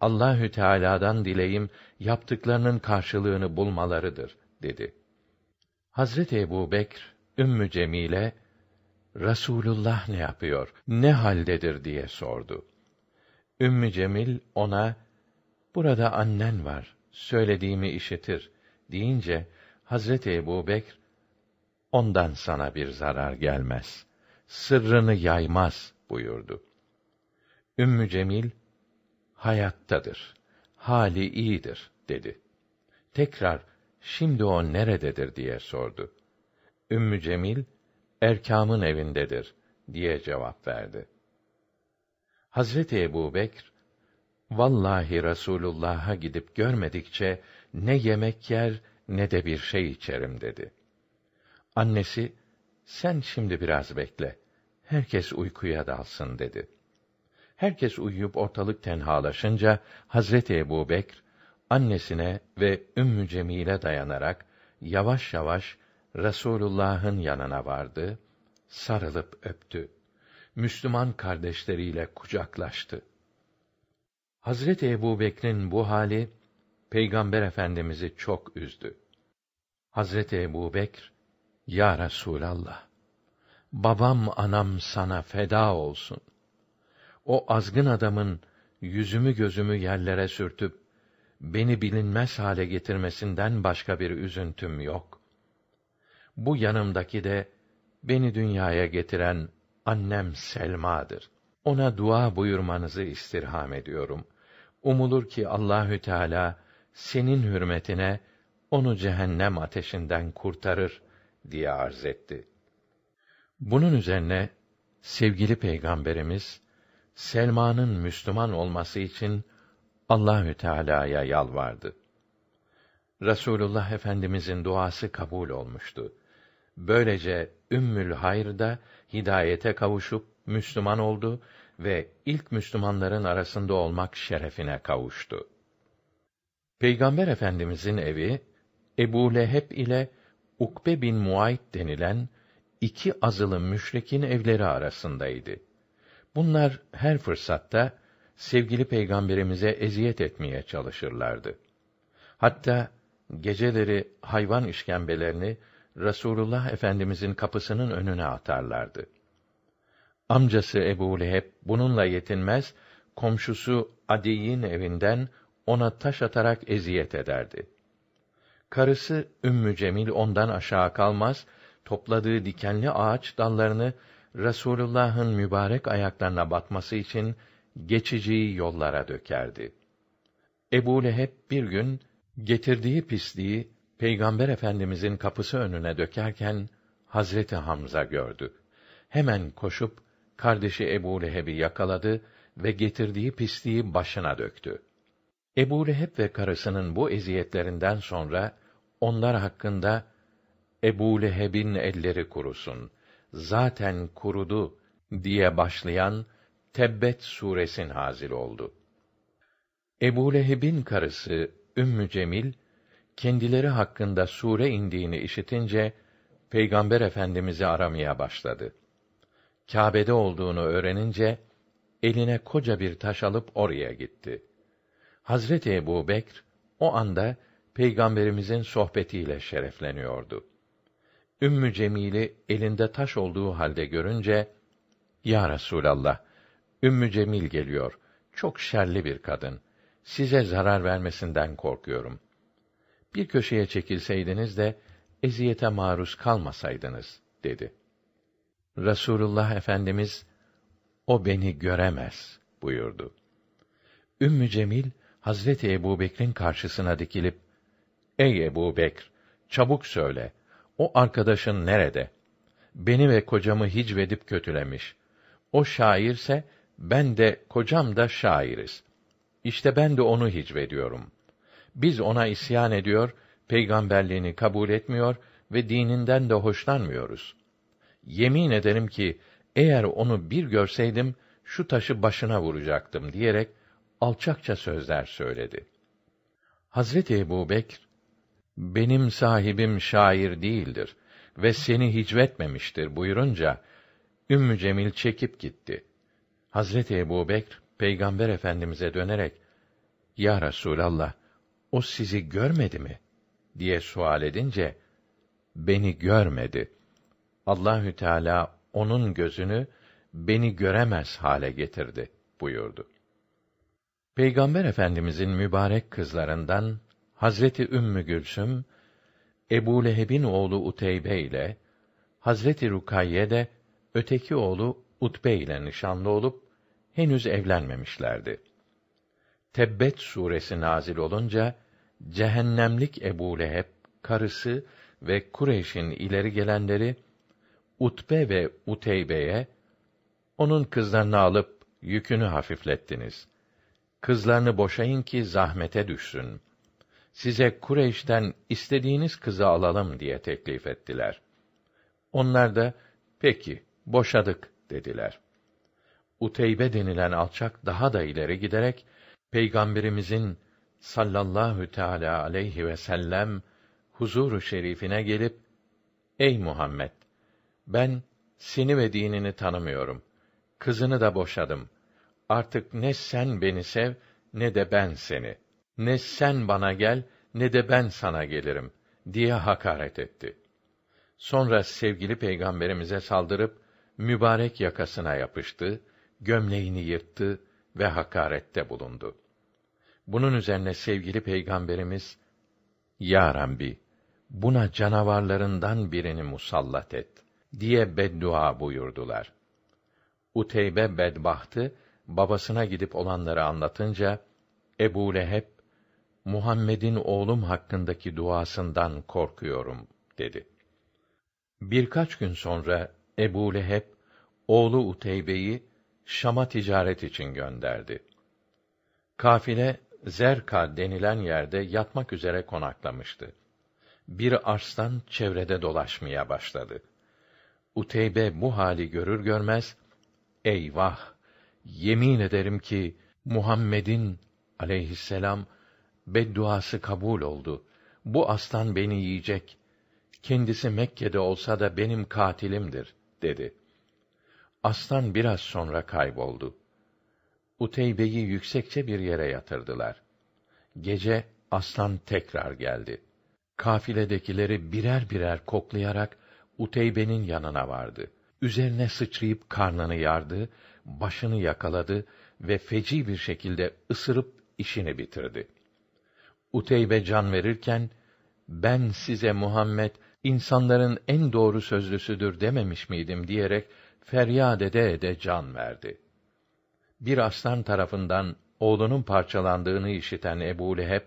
Allahü Teala'dan dileyim yaptıklarının karşılığını bulmalarıdır dedi. Hazreti Ebu Bekr Ümmü Cemile Rasulullah ne yapıyor? Ne haldedir diye sordu. Ümmü Cemil ona burada annen var. Söylediğimi işitir deyince Hazreti Ebu Bekr ondan sana bir zarar gelmez. Sırrını yaymaz buyurdu. Ümmü Cemil hayattadır. Hali iyidir dedi. Tekrar şimdi o nerededir diye sordu. Ümmü Cemil Erkam'ın evindedir diye cevap verdi. Hazreti Ebu Bekr, vallahi Resulullah'a gidip görmedikçe ne yemek yer ne de bir şey içerim dedi. Annesi, sen şimdi biraz bekle. Herkes uykuya dalsın dedi. Herkes uyuyup ortalık tenhalaşınca Hazreti Ebu Bekr annesine ve Ümmü Cemile dayanarak yavaş yavaş Resulullah'ın yanına vardı, sarılıp öptü. Müslüman kardeşleriyle kucaklaştı. Hazreti Ebu Bekr'in bu hali Peygamber Efendimizi çok üzdü. Hazreti Ebu Bekr, Ya Resûlallah, babam anam sana feda olsun. O azgın adamın yüzümü gözümü yerlere sürtüp beni bilinmez hale getirmesinden başka bir üzüntüm yok. Bu yanımdaki de beni dünyaya getiren annem Selma'dır. Ona dua buyurmanızı istirham ediyorum. Umulur ki Allahü Teala senin hürmetine onu cehennem ateşinden kurtarır diye arz etti. Bunun üzerine sevgili peygamberimiz Selma'nın Müslüman olması için Allahü Teala'ya yalvardı. Resulullah Efendimizin duası kabul olmuştu. Böylece Ümmül Hayr da hidayete kavuşup Müslüman oldu ve ilk Müslümanların arasında olmak şerefine kavuştu. Peygamber Efendimizin evi Ebu Leheb ile Ukbe bin Muayt denilen iki azılı müşrikin evleri arasındaydı. Bunlar her fırsatta sevgili peygamberimize eziyet etmeye çalışırlardı. Hatta geceleri hayvan işkembelerini Rasulullah Efendimizin kapısının önüne atarlardı. Amcası Ebu Leheb bununla yetinmez, komşusu Adi'nin evinden ona taş atarak eziyet ederdi. Karısı Ümmü Cemil ondan aşağı kalmaz, topladığı dikenli ağaç dallarını Resulullah'ın mübarek ayaklarına batması için geçici yollara dökerdi. Ebu Leheb bir gün getirdiği pisliği Peygamber Efendimizin kapısı önüne dökerken Hazreti Hamza gördü. hemen koşup kardeşi Ebu Leheb'i yakaladı ve getirdiği pisliği başına döktü. Ebu Leheb ve karısının bu eziyetlerinden sonra onlar hakkında Ebu Leheb'in elleri kurusun. Zaten kurudu diye başlayan Tebbet suresi nazil oldu. Ebu Leheb'in karısı Ümmü Cemil kendileri hakkında sure indiğini işitince Peygamber Efendimizi aramaya başladı. Kâbe'de olduğunu öğrenince eline koca bir taş alıp oraya gitti. Hazreti Ebu Bekr o anda Peygamberimizin sohbetiyle şerefleniyordu. Ümmü Cemil'i elinde taş olduğu halde görünce, Ya Resûlallah, Ümmü Cemil geliyor. Çok şerli bir kadın. Size zarar vermesinden korkuyorum. Bir köşeye çekilseydiniz de eziyete maruz kalmasaydınız dedi. Rasulullah Efendimiz o beni göremez buyurdu. Ümmü Cemil Hazreti Ebubekr'in karşısına dikilip Ey Ebu Bekr, çabuk söyle, o arkadaşın nerede? Beni ve kocamı hicvedip kötülemiş. O şairse, ben de kocam da şairiz. İşte ben de onu hicvediyorum. Biz ona isyan ediyor, peygamberliğini kabul etmiyor ve dininden de hoşlanmıyoruz. Yemin ederim ki, eğer onu bir görseydim, şu taşı başına vuracaktım diyerek, alçakça sözler söyledi. Hazreti Ebu Bekr, benim sahibim şair değildir ve seni hicvetmemiştir buyurunca, Ümmü Cemil çekip gitti. Hazreti Ebu Bekr, Peygamber Efendimiz'e dönerek, Ya Resûlallah, o sizi görmedi mi? diye sual edince, beni görmedi. Allahü Teala onun gözünü beni göremez hale getirdi buyurdu. Peygamber Efendimizin mübarek kızlarından Hazreti Ümmü Gülsüm Ebu Leheb'in oğlu Uteybe ile Hazreti Rukayye de öteki oğlu Utbe ile nişanlı olup henüz evlenmemişlerdi. Tebbet suresi nazil olunca cehennemlik Ebu Leheb karısı ve Kureyş'in ileri gelenleri Utbe ve Uteybe'ye onun kızlarını alıp yükünü hafiflettiniz. Kızlarını boşayın ki zahmete düşsün. Size Kureyş'ten istediğiniz kızı alalım diye teklif ettiler. Onlar da peki boşadık dediler. Uteybe denilen alçak daha da ileri giderek Peygamberimizin sallallahu teala aleyhi ve sellem huzuru şerifine gelip Ey Muhammed ben seni ve dinini tanımıyorum. Kızını da boşadım. Artık ne sen beni sev ne de ben seni. Ne sen bana gel ne de ben sana gelirim diye hakaret etti. Sonra sevgili peygamberimize saldırıp mübarek yakasına yapıştı, gömleğini yırttı ve hakarette bulundu. Bunun üzerine sevgili peygamberimiz Ya Rabbi buna canavarlarından birini musallat et diye beddua buyurdular. Uteybe bedbahtı babasına gidip olanları anlatınca Ebu Leheb Muhammed'in oğlum hakkındaki duasından korkuyorum dedi. Birkaç gün sonra Ebu Leheb oğlu Uteybe'yi Şam'a ticaret için gönderdi. Kafile Zerka denilen yerde yatmak üzere konaklamıştı. Bir arslan çevrede dolaşmaya başladı. Uteybe bu hali görür görmez, eyvah! Yemin ederim ki Muhammed'in aleyhisselam bedduası kabul oldu. Bu aslan beni yiyecek. Kendisi Mekke'de olsa da benim katilimdir dedi. Aslan biraz sonra kayboldu. Uteybe'yi yüksekçe bir yere yatırdılar. Gece aslan tekrar geldi. Kafiledekileri birer birer koklayarak Uteybe'nin yanına vardı. Üzerine sıçrayıp karnını yardı, başını yakaladı ve feci bir şekilde ısırıp işini bitirdi. Uteybe can verirken ben size Muhammed insanların en doğru sözlüsüdür dememiş miydim diyerek feryat ede ede can verdi. Bir aslan tarafından oğlunun parçalandığını işiten Ebu Leheb,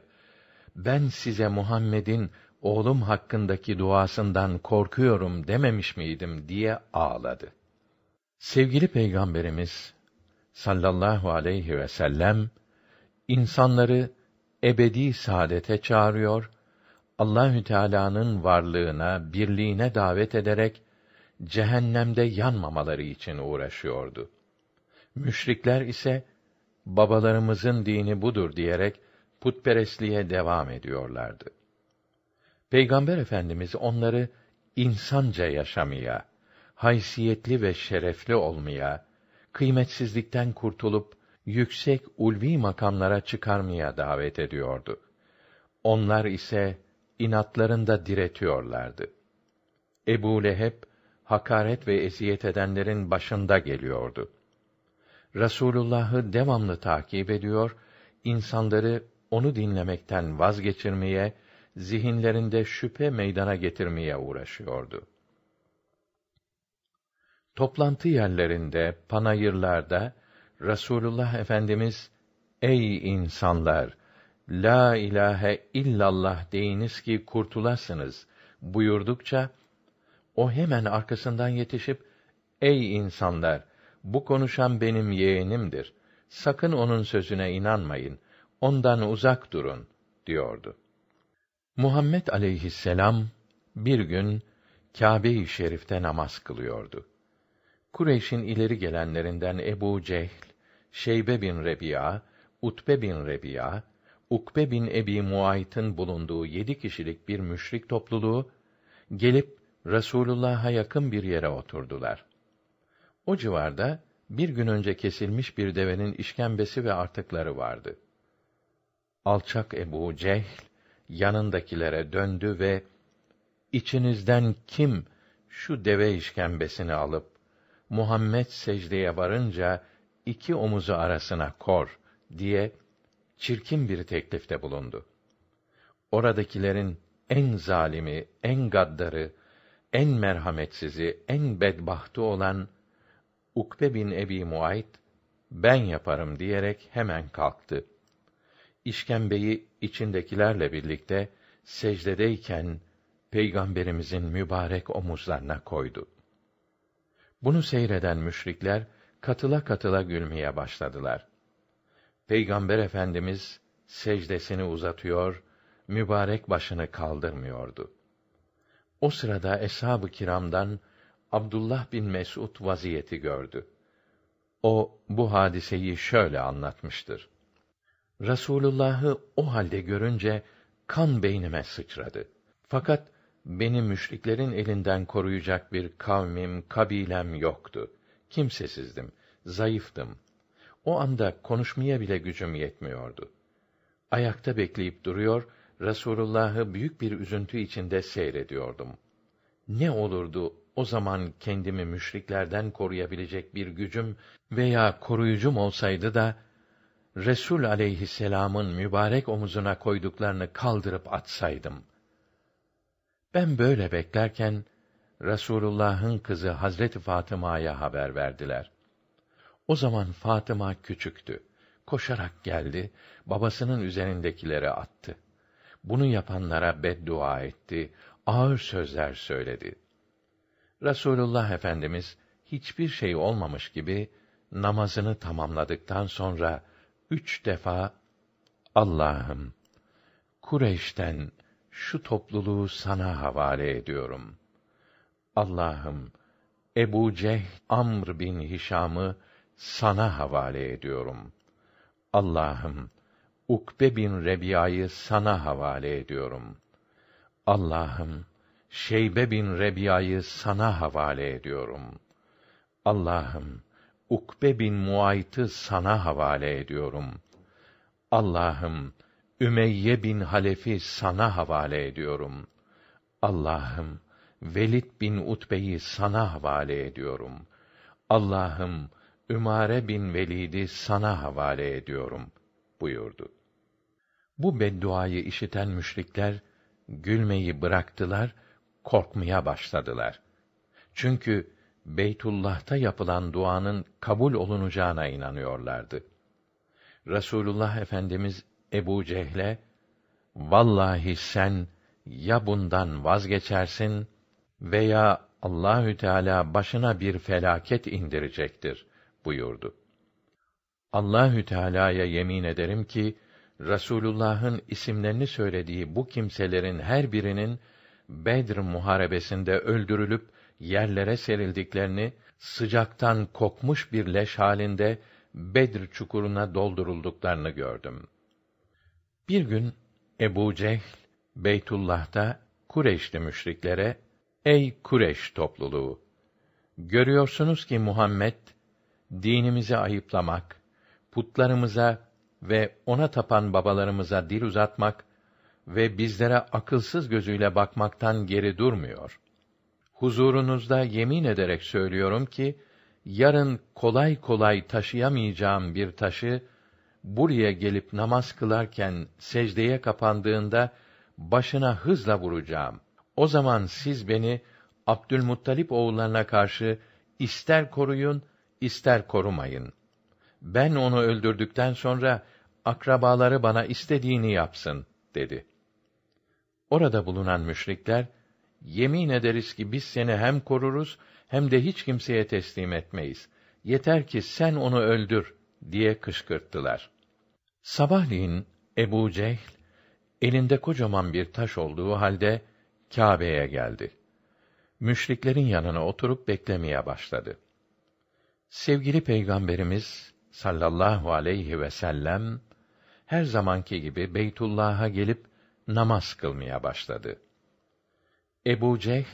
ben size Muhammed'in oğlum hakkındaki duasından korkuyorum dememiş miydim diye ağladı. Sevgili Peygamberimiz sallallahu aleyhi ve sellem insanları ebedi saadete çağırıyor, Allahü Teala'nın varlığına, birliğine davet ederek cehennemde yanmamaları için uğraşıyordu. Müşrikler ise babalarımızın dini budur diyerek putperestliğe devam ediyorlardı. Peygamber Efendimiz onları insanca yaşamaya, haysiyetli ve şerefli olmaya, kıymetsizlikten kurtulup yüksek ulvi makamlara çıkarmaya davet ediyordu. Onlar ise inatlarında diretiyorlardı. Ebu Leheb hakaret ve eziyet edenlerin başında geliyordu. Rasulullah'ı devamlı takip ediyor, insanları onu dinlemekten vazgeçirmeye, zihinlerinde şüphe meydana getirmeye uğraşıyordu. Toplantı yerlerinde, panayırlarda Rasulullah Efendimiz Ey insanlar, la ilahe illallah deyiniz ki kurtulasınız buyurdukça o hemen arkasından yetişip ey insanlar bu konuşan benim yeğenimdir. Sakın onun sözüne inanmayın. Ondan uzak durun diyordu. Muhammed aleyhisselam bir gün Kâbe-i Şerif'te namaz kılıyordu. Kureyş'in ileri gelenlerinden Ebu Cehl, Şeybe bin Rebiya, Utbe bin Rebiya, Ukbe bin Ebi Muayt'ın bulunduğu yedi kişilik bir müşrik topluluğu gelip Resulullah'a yakın bir yere oturdular. O civarda bir gün önce kesilmiş bir devenin işkembesi ve artıkları vardı. Alçak Ebu Cehl yanındakilere döndü ve içinizden kim şu deve işkembesini alıp Muhammed secdeye varınca iki omuzu arasına kor diye çirkin bir teklifte bulundu. Oradakilerin en zalimi, en gaddarı, en merhametsizi, en bedbahtı olan Ukbe bin Ebi Muayt ben yaparım diyerek hemen kalktı. İşkembeyi içindekilerle birlikte secdedeyken peygamberimizin mübarek omuzlarına koydu. Bunu seyreden müşrikler katıla katıla gülmeye başladılar. Peygamber Efendimiz secdesini uzatıyor, mübarek başını kaldırmıyordu. O sırada eshab-ı kiramdan Abdullah bin Mes'ud vaziyeti gördü. O bu hadiseyi şöyle anlatmıştır. Rasulullah'ı o halde görünce kan beynime sıçradı. Fakat beni müşriklerin elinden koruyacak bir kavmim, kabilem yoktu. Kimsesizdim, zayıftım. O anda konuşmaya bile gücüm yetmiyordu. Ayakta bekleyip duruyor, Resulullah'ı büyük bir üzüntü içinde seyrediyordum. Ne olurdu o zaman kendimi müşriklerden koruyabilecek bir gücüm veya koruyucum olsaydı da Resul aleyhisselam'ın mübarek omuzuna koyduklarını kaldırıp atsaydım. Ben böyle beklerken Resulullah'ın kızı Hazreti Fatıma'ya haber verdiler. O zaman Fatıma küçüktü. Koşarak geldi, babasının üzerindekileri attı. Bunu yapanlara beddua etti, ağır sözler söyledi. Rasulullah Efendimiz hiçbir şey olmamış gibi namazını tamamladıktan sonra üç defa Allah'ım Kureyş'ten şu topluluğu sana havale ediyorum. Allah'ım Ebu Ceh Amr bin Hişam'ı sana havale ediyorum. Allah'ım Ukbe bin Rebiya'yı sana havale ediyorum. Allah'ım Şeybe bin Rebiya'yı sana havale ediyorum. Allah'ım Ukbe bin Muayt'ı sana havale ediyorum. Allah'ım Ümeyye bin Halef'i sana havale ediyorum. Allah'ım Velid bin Utbe'yi sana havale ediyorum. Allah'ım Ümare bin Velid'i sana havale ediyorum buyurdu. Bu bedduayı işiten müşrikler gülmeyi bıraktılar, korkmaya başladılar. Çünkü Beytullah'ta yapılan duanın kabul olunacağına inanıyorlardı. Resulullah Efendimiz Ebu Cehle, vallahi sen ya bundan vazgeçersin veya Allahü Teala başına bir felaket indirecektir buyurdu. Allahü Teala'ya yemin ederim ki Rasulullah'ın isimlerini söylediği bu kimselerin her birinin Bedr muharebesinde öldürülüp yerlere serildiklerini, sıcaktan kokmuş bir leş halinde Bedr çukuruna doldurulduklarını gördüm. Bir gün Ebu Cehl Beytullah'ta Kureşli müşriklere Ey Kureş topluluğu görüyorsunuz ki Muhammed dinimizi ayıplamak, putlarımıza ve ona tapan babalarımıza dil uzatmak ve bizlere akılsız gözüyle bakmaktan geri durmuyor. Huzurunuzda yemin ederek söylüyorum ki yarın kolay kolay taşıyamayacağım bir taşı buraya gelip namaz kılarken secdeye kapandığında başına hızla vuracağım. O zaman siz beni Abdülmuttalip oğullarına karşı ister koruyun, ister korumayın. Ben onu öldürdükten sonra akrabaları bana istediğini yapsın dedi. Orada bulunan müşrikler yemin ederiz ki biz seni hem koruruz hem de hiç kimseye teslim etmeyiz. Yeter ki sen onu öldür diye kışkırttılar. Sabahleyin Ebu Cehl elinde kocaman bir taş olduğu halde Kâbe'ye geldi. Müşriklerin yanına oturup beklemeye başladı. Sevgili Peygamberimiz sallallahu aleyhi ve sellem her zamanki gibi Beytullah'a gelip namaz kılmaya başladı. Ebu Cehl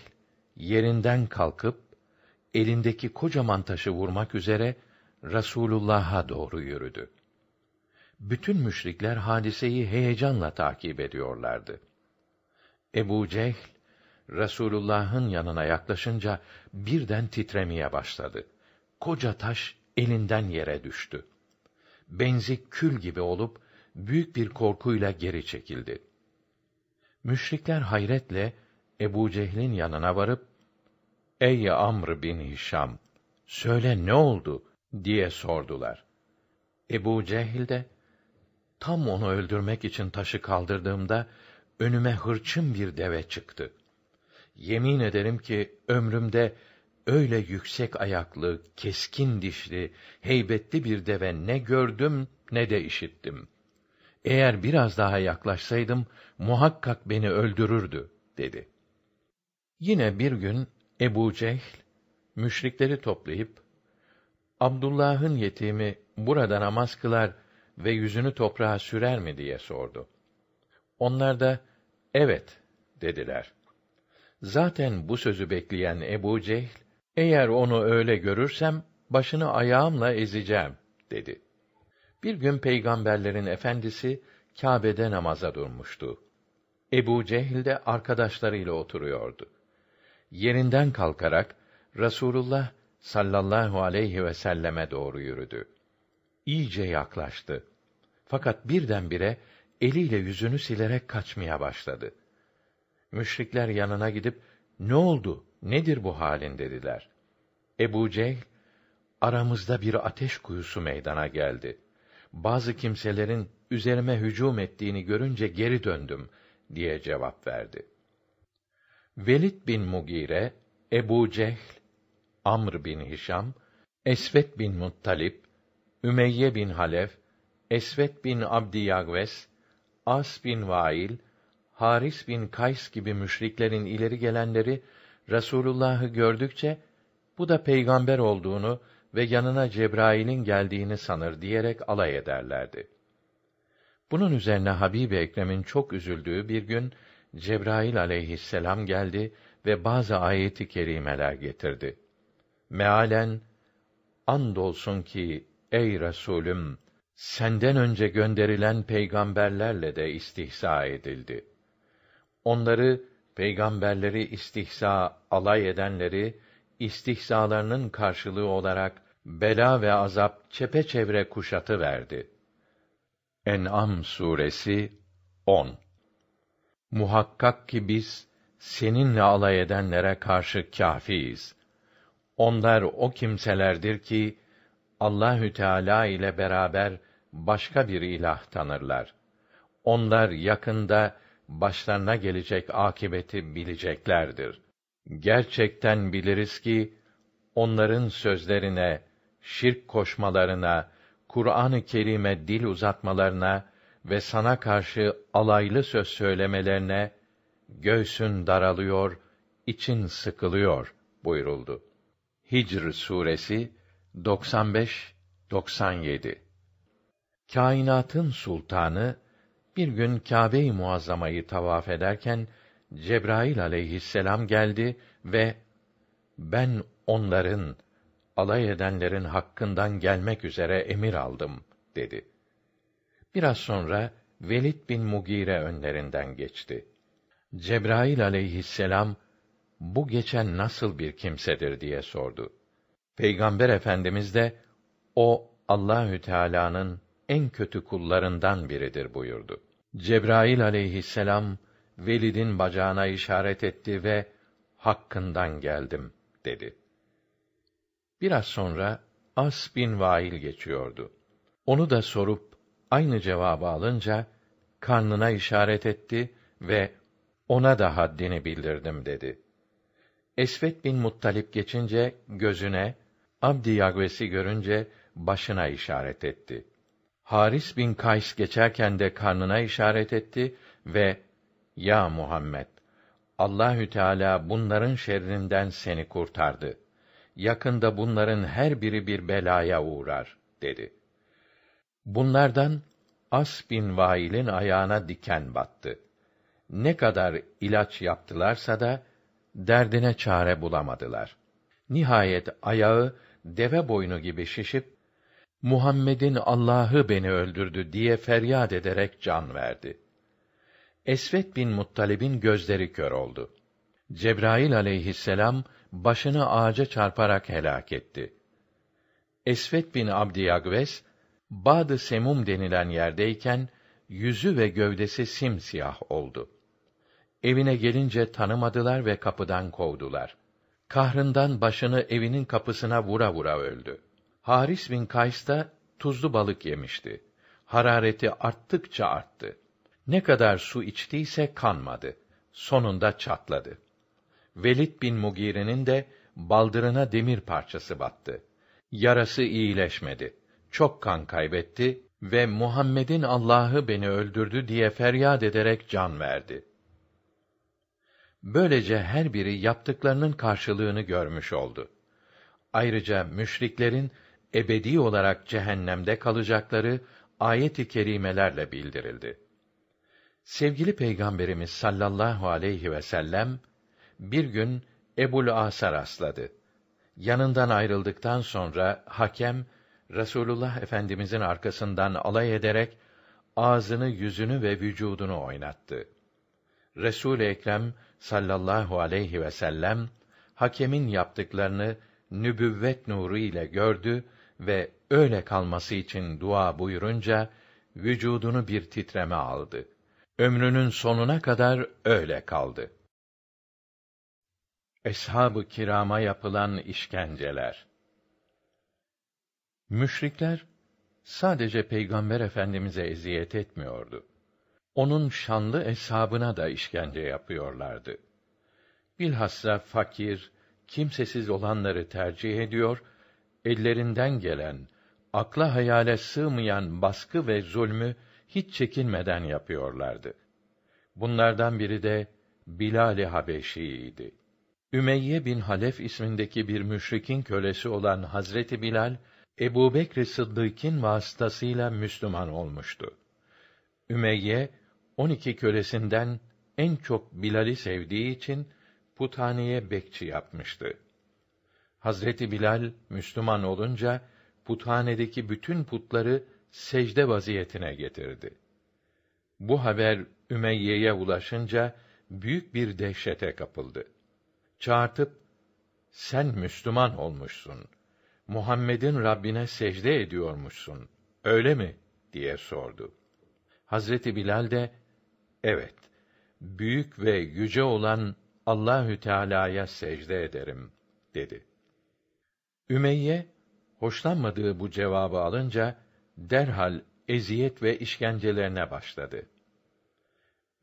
yerinden kalkıp elindeki kocaman taşı vurmak üzere Rasulullah'a doğru yürüdü. Bütün müşrikler hadiseyi heyecanla takip ediyorlardı. Ebu Cehl Rasulullah'ın yanına yaklaşınca birden titremeye başladı. Koca taş elinden yere düştü. Benzi kül gibi olup büyük bir korkuyla geri çekildi. Müşrikler hayretle Ebu Cehil'in yanına varıp Ey Amr bin Hişam, söyle ne oldu diye sordular. Ebu Cehil de tam onu öldürmek için taşı kaldırdığımda önüme hırçın bir deve çıktı. Yemin ederim ki ömrümde öyle yüksek ayaklı, keskin dişli, heybetli bir deve ne gördüm ne de işittim. Eğer biraz daha yaklaşsaydım muhakkak beni öldürürdü dedi. Yine bir gün Ebu Cehl müşrikleri toplayıp Abdullah'ın yetimi burada namaz kılar ve yüzünü toprağa sürer mi diye sordu. Onlar da evet dediler. Zaten bu sözü bekleyen Ebu Cehl, eğer onu öyle görürsem başını ayağımla ezeceğim dedi. Bir gün peygamberlerin efendisi Kâbe'de namaza durmuştu. Ebu Cehil de arkadaşlarıyla oturuyordu. Yerinden kalkarak Rasulullah sallallahu aleyhi ve selleme doğru yürüdü. İyice yaklaştı. Fakat birdenbire eliyle yüzünü silerek kaçmaya başladı. Müşrikler yanına gidip ne oldu? Nedir bu halin dediler. Ebu Cehl aramızda bir ateş kuyusu meydana geldi. Bazı kimselerin üzerime hücum ettiğini görünce geri döndüm diye cevap verdi. Velid bin Mugire, Ebu Cehl, Amr bin Hişam, Esvet bin Muttalip, Ümeyye bin Halef, Esvet bin Abdi Yagves, As bin Vail, Haris bin Kays gibi müşriklerin ileri gelenleri Resulullah'ı gördükçe bu da peygamber olduğunu ve yanına Cebrail'in geldiğini sanır diyerek alay ederlerdi. Bunun üzerine Habib Ekrem'in çok üzüldüğü bir gün Cebrail aleyhisselam geldi ve bazı ayeti kerimeler getirdi. Mealen andolsun ki ey Resulüm senden önce gönderilen peygamberlerle de istihza edildi. Onları peygamberleri istihza alay edenleri istihzalarının karşılığı olarak bela ve azap çepeçevre kuşatı verdi. En'am suresi 10 Muhakkak ki biz seninle alay edenlere karşı kâfiyiz. Onlar o kimselerdir ki Allahü Teala ile beraber başka bir ilah tanırlar. Onlar yakında başlarına gelecek akibeti bileceklerdir. Gerçekten biliriz ki onların sözlerine, şirk koşmalarına, Kur'an-ı Kerim'e dil uzatmalarına ve sana karşı alaylı söz söylemelerine göğsün daralıyor, için sıkılıyor buyuruldu. Hicr suresi 95 97 Kainatın sultanı bir gün Kâbe-i Muazzama'yı tavaf ederken Cebrail aleyhisselam geldi ve ben onların alay edenlerin hakkından gelmek üzere emir aldım dedi. Biraz sonra Velid bin Mugire önlerinden geçti. Cebrail aleyhisselam bu geçen nasıl bir kimsedir diye sordu. Peygamber Efendimiz de o Allahü Teala'nın en kötü kullarından biridir buyurdu. Cebrail aleyhisselam Velid'in bacağına işaret etti ve hakkından geldim dedi. Biraz sonra As bin Vail geçiyordu. Onu da sorup aynı cevabı alınca karnına işaret etti ve ona da haddini bildirdim dedi. Esvet bin Muttalip geçince gözüne, Abdi Yagves'i görünce başına işaret etti. Haris bin Kays geçerken de karnına işaret etti ve ya Muhammed Allahü Teala bunların şerrinden seni kurtardı. Yakında bunların her biri bir belaya uğrar dedi. Bunlardan As bin Vail'in ayağına diken battı. Ne kadar ilaç yaptılarsa da derdine çare bulamadılar. Nihayet ayağı deve boynu gibi şişip Muhammed'in Allah'ı beni öldürdü diye feryat ederek can verdi. Esvet bin Muttalib'in gözleri kör oldu. Cebrail aleyhisselam başını ağaca çarparak helak etti. Esvet bin Abdiyagves Bad-ı Semum denilen yerdeyken yüzü ve gövdesi simsiyah oldu. Evine gelince tanımadılar ve kapıdan kovdular. Kahrından başını evinin kapısına vura vura öldü. Haris bin Kays da tuzlu balık yemişti. Harareti arttıkça arttı. Ne kadar su içtiyse kanmadı. Sonunda çatladı. Velid bin Mugire'nin de baldırına demir parçası battı. Yarası iyileşmedi. Çok kan kaybetti ve Muhammed'in Allah'ı beni öldürdü diye feryat ederek can verdi. Böylece her biri yaptıklarının karşılığını görmüş oldu. Ayrıca müşriklerin ebedi olarak cehennemde kalacakları ayet-i kerimelerle bildirildi. Sevgili Peygamberimiz sallallahu aleyhi ve sellem bir gün Ebul As'a rastladı. Yanından ayrıldıktan sonra hakem Resulullah Efendimizin arkasından alay ederek ağzını, yüzünü ve vücudunu oynattı. Resul Ekrem sallallahu aleyhi ve sellem hakemin yaptıklarını nübüvvet nuru ile gördü ve öyle kalması için dua buyurunca vücudunu bir titreme aldı. Ömrünün sonuna kadar öyle kaldı. Eshab-ı kirama yapılan işkenceler. Müşrikler sadece Peygamber Efendimize eziyet etmiyordu. Onun şanlı eshabına da işkence yapıyorlardı. Bilhassa fakir, kimsesiz olanları tercih ediyor, ellerinden gelen, akla hayale sığmayan baskı ve zulmü hiç çekinmeden yapıyorlardı. Bunlardan biri de Bilal-i Habeşi'ydi. Ümeyye bin Halef ismindeki bir müşrikin kölesi olan Hazreti Bilal, Ebu Bekr Sıddık'ın vasıtasıyla Müslüman olmuştu. Ümeyye, on iki kölesinden en çok Bilal'i sevdiği için puthaneye bekçi yapmıştı. Hazreti Bilal Müslüman olunca puthanedeki bütün putları secde vaziyetine getirdi. Bu haber Ümeyye'ye ulaşınca büyük bir dehşete kapıldı. Çağırtıp sen Müslüman olmuşsun. Muhammed'in Rabbine secde ediyormuşsun. Öyle mi? diye sordu. Hazreti Bilal de evet büyük ve yüce olan Allahü Teala'ya secde ederim dedi. Ümeyye hoşlanmadığı bu cevabı alınca derhal eziyet ve işkencelerine başladı.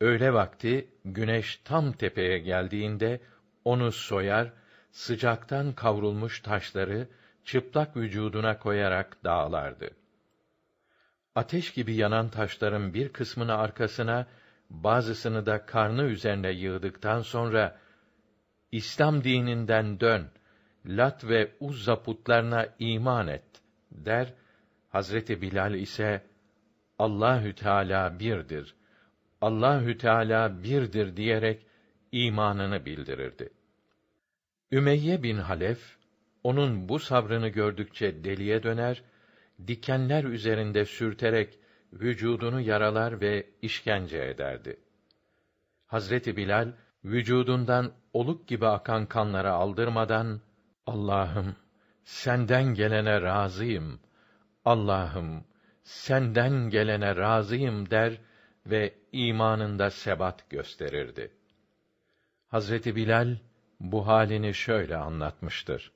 Öğle vakti güneş tam tepeye geldiğinde onu soyar, sıcaktan kavrulmuş taşları çıplak vücuduna koyarak dağlardı. Ateş gibi yanan taşların bir kısmını arkasına, bazısını da karnı üzerine yığdıktan sonra İslam dininden dön, Lat ve Uzza putlarına iman et der. Hazreti Bilal ise Allahü Teala birdir. Allahü Teala birdir diyerek imanını bildirirdi. Ümeyye bin Halef onun bu sabrını gördükçe deliye döner, dikenler üzerinde sürterek vücudunu yaralar ve işkence ederdi. Hazreti Bilal vücudundan oluk gibi akan kanları aldırmadan Allah'ım senden gelene razıyım. Allah'ım senden gelene razıyım der ve imanında sebat gösterirdi. Hazreti Bilal bu halini şöyle anlatmıştır.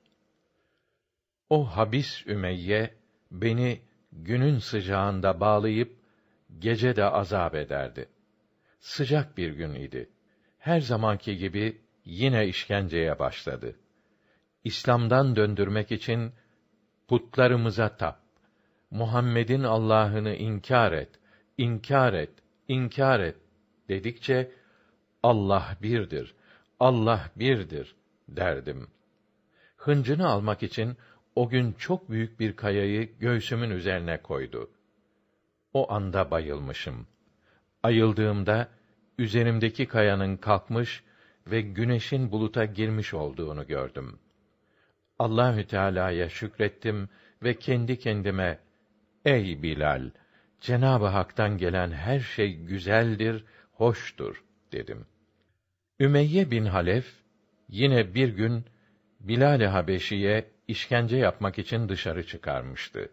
O habis Ümeyye beni günün sıcağında bağlayıp gece de azap ederdi. Sıcak bir gün idi. Her zamanki gibi yine işkenceye başladı. İslam'dan döndürmek için putlarımıza tap. Muhammed'in Allah'ını inkar et, inkar et, inkar et dedikçe Allah birdir, Allah birdir derdim. Hıncını almak için o gün çok büyük bir kayayı göğsümün üzerine koydu. O anda bayılmışım. Ayıldığımda üzerimdeki kayanın kalkmış ve güneşin buluta girmiş olduğunu gördüm. Allahü Teala'ya şükrettim ve kendi kendime Ey Bilal, Cenab-ı Hak'tan gelen her şey güzeldir, hoştur dedim. Ümeyye bin Halef yine bir gün Bilal-i Habeşi'ye işkence yapmak için dışarı çıkarmıştı.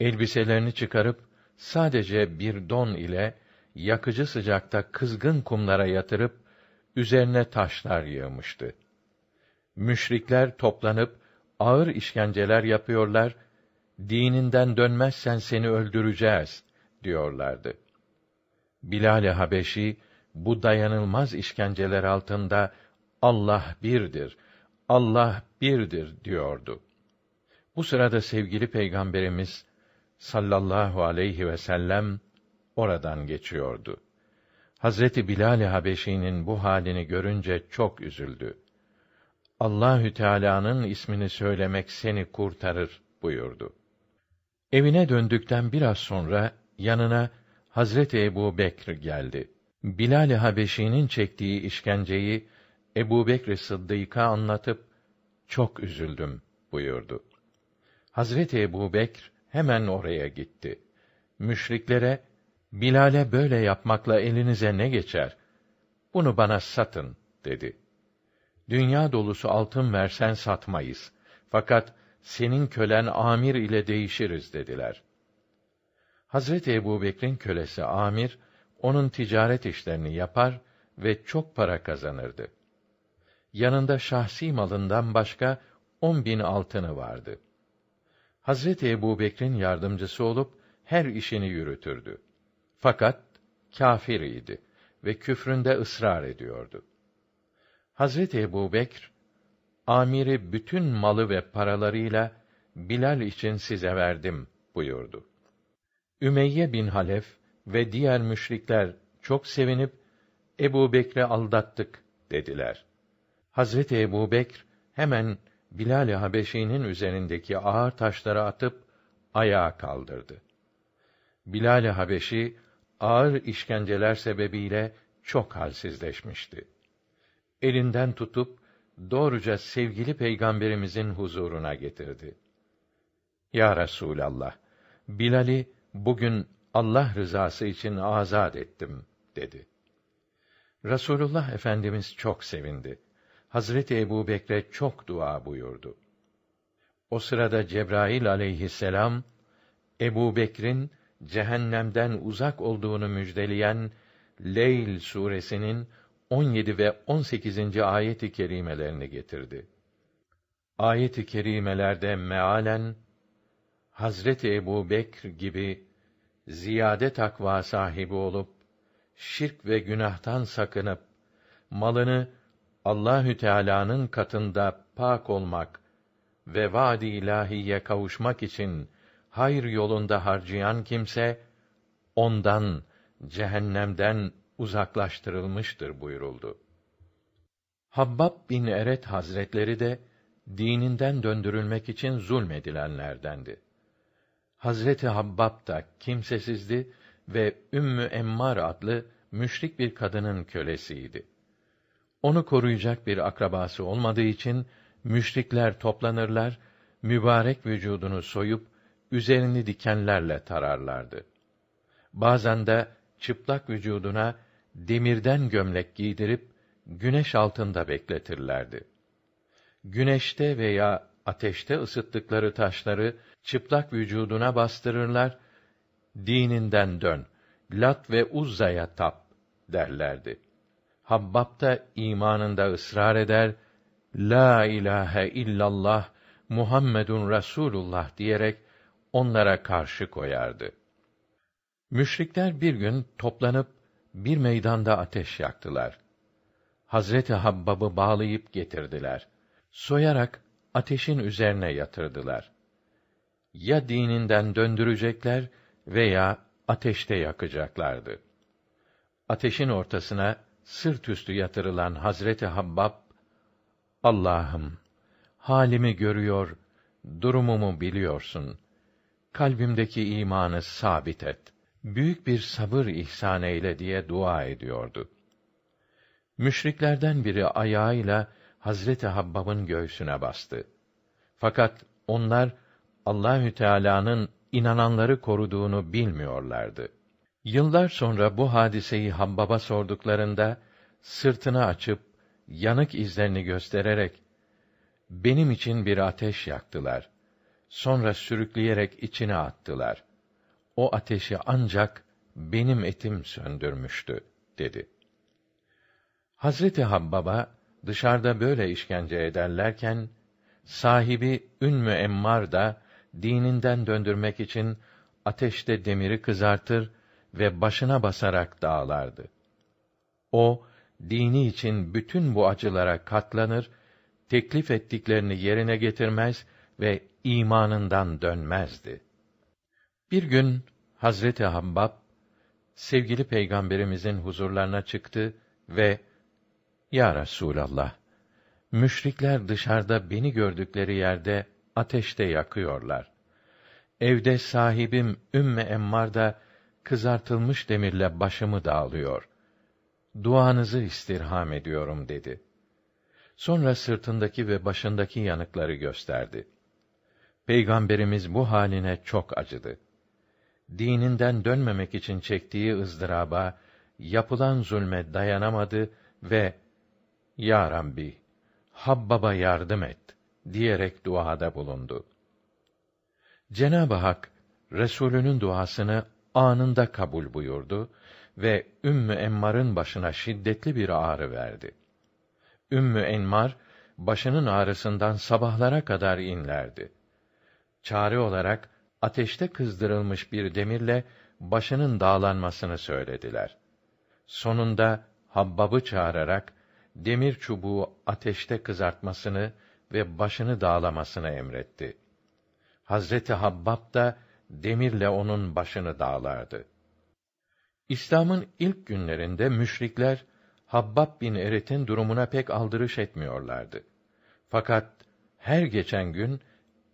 Elbiselerini çıkarıp sadece bir don ile yakıcı sıcakta kızgın kumlara yatırıp üzerine taşlar yığmıştı. Müşrikler toplanıp ağır işkenceler yapıyorlar, dininden dönmezsen seni öldüreceğiz diyorlardı. Bilal-i Habeşi bu dayanılmaz işkenceler altında Allah birdir, Allah birdir diyordu. Bu sırada sevgili Peygamberimiz sallallahu aleyhi ve sellem oradan geçiyordu. Hazreti Bilal-i Habeşi'nin bu halini görünce çok üzüldü. Allahü Teala'nın ismini söylemek seni kurtarır buyurdu. Evine döndükten biraz sonra yanına Hazreti Ebu Bekr geldi. Bilal-i Habeşi'nin çektiği işkenceyi Ebu Bekr Sıddık'a anlatıp çok üzüldüm buyurdu. Hazreti Ebu Bekr hemen oraya gitti. Müşriklere Bilal'e böyle yapmakla elinize ne geçer? Bunu bana satın dedi. Dünya dolusu altın versen satmayız. Fakat senin kölen Amir ile değişiriz dediler. Hazreti Ebu Bekir'in kölesi Amir, onun ticaret işlerini yapar ve çok para kazanırdı. Yanında şahsi malından başka on bin altını vardı. Hazreti Ebu Bekir'in yardımcısı olup her işini yürütürdü. Fakat kâfir idi ve küfründe ısrar ediyordu. Hazreti Ebu Bekr, amiri bütün malı ve paralarıyla Bilal için size verdim buyurdu. Ümeyye bin Halef ve diğer müşrikler çok sevinip Ebu Bekre aldattık dediler. Hazreti Ebu Bekr hemen Bilal-i Habeşi'nin üzerindeki ağır taşları atıp ayağa kaldırdı. Bilal-i Habeşi ağır işkenceler sebebiyle çok halsizleşmişti. Elinden tutup doğruca sevgili peygamberimizin huzuruna getirdi. Ya Resulallah, Bilal'i bugün Allah rızası için azad ettim dedi. Rasulullah Efendimiz çok sevindi. Hazreti Ebu Bekre çok dua buyurdu. O sırada Cebrail aleyhisselam Ebu Bekr'in cehennemden uzak olduğunu müjdeleyen Leyl suresinin 17 ve 18. ayet-i kerimelerini getirdi. Ayet-i kerimelerde mealen Hazreti Ebu Bekr gibi ziyade takva sahibi olup şirk ve günahtan sakınıp malını Allahü Teala'nın katında pak olmak ve vaad-i ilahiye kavuşmak için hayır yolunda harcayan kimse ondan cehennemden uzaklaştırılmıştır buyuruldu. Habbab bin Eret Hazretleri de dininden döndürülmek için zulmedilenlerdendi. Hazreti Habbab da kimsesizdi ve Ümmü Emmar adlı müşrik bir kadının kölesiydi. Onu koruyacak bir akrabası olmadığı için müşrikler toplanırlar, mübarek vücudunu soyup üzerini dikenlerle tararlardı. Bazen de çıplak vücuduna demirden gömlek giydirip güneş altında bekletirlerdi. Güneşte veya ateşte ısıttıkları taşları çıplak vücuduna bastırırlar, dininden dön, Lat ve Uzza'ya tap derlerdi. Habbab da imanında ısrar eder, La ilahe illallah Muhammedun Rasulullah diyerek onlara karşı koyardı. Müşrikler bir gün toplanıp bir meydanda ateş yaktılar. Hazreti Habbab'ı bağlayıp getirdiler. Soyarak ateşin üzerine yatırdılar. Ya dininden döndürecekler veya ateşte yakacaklardı. Ateşin ortasına sırt üstü yatırılan Hazreti Habbab Allah'ım halimi görüyor, durumumu biliyorsun. Kalbimdeki imanı sabit et. Büyük bir sabır ihsan eyle diye dua ediyordu. Müşriklerden biri ayağıyla Hazreti Habbab'ın göğsüne bastı. Fakat onlar Allahü Teala'nın inananları koruduğunu bilmiyorlardı. Yıllar sonra bu hadiseyi Habbab'a sorduklarında sırtını açıp yanık izlerini göstererek benim için bir ateş yaktılar. Sonra sürükleyerek içine attılar. O ateşi ancak benim etim söndürmüştü dedi. Hazreti Habbab'a dışarıda böyle işkence ederlerken sahibi Ümmü Emmar da dininden döndürmek için ateşte demiri kızartır ve başına basarak dağlardı. O dini için bütün bu acılara katlanır, teklif ettiklerini yerine getirmez ve imanından dönmezdi. Bir gün Hazreti Habbab sevgili peygamberimizin huzurlarına çıktı ve Ya Resulallah müşrikler dışarıda beni gördükleri yerde ateşte yakıyorlar. Evde sahibim Ümmü Emmar da kızartılmış demirle başımı dağılıyor. Duanızı istirham ediyorum dedi. Sonra sırtındaki ve başındaki yanıkları gösterdi. Peygamberimiz bu haline çok acıdı. Dininden dönmemek için çektiği ızdıraba, yapılan zulme dayanamadı ve Ya Rabbi, Habbaba yardım et diyerek duada bulundu. Cenab-ı Hak Resulünün duasını anında kabul buyurdu ve Ümmü Emmar'ın başına şiddetli bir ağrı verdi. Ümmü Enmar başının ağrısından sabahlara kadar inlerdi. Çare olarak ateşte kızdırılmış bir demirle başının dağlanmasını söylediler. Sonunda Habbab'ı çağırarak demir çubuğu ateşte kızartmasını ve başını dağlamasını emretti. Hazreti Habbab da demirle onun başını dağlardı. İslam'ın ilk günlerinde müşrikler Habbab bin Eret'in durumuna pek aldırış etmiyorlardı. Fakat her geçen gün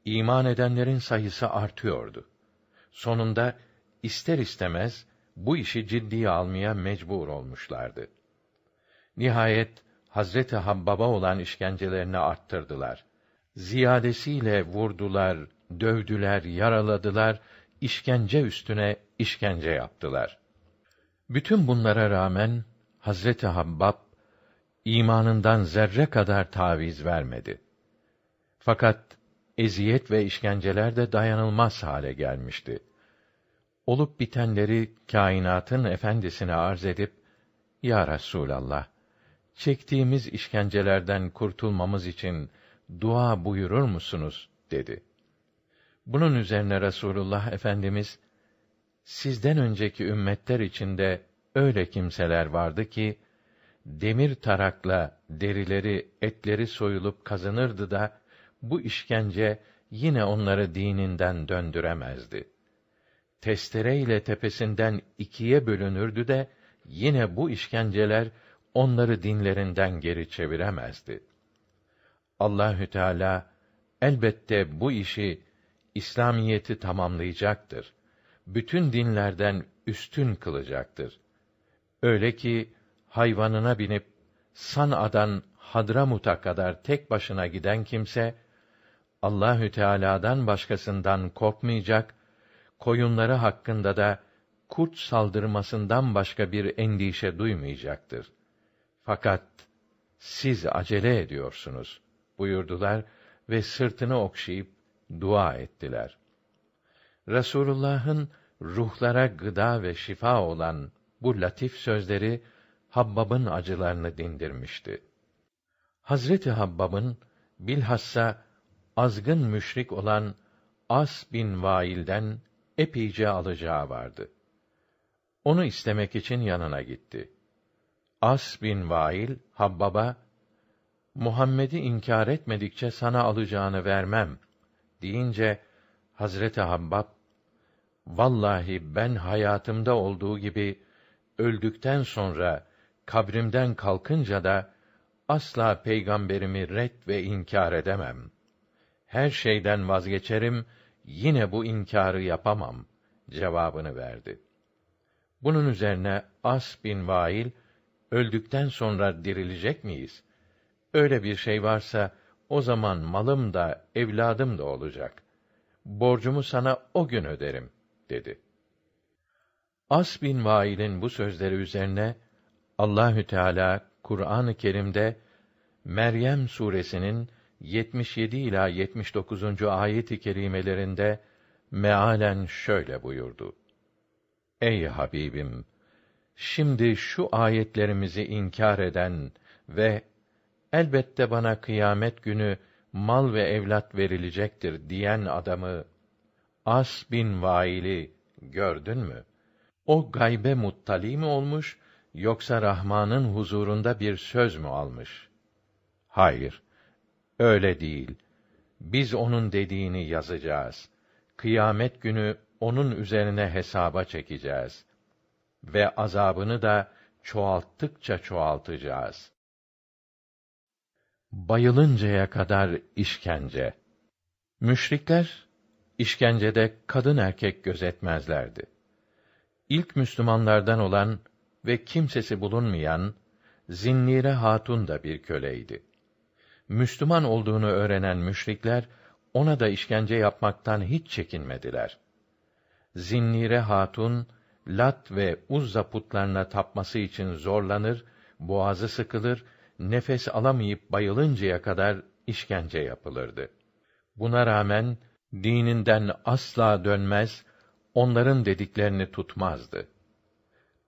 iman edenlerin sayısı artıyordu. Sonunda ister istemez bu işi ciddiye almaya mecbur olmuşlardı. Nihayet Hazreti Habbab'a olan işkencelerini arttırdılar. Ziyadesiyle vurdular, dövdüler, yaraladılar, işkence üstüne işkence yaptılar. Bütün bunlara rağmen Hazreti Habbab imanından zerre kadar taviz vermedi. Fakat eziyet ve işkenceler de dayanılmaz hale gelmişti. Olup bitenleri kainatın efendisine arz edip Ya Resulallah çektiğimiz işkencelerden kurtulmamız için dua buyurur musunuz dedi. Bunun üzerine Resulullah Efendimiz sizden önceki ümmetler içinde öyle kimseler vardı ki demir tarakla derileri, etleri soyulup kazınırdı da bu işkence yine onları dininden döndüremezdi. Testere ile tepesinden ikiye bölünürdü de yine bu işkenceler onları dinlerinden geri çeviremezdi. Allahü Teala elbette bu işi İslamiyeti tamamlayacaktır. Bütün dinlerden üstün kılacaktır. Öyle ki hayvanına binip San'a'dan Hadramut'a kadar tek başına giden kimse Allahü Teala'dan başkasından korkmayacak, koyunları hakkında da kurt saldırmasından başka bir endişe duymayacaktır. Fakat siz acele ediyorsunuz buyurdular ve sırtını okşayıp dua ettiler. Resulullah'ın ruhlara gıda ve şifa olan bu latif sözleri Habbab'ın acılarını dindirmişti. Hazreti Habbab'ın bilhassa azgın müşrik olan As bin Vail'den epeyce alacağı vardı. Onu istemek için yanına gitti. As bin Vail Habbab'a Muhammed'i inkar etmedikçe sana alacağını vermem deyince Hazreti Habbab vallahi ben hayatımda olduğu gibi öldükten sonra kabrimden kalkınca da asla peygamberimi red ve inkar edemem. Her şeyden vazgeçerim, yine bu inkarı yapamam cevabını verdi. Bunun üzerine As bin Vail öldükten sonra dirilecek miyiz? Öyle bir şey varsa o zaman malım da evladım da olacak. Borcumu sana o gün öderim dedi. As bin Vail'in bu sözleri üzerine Allahü Teala Kur'an-ı Kerim'de Meryem suresinin 77 ila 79. ayet-i kerimelerinde mealen şöyle buyurdu. Ey Habibim, şimdi şu ayetlerimizi inkar eden ve elbette bana kıyamet günü mal ve evlat verilecektir diyen adamı As bin Vail'i gördün mü? O gaybe muttali mi olmuş yoksa Rahman'ın huzurunda bir söz mü almış? Hayır, öyle değil. Biz onun dediğini yazacağız. Kıyamet günü onun üzerine hesaba çekeceğiz ve azabını da çoğalttıkça çoğaltacağız. Bayılıncaya kadar işkence. Müşrikler işkencede kadın erkek gözetmezlerdi. İlk Müslümanlardan olan ve kimsesi bulunmayan Zinnire Hatun da bir köleydi. Müslüman olduğunu öğrenen müşrikler ona da işkence yapmaktan hiç çekinmediler. Zinnire Hatun Lat ve Uzza putlarına tapması için zorlanır, boğazı sıkılır, nefes alamayıp bayılıncaya kadar işkence yapılırdı. Buna rağmen dininden asla dönmez, onların dediklerini tutmazdı.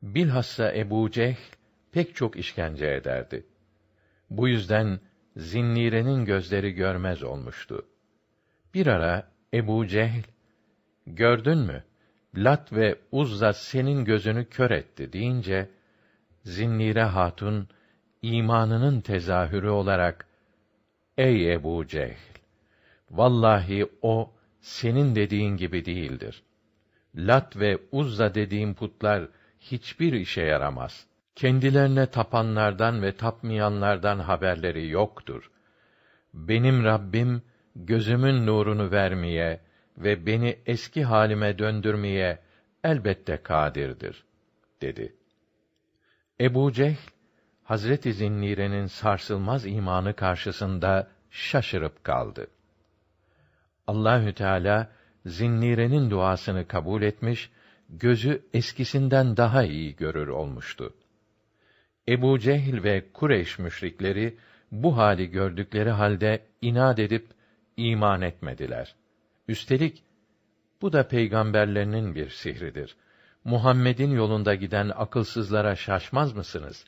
Bilhassa Ebu Cehl pek çok işkence ederdi. Bu yüzden Zinnire'nin gözleri görmez olmuştu. Bir ara Ebu Cehl, gördün mü, Lat ve Uzza senin gözünü kör etti deyince, Zinnire Hatun, imanının tezahürü olarak, Ey Ebu Cehl! Vallahi o, senin dediğin gibi değildir. Lat ve Uzza dediğim putlar, hiçbir işe yaramaz. Kendilerine tapanlardan ve tapmayanlardan haberleri yoktur. Benim Rabbim gözümün nurunu vermeye ve beni eski halime döndürmeye elbette kadirdir dedi. Ebu Cehl Hazreti Zinnire'nin sarsılmaz imanı karşısında şaşırıp kaldı. Allahü Teala Zinnire'nin duasını kabul etmiş gözü eskisinden daha iyi görür olmuştu. Ebu Cehil ve Kureyş müşrikleri bu hali gördükleri halde inat edip iman etmediler. Üstelik bu da peygamberlerinin bir sihridir. Muhammed'in yolunda giden akılsızlara şaşmaz mısınız?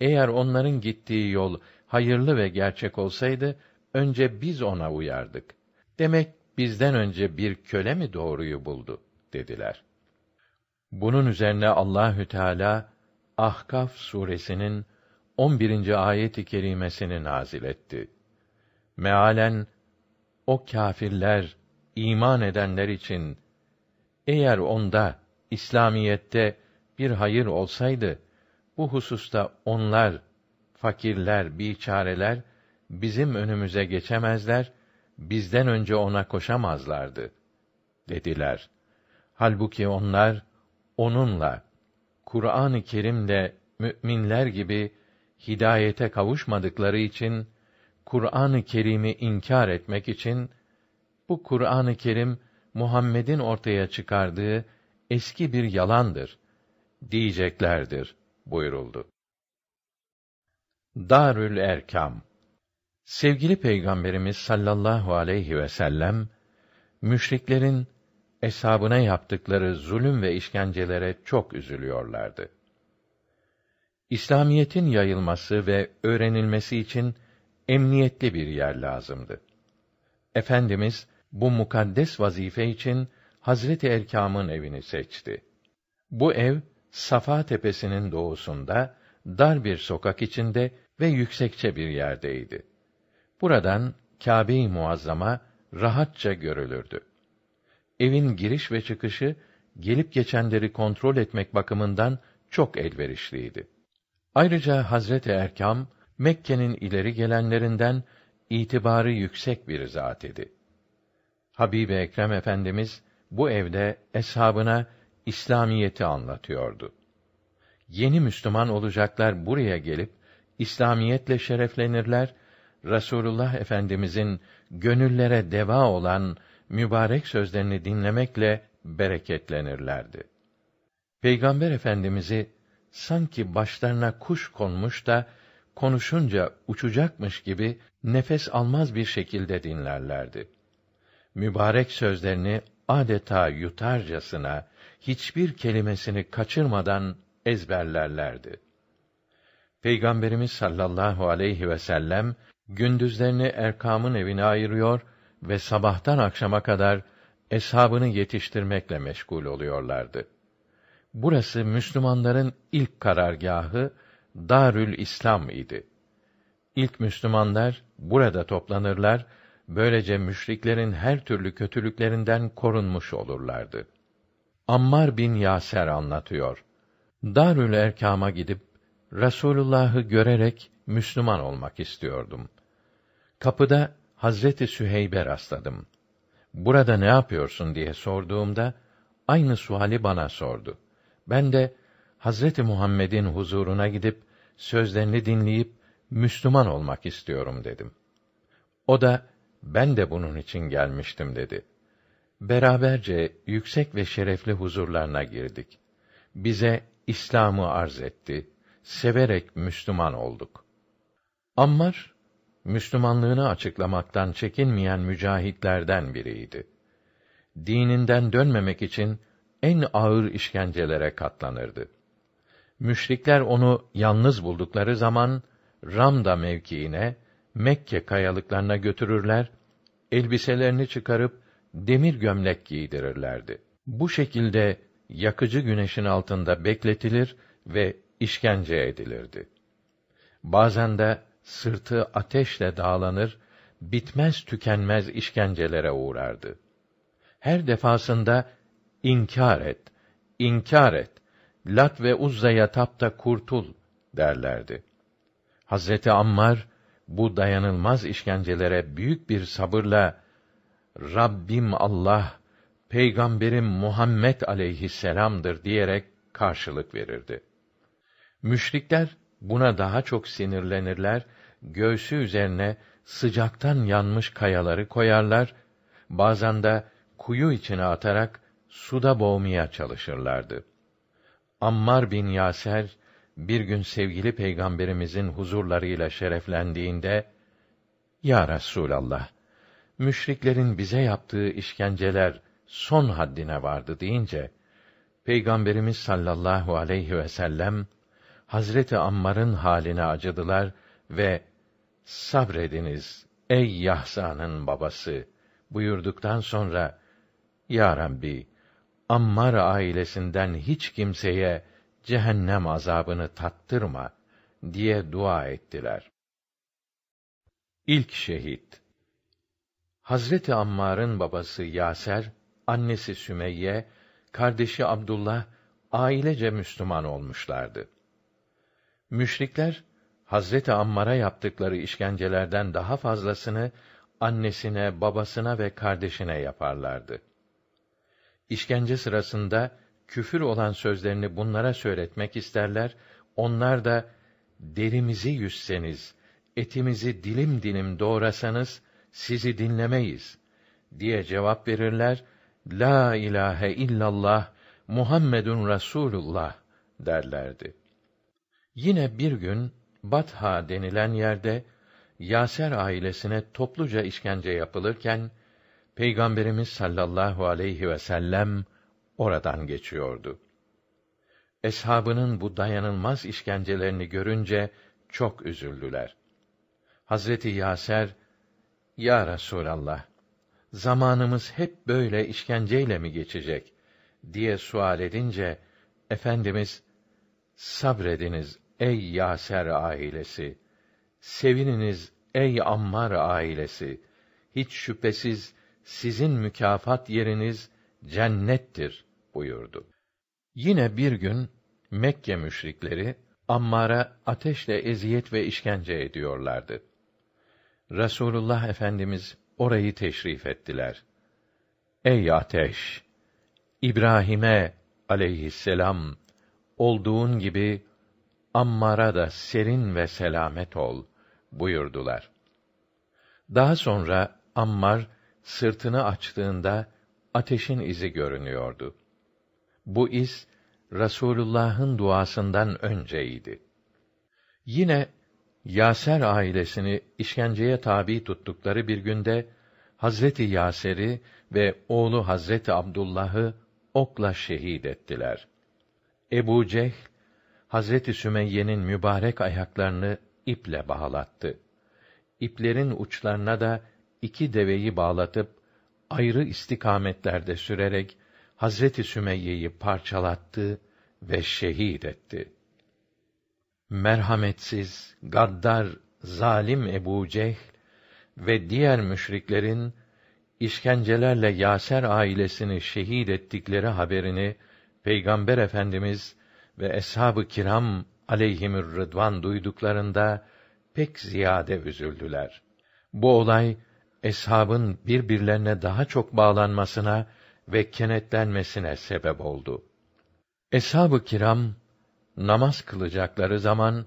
Eğer onların gittiği yol hayırlı ve gerçek olsaydı önce biz ona uyardık. Demek bizden önce bir köle mi doğruyu buldu dediler. Bunun üzerine Allahü Teala Ahkaf suresinin 11. ayet-i kerimesini nazil etti. Mealen o kâfirler iman edenler için eğer onda İslamiyette bir hayır olsaydı bu hususta onlar fakirler, biçareler bizim önümüze geçemezler, bizden önce ona koşamazlardı dediler. Halbuki onlar onunla Kur'an-ı Kerim'le müminler gibi hidayete kavuşmadıkları için Kur'an-ı Kerim'i inkar etmek için bu Kur'an-ı Kerim Muhammed'in ortaya çıkardığı eski bir yalandır diyeceklerdir buyuruldu. Darül Erkam Sevgili Peygamberimiz sallallahu aleyhi ve sellem müşriklerin eshabına yaptıkları zulüm ve işkencelere çok üzülüyorlardı. İslamiyetin yayılması ve öğrenilmesi için emniyetli bir yer lazımdı. Efendimiz bu mukaddes vazife için Hazreti Erkam'ın evini seçti. Bu ev Safa tepesinin doğusunda dar bir sokak içinde ve yüksekçe bir yerdeydi. Buradan Kâbe-i Muazzama rahatça görülürdü. Evin giriş ve çıkışı gelip geçenleri kontrol etmek bakımından çok elverişliydi. Ayrıca Hazreti Erkam Mekke'nin ileri gelenlerinden itibarı yüksek bir zat idi. Habib Ekrem Efendimiz bu evde eshabına İslamiyeti anlatıyordu. Yeni Müslüman olacaklar buraya gelip İslamiyetle şereflenirler, Rasulullah Efendimizin gönüllere deva olan mübarek sözlerini dinlemekle bereketlenirlerdi. Peygamber Efendimizi sanki başlarına kuş konmuş da konuşunca uçacakmış gibi nefes almaz bir şekilde dinlerlerdi. Mübarek sözlerini adeta yutarcasına hiçbir kelimesini kaçırmadan ezberlerlerdi. Peygamberimiz sallallahu aleyhi ve sellem gündüzlerini Erkam'ın evine ayırıyor ve sabahtan akşama kadar eshabını yetiştirmekle meşgul oluyorlardı. Burası Müslümanların ilk karargahı Darül İslam idi. İlk Müslümanlar burada toplanırlar, böylece müşriklerin her türlü kötülüklerinden korunmuş olurlardı. Ammar bin Yaser anlatıyor. Darül Erkam'a gidip Resulullah'ı görerek Müslüman olmak istiyordum. Kapıda Hazreti Süheyb'e rastladım. Burada ne yapıyorsun diye sorduğumda aynı suali bana sordu. Ben de Hazreti Muhammed'in huzuruna gidip sözlerini dinleyip Müslüman olmak istiyorum dedim. O da ben de bunun için gelmiştim dedi. Beraberce yüksek ve şerefli huzurlarına girdik. Bize İslam'ı arz etti. Severek Müslüman olduk. Ammar Müslümanlığını açıklamaktan çekinmeyen mücahitlerden biriydi. Dininden dönmemek için en ağır işkencelere katlanırdı. Müşrikler onu yalnız buldukları zaman Ramda mevkiine, Mekke kayalıklarına götürürler, elbiselerini çıkarıp demir gömlek giydirirlerdi. Bu şekilde yakıcı güneşin altında bekletilir ve işkence edilirdi. Bazen de sırtı ateşle dağlanır, bitmez tükenmez işkencelere uğrardı. Her defasında inkar et, inkar et, Lat ve Uzza'ya tap da kurtul derlerdi. Hazreti Ammar bu dayanılmaz işkencelere büyük bir sabırla Rabbim Allah, Peygamberim Muhammed aleyhisselam'dır diyerek karşılık verirdi. Müşrikler buna daha çok sinirlenirler, göğsü üzerine sıcaktan yanmış kayaları koyarlar, bazen de kuyu içine atarak suda boğmaya çalışırlardı. Ammar bin Yaser bir gün sevgili peygamberimizin huzurlarıyla şereflendiğinde Ya Resulallah müşriklerin bize yaptığı işkenceler son haddine vardı deyince Peygamberimiz sallallahu aleyhi ve sellem Hazreti Ammar'ın haline acıdılar ve sabrediniz ey Yahsa'nın babası buyurduktan sonra Ya Rabbi Ammar ailesinden hiç kimseye cehennem azabını tattırma diye dua ettiler. İlk şehit Hazreti Ammar'ın babası Yaser, annesi Sümeyye, kardeşi Abdullah ailece Müslüman olmuşlardı. Müşrikler Hazreti Ammar'a yaptıkları işkencelerden daha fazlasını annesine, babasına ve kardeşine yaparlardı. İşkence sırasında küfür olan sözlerini bunlara söyletmek isterler. Onlar da derimizi yüzseniz, etimizi dilim dilim doğrasanız sizi dinlemeyiz diye cevap verirler. La ilahe illallah Muhammedun Rasulullah derlerdi. Yine bir gün Batha denilen yerde Yaser ailesine topluca işkence yapılırken Peygamberimiz sallallahu aleyhi ve sellem oradan geçiyordu. Eshabının bu dayanılmaz işkencelerini görünce çok üzüldüler. Hazreti Yaser, Ya Resûlallah, zamanımız hep böyle işkenceyle mi geçecek? diye sual edince, Efendimiz, sabrediniz ey Yaser ailesi, sevininiz ey Ammar ailesi, hiç şüphesiz sizin mükafat yeriniz cennettir buyurdu. Yine bir gün Mekke müşrikleri Ammar'a ateşle eziyet ve işkence ediyorlardı. Rasulullah Efendimiz orayı teşrif ettiler. Ey ateş! İbrahim'e aleyhisselam olduğun gibi Ammar'a da serin ve selamet ol buyurdular. Daha sonra Ammar sırtını açtığında ateşin izi görünüyordu. Bu iz Rasulullah'ın duasından önceydi. Yine Yaser ailesini işkenceye tabi tuttukları bir günde Hazreti Yaser'i ve oğlu Hazreti Abdullah'ı okla şehit ettiler. Ebu Cehl Hazreti Sümeyye'nin mübarek ayaklarını iple bağlattı. İplerin uçlarına da iki deveyi bağlatıp ayrı istikametlerde sürerek Hazreti Sümeyye'yi parçalattı ve şehit etti. Merhametsiz, gaddar, zalim Ebu Cehl ve diğer müşriklerin işkencelerle Yaser ailesini şehit ettikleri haberini Peygamber Efendimiz ve eshab-ı kiram aleyhimür rıdvan duyduklarında pek ziyade üzüldüler. Bu olay eshabın birbirlerine daha çok bağlanmasına ve kenetlenmesine sebep oldu. Eshab-ı kiram namaz kılacakları zaman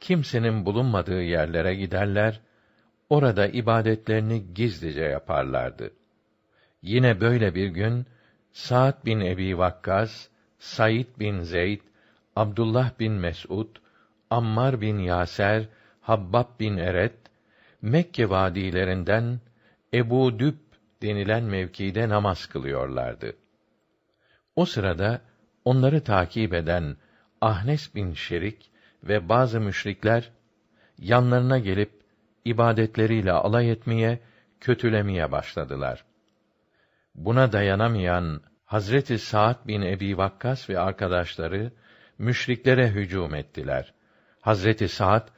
kimsenin bulunmadığı yerlere giderler, orada ibadetlerini gizlice yaparlardı. Yine böyle bir gün Sa'd bin Ebi Vakkas, Said bin Zeyd, Abdullah bin Mes'ud, Ammar bin Yaser, Habbab bin Eret, Mekke vadilerinden Ebu Düb denilen mevkide namaz kılıyorlardı. O sırada onları takip eden Ahnes bin Şerik ve bazı müşrikler yanlarına gelip ibadetleriyle alay etmeye, kötülemeye başladılar. Buna dayanamayan Hazreti Sa'd bin Ebi Vakkas ve arkadaşları müşriklere hücum ettiler. Hazreti Sa'd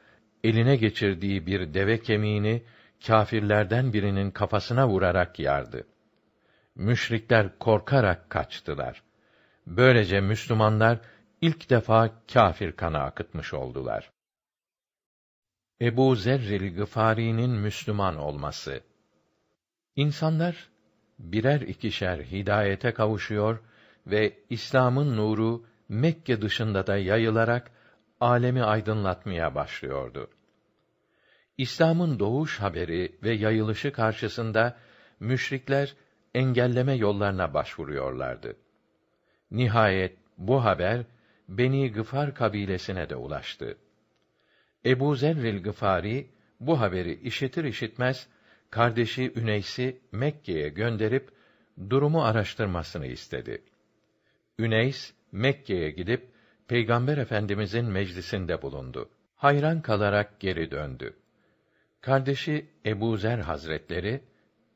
eline geçirdiği bir deve kemiğini kâfirlerden birinin kafasına vurarak yardı. Müşrikler korkarak kaçtılar. Böylece Müslümanlar ilk defa kâfir kanı akıtmış oldular. Ebu Zerril Gıfari'nin Müslüman olması. İnsanlar birer ikişer hidayete kavuşuyor ve İslam'ın nuru Mekke dışında da yayılarak alemi aydınlatmaya başlıyordu. İslam'ın doğuş haberi ve yayılışı karşısında müşrikler engelleme yollarına başvuruyorlardı. Nihayet bu haber Beni Gıfar kabilesine de ulaştı. Ebu Zerril Gıfari bu haberi işitir işitmez kardeşi Üneys'i Mekke'ye gönderip durumu araştırmasını istedi. Üneys Mekke'ye gidip Peygamber Efendimizin meclisinde bulundu. Hayran kalarak geri döndü. Kardeşi Ebu Zer Hazretleri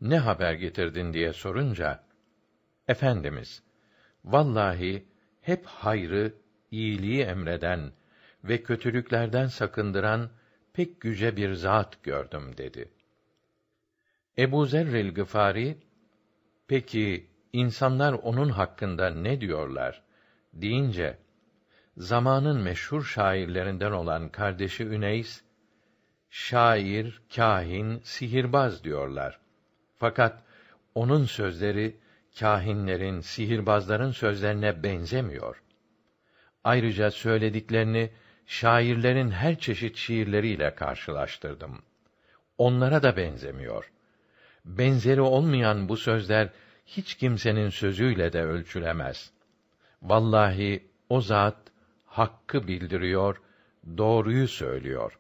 ne haber getirdin diye sorunca Efendimiz vallahi hep hayrı, iyiliği emreden ve kötülüklerden sakındıran pek güce bir zat gördüm dedi. Ebu Zerril Gıfari, peki insanlar onun hakkında ne diyorlar deyince, zamanın meşhur şairlerinden olan kardeşi Üneys, şair, kahin, sihirbaz diyorlar. Fakat onun sözleri kâhinlerin, sihirbazların sözlerine benzemiyor. Ayrıca söylediklerini şairlerin her çeşit şiirleriyle karşılaştırdım. Onlara da benzemiyor. Benzeri olmayan bu sözler hiç kimsenin sözüyle de ölçülemez. Vallahi o zat hakkı bildiriyor, doğruyu söylüyor.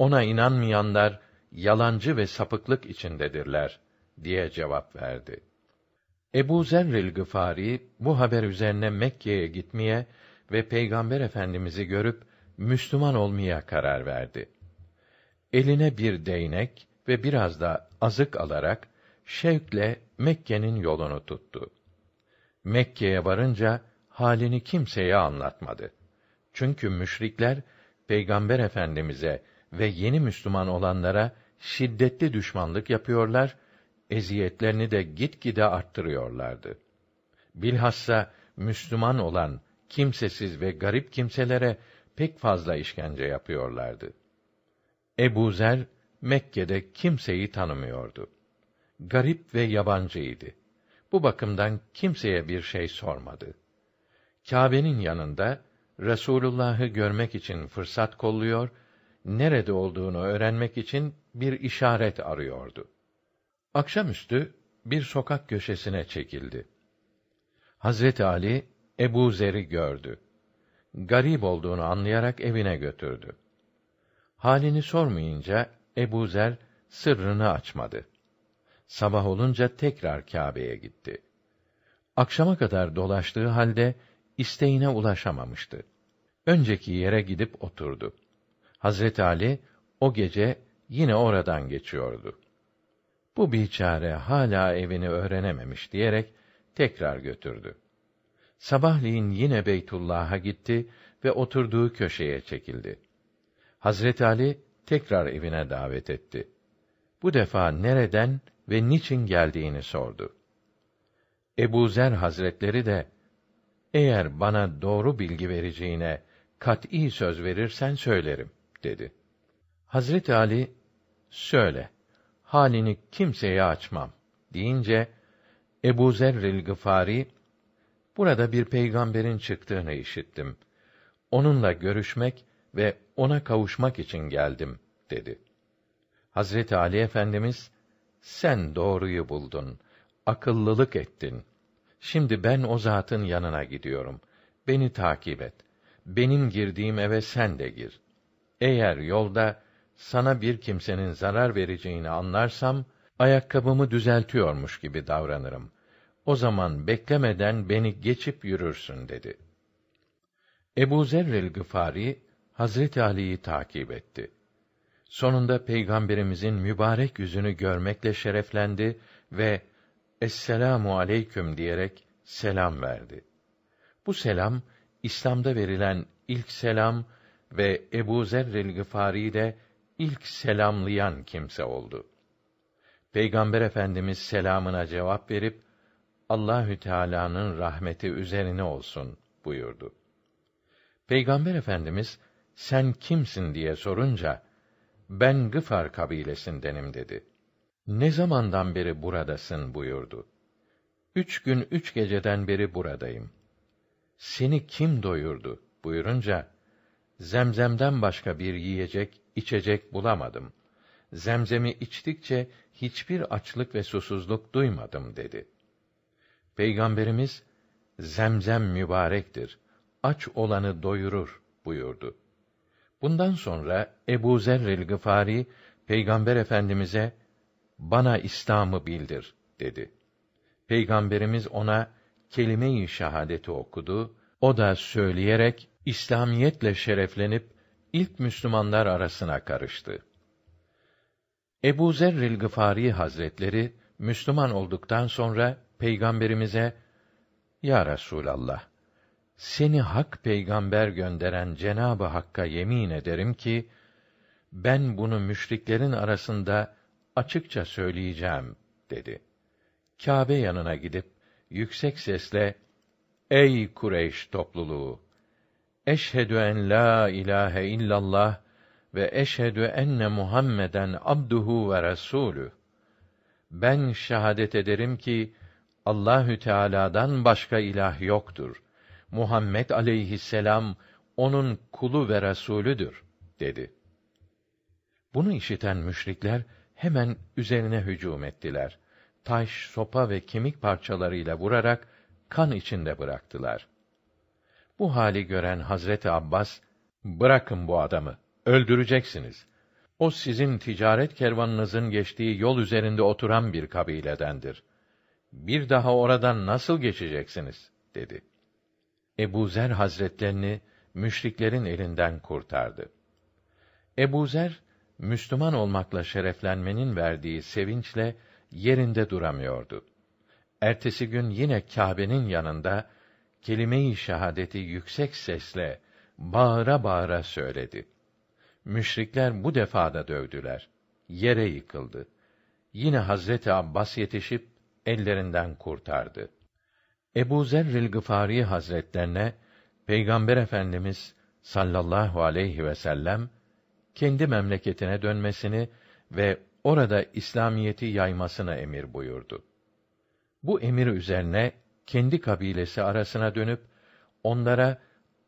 Ona inanmayanlar yalancı ve sapıklık içindedirler diye cevap verdi. Ebu Zerril Gıfari bu haber üzerine Mekke'ye gitmeye ve Peygamber Efendimizi görüp Müslüman olmaya karar verdi. Eline bir değnek ve biraz da azık alarak şevkle Mekke'nin yolunu tuttu. Mekke'ye varınca halini kimseye anlatmadı. Çünkü müşrikler Peygamber Efendimize ve yeni Müslüman olanlara şiddetli düşmanlık yapıyorlar eziyetlerini de gitgide arttırıyorlardı. Bilhassa Müslüman olan kimsesiz ve garip kimselere pek fazla işkence yapıyorlardı. Ebu Zer Mekke'de kimseyi tanımıyordu. Garip ve yabancıydı. Bu bakımdan kimseye bir şey sormadı. Kâbe'nin yanında Resulullah'ı görmek için fırsat kolluyor, nerede olduğunu öğrenmek için bir işaret arıyordu. Akşamüstü bir sokak köşesine çekildi. Hazret Ali Ebu Zer'i gördü. Garip olduğunu anlayarak evine götürdü. Halini sormayınca Ebu Zer sırrını açmadı. Sabah olunca tekrar Kâbe'ye gitti. Akşama kadar dolaştığı halde isteğine ulaşamamıştı. Önceki yere gidip oturdu. Hazret Ali o gece yine oradan geçiyordu. Bu biçare hala evini öğrenememiş diyerek tekrar götürdü. Sabahleyin yine Beytullah'a gitti ve oturduğu köşeye çekildi. Hazret Ali tekrar evine davet etti. Bu defa nereden ve niçin geldiğini sordu. Ebu Zer Hazretleri de eğer bana doğru bilgi vereceğine kat'î söz verirsen söylerim dedi. Hazret Ali söyle halini kimseye açmam deyince Ebu Zerril Gıfari burada bir peygamberin çıktığını işittim. Onunla görüşmek ve ona kavuşmak için geldim dedi. Hazreti Ali Efendimiz sen doğruyu buldun, akıllılık ettin. Şimdi ben o zatın yanına gidiyorum. Beni takip et. Benim girdiğim eve sen de gir. Eğer yolda sana bir kimsenin zarar vereceğini anlarsam ayakkabımı düzeltiyormuş gibi davranırım. O zaman beklemeden beni geçip yürürsün dedi. Ebu Zerril Gıfari Hazreti Ali'yi takip etti. Sonunda peygamberimizin mübarek yüzünü görmekle şereflendi ve Esselamu aleyküm diyerek selam verdi. Bu selam İslam'da verilen ilk selam ve Ebu Zerril Gıfari de ilk selamlayan kimse oldu. Peygamber Efendimiz selamına cevap verip Allahü Teala'nın rahmeti üzerine olsun buyurdu. Peygamber Efendimiz sen kimsin diye sorunca ben Gıfar kabilesindenim dedi. Ne zamandan beri buradasın buyurdu. Üç gün üç geceden beri buradayım. Seni kim doyurdu buyurunca, zemzemden başka bir yiyecek içecek bulamadım. Zemzemi içtikçe hiçbir açlık ve susuzluk duymadım dedi. Peygamberimiz zemzem mübarektir. Aç olanı doyurur buyurdu. Bundan sonra Ebu Zerril Gıfari Peygamber Efendimize bana İslam'ı bildir dedi. Peygamberimiz ona kelime-i şehadeti okudu. O da söyleyerek İslamiyetle şereflenip ilk Müslümanlar arasına karıştı. Ebu Zerril Gıfari Hazretleri Müslüman olduktan sonra peygamberimize Ya Resulallah seni hak peygamber gönderen Cenabı Hakk'a yemin ederim ki ben bunu müşriklerin arasında açıkça söyleyeceğim dedi. Kâbe yanına gidip yüksek sesle Ey Kureyş topluluğu Eşhedü en la ilahe illallah ve eşhedü enne Muhammeden abduhu ve resulü. Ben şehadet ederim ki Allahü Teala'dan başka ilah yoktur. Muhammed aleyhisselam onun kulu ve resulüdür dedi. Bunu işiten müşrikler hemen üzerine hücum ettiler. Taş, sopa ve kemik parçalarıyla vurarak kan içinde bıraktılar. Bu hali gören Hazreti Abbas, bırakın bu adamı, öldüreceksiniz. O sizin ticaret kervanınızın geçtiği yol üzerinde oturan bir kabiledendir. Bir daha oradan nasıl geçeceksiniz? dedi. Ebu Zer Hazretlerini müşriklerin elinden kurtardı. Ebu Zer, Müslüman olmakla şereflenmenin verdiği sevinçle yerinde duramıyordu. Ertesi gün yine Kâbe'nin yanında kelime-i şehadeti yüksek sesle bağıra bağıra söyledi. Müşrikler bu defa da dövdüler. Yere yıkıldı. Yine Hazreti Abbas yetişip ellerinden kurtardı. Ebu Zerril Gıfari Hazretlerine Peygamber Efendimiz sallallahu aleyhi ve sellem kendi memleketine dönmesini ve orada İslamiyeti yaymasını emir buyurdu. Bu emir üzerine kendi kabilesi arasına dönüp onlara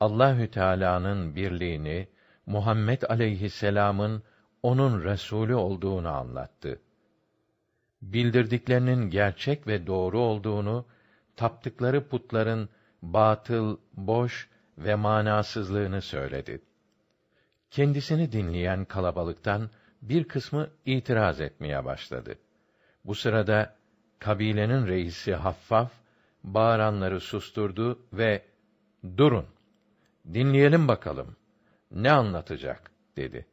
Allahü Teala'nın birliğini, Muhammed aleyhisselam'ın onun resulü olduğunu anlattı. Bildirdiklerinin gerçek ve doğru olduğunu, taptıkları putların batıl, boş ve manasızlığını söyledi. Kendisini dinleyen kalabalıktan bir kısmı itiraz etmeye başladı. Bu sırada kabilenin reisi Haffaf bağıranları susturdu ve durun dinleyelim bakalım ne anlatacak dedi.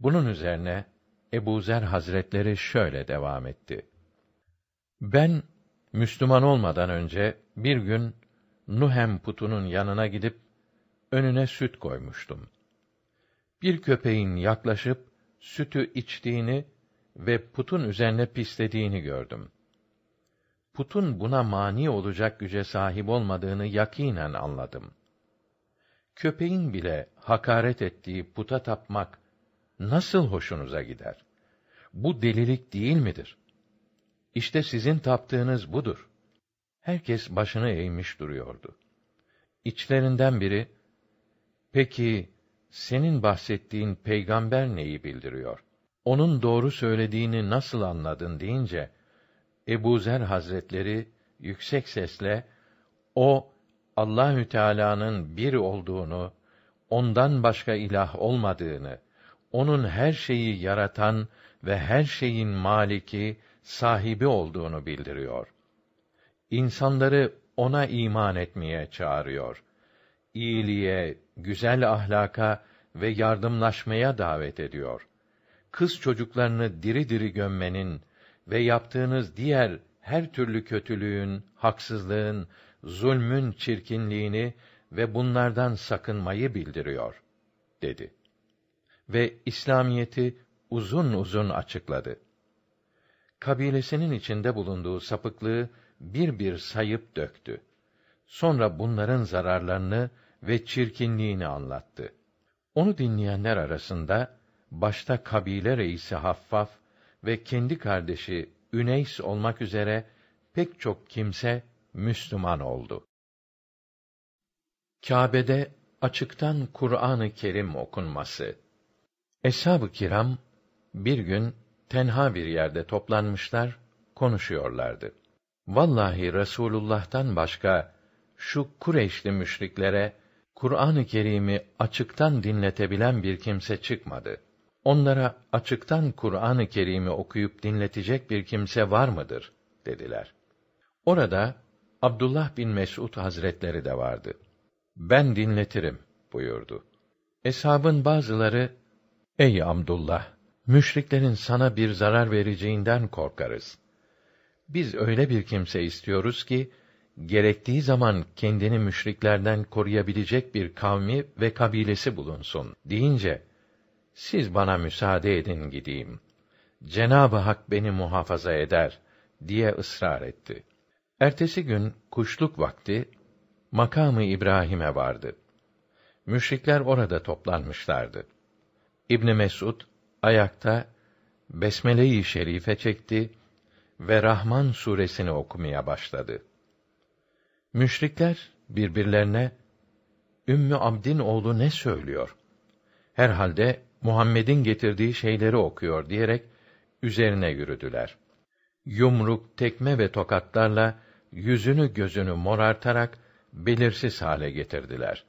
Bunun üzerine Ebu Zer Hazretleri şöyle devam etti. Ben Müslüman olmadan önce bir gün Nuhem putunun yanına gidip önüne süt koymuştum. Bir köpeğin yaklaşıp sütü içtiğini ve putun üzerine pislediğini gördüm. Putun buna mani olacak güce sahip olmadığını yakinen anladım. Köpeğin bile hakaret ettiği puta tapmak nasıl hoşunuza gider? Bu delilik değil midir? İşte sizin taptığınız budur. Herkes başını eğmiş duruyordu. İçlerinden biri, peki senin bahsettiğin peygamber neyi bildiriyor? Onun doğru söylediğini nasıl anladın deyince, Ebu Zer Hazretleri yüksek sesle, o, Allahü Teala'nın bir olduğunu, ondan başka ilah olmadığını, onun her şeyi yaratan ve her şeyin maliki, sahibi olduğunu bildiriyor. İnsanları ona iman etmeye çağırıyor. İyiliğe, güzel ahlaka ve yardımlaşmaya davet ediyor. Kız çocuklarını diri diri gömmenin ve yaptığınız diğer her türlü kötülüğün, haksızlığın, zulmün çirkinliğini ve bunlardan sakınmayı bildiriyor dedi. Ve İslamiyeti uzun uzun açıkladı. Kabilesinin içinde bulunduğu sapıklığı bir bir sayıp döktü. Sonra bunların zararlarını ve çirkinliğini anlattı. Onu dinleyenler arasında başta kabile reisi Haffaf ve kendi kardeşi Üneys olmak üzere pek çok kimse Müslüman oldu. Kâbe'de açıktan Kur'an-ı Kerim okunması. Eshab-ı kiram bir gün tenha bir yerde toplanmışlar, konuşuyorlardı. Vallahi Resulullah'tan başka şu Kureyşli müşriklere Kur'an-ı Kerim'i açıktan dinletebilen bir kimse çıkmadı. Onlara açıktan Kur'an-ı Kerim'i okuyup dinletecek bir kimse var mıdır dediler. Orada Abdullah bin Mes'ud Hazretleri de vardı. Ben dinletirim buyurdu. Eshabın bazıları Ey Abdullah müşriklerin sana bir zarar vereceğinden korkarız. Biz öyle bir kimse istiyoruz ki gerektiği zaman kendini müşriklerden koruyabilecek bir kavmi ve kabilesi bulunsun deyince siz bana müsaade edin gideyim. Cenab-ı Hak beni muhafaza eder diye ısrar etti. Ertesi gün kuşluk vakti makamı İbrahim'e vardı. Müşrikler orada toplanmışlardı. İbn Mesud ayakta Besmele-i Şerife çekti ve Rahman suresini okumaya başladı. Müşrikler birbirlerine Ümmü Abdin oğlu ne söylüyor? Herhalde Muhammed'in getirdiği şeyleri okuyor diyerek üzerine yürüdüler. Yumruk, tekme ve tokatlarla yüzünü gözünü morartarak belirsiz hale getirdiler.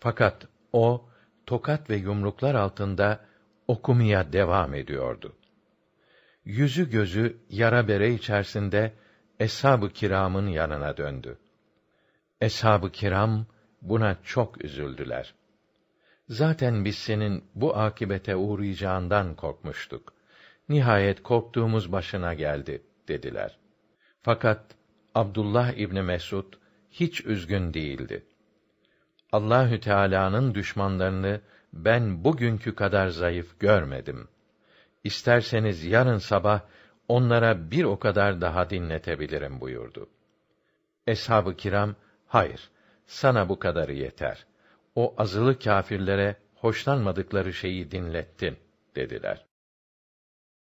Fakat o tokat ve yumruklar altında okumaya devam ediyordu. Yüzü gözü yara bere içerisinde eshab-ı kiramın yanına döndü. Eshab-ı kiram buna çok üzüldüler. Zaten biz senin bu akibete uğrayacağından korkmuştuk. Nihayet korktuğumuz başına geldi dediler. Fakat Abdullah İbni Mesud hiç üzgün değildi. Allahü Teala'nın düşmanlarını ben bugünkü kadar zayıf görmedim. İsterseniz yarın sabah onlara bir o kadar daha dinletebilirim buyurdu. Eshab-ı kiram, hayır, sana bu kadarı yeter. O azılı kâfirlere hoşlanmadıkları şeyi dinlettin, dediler.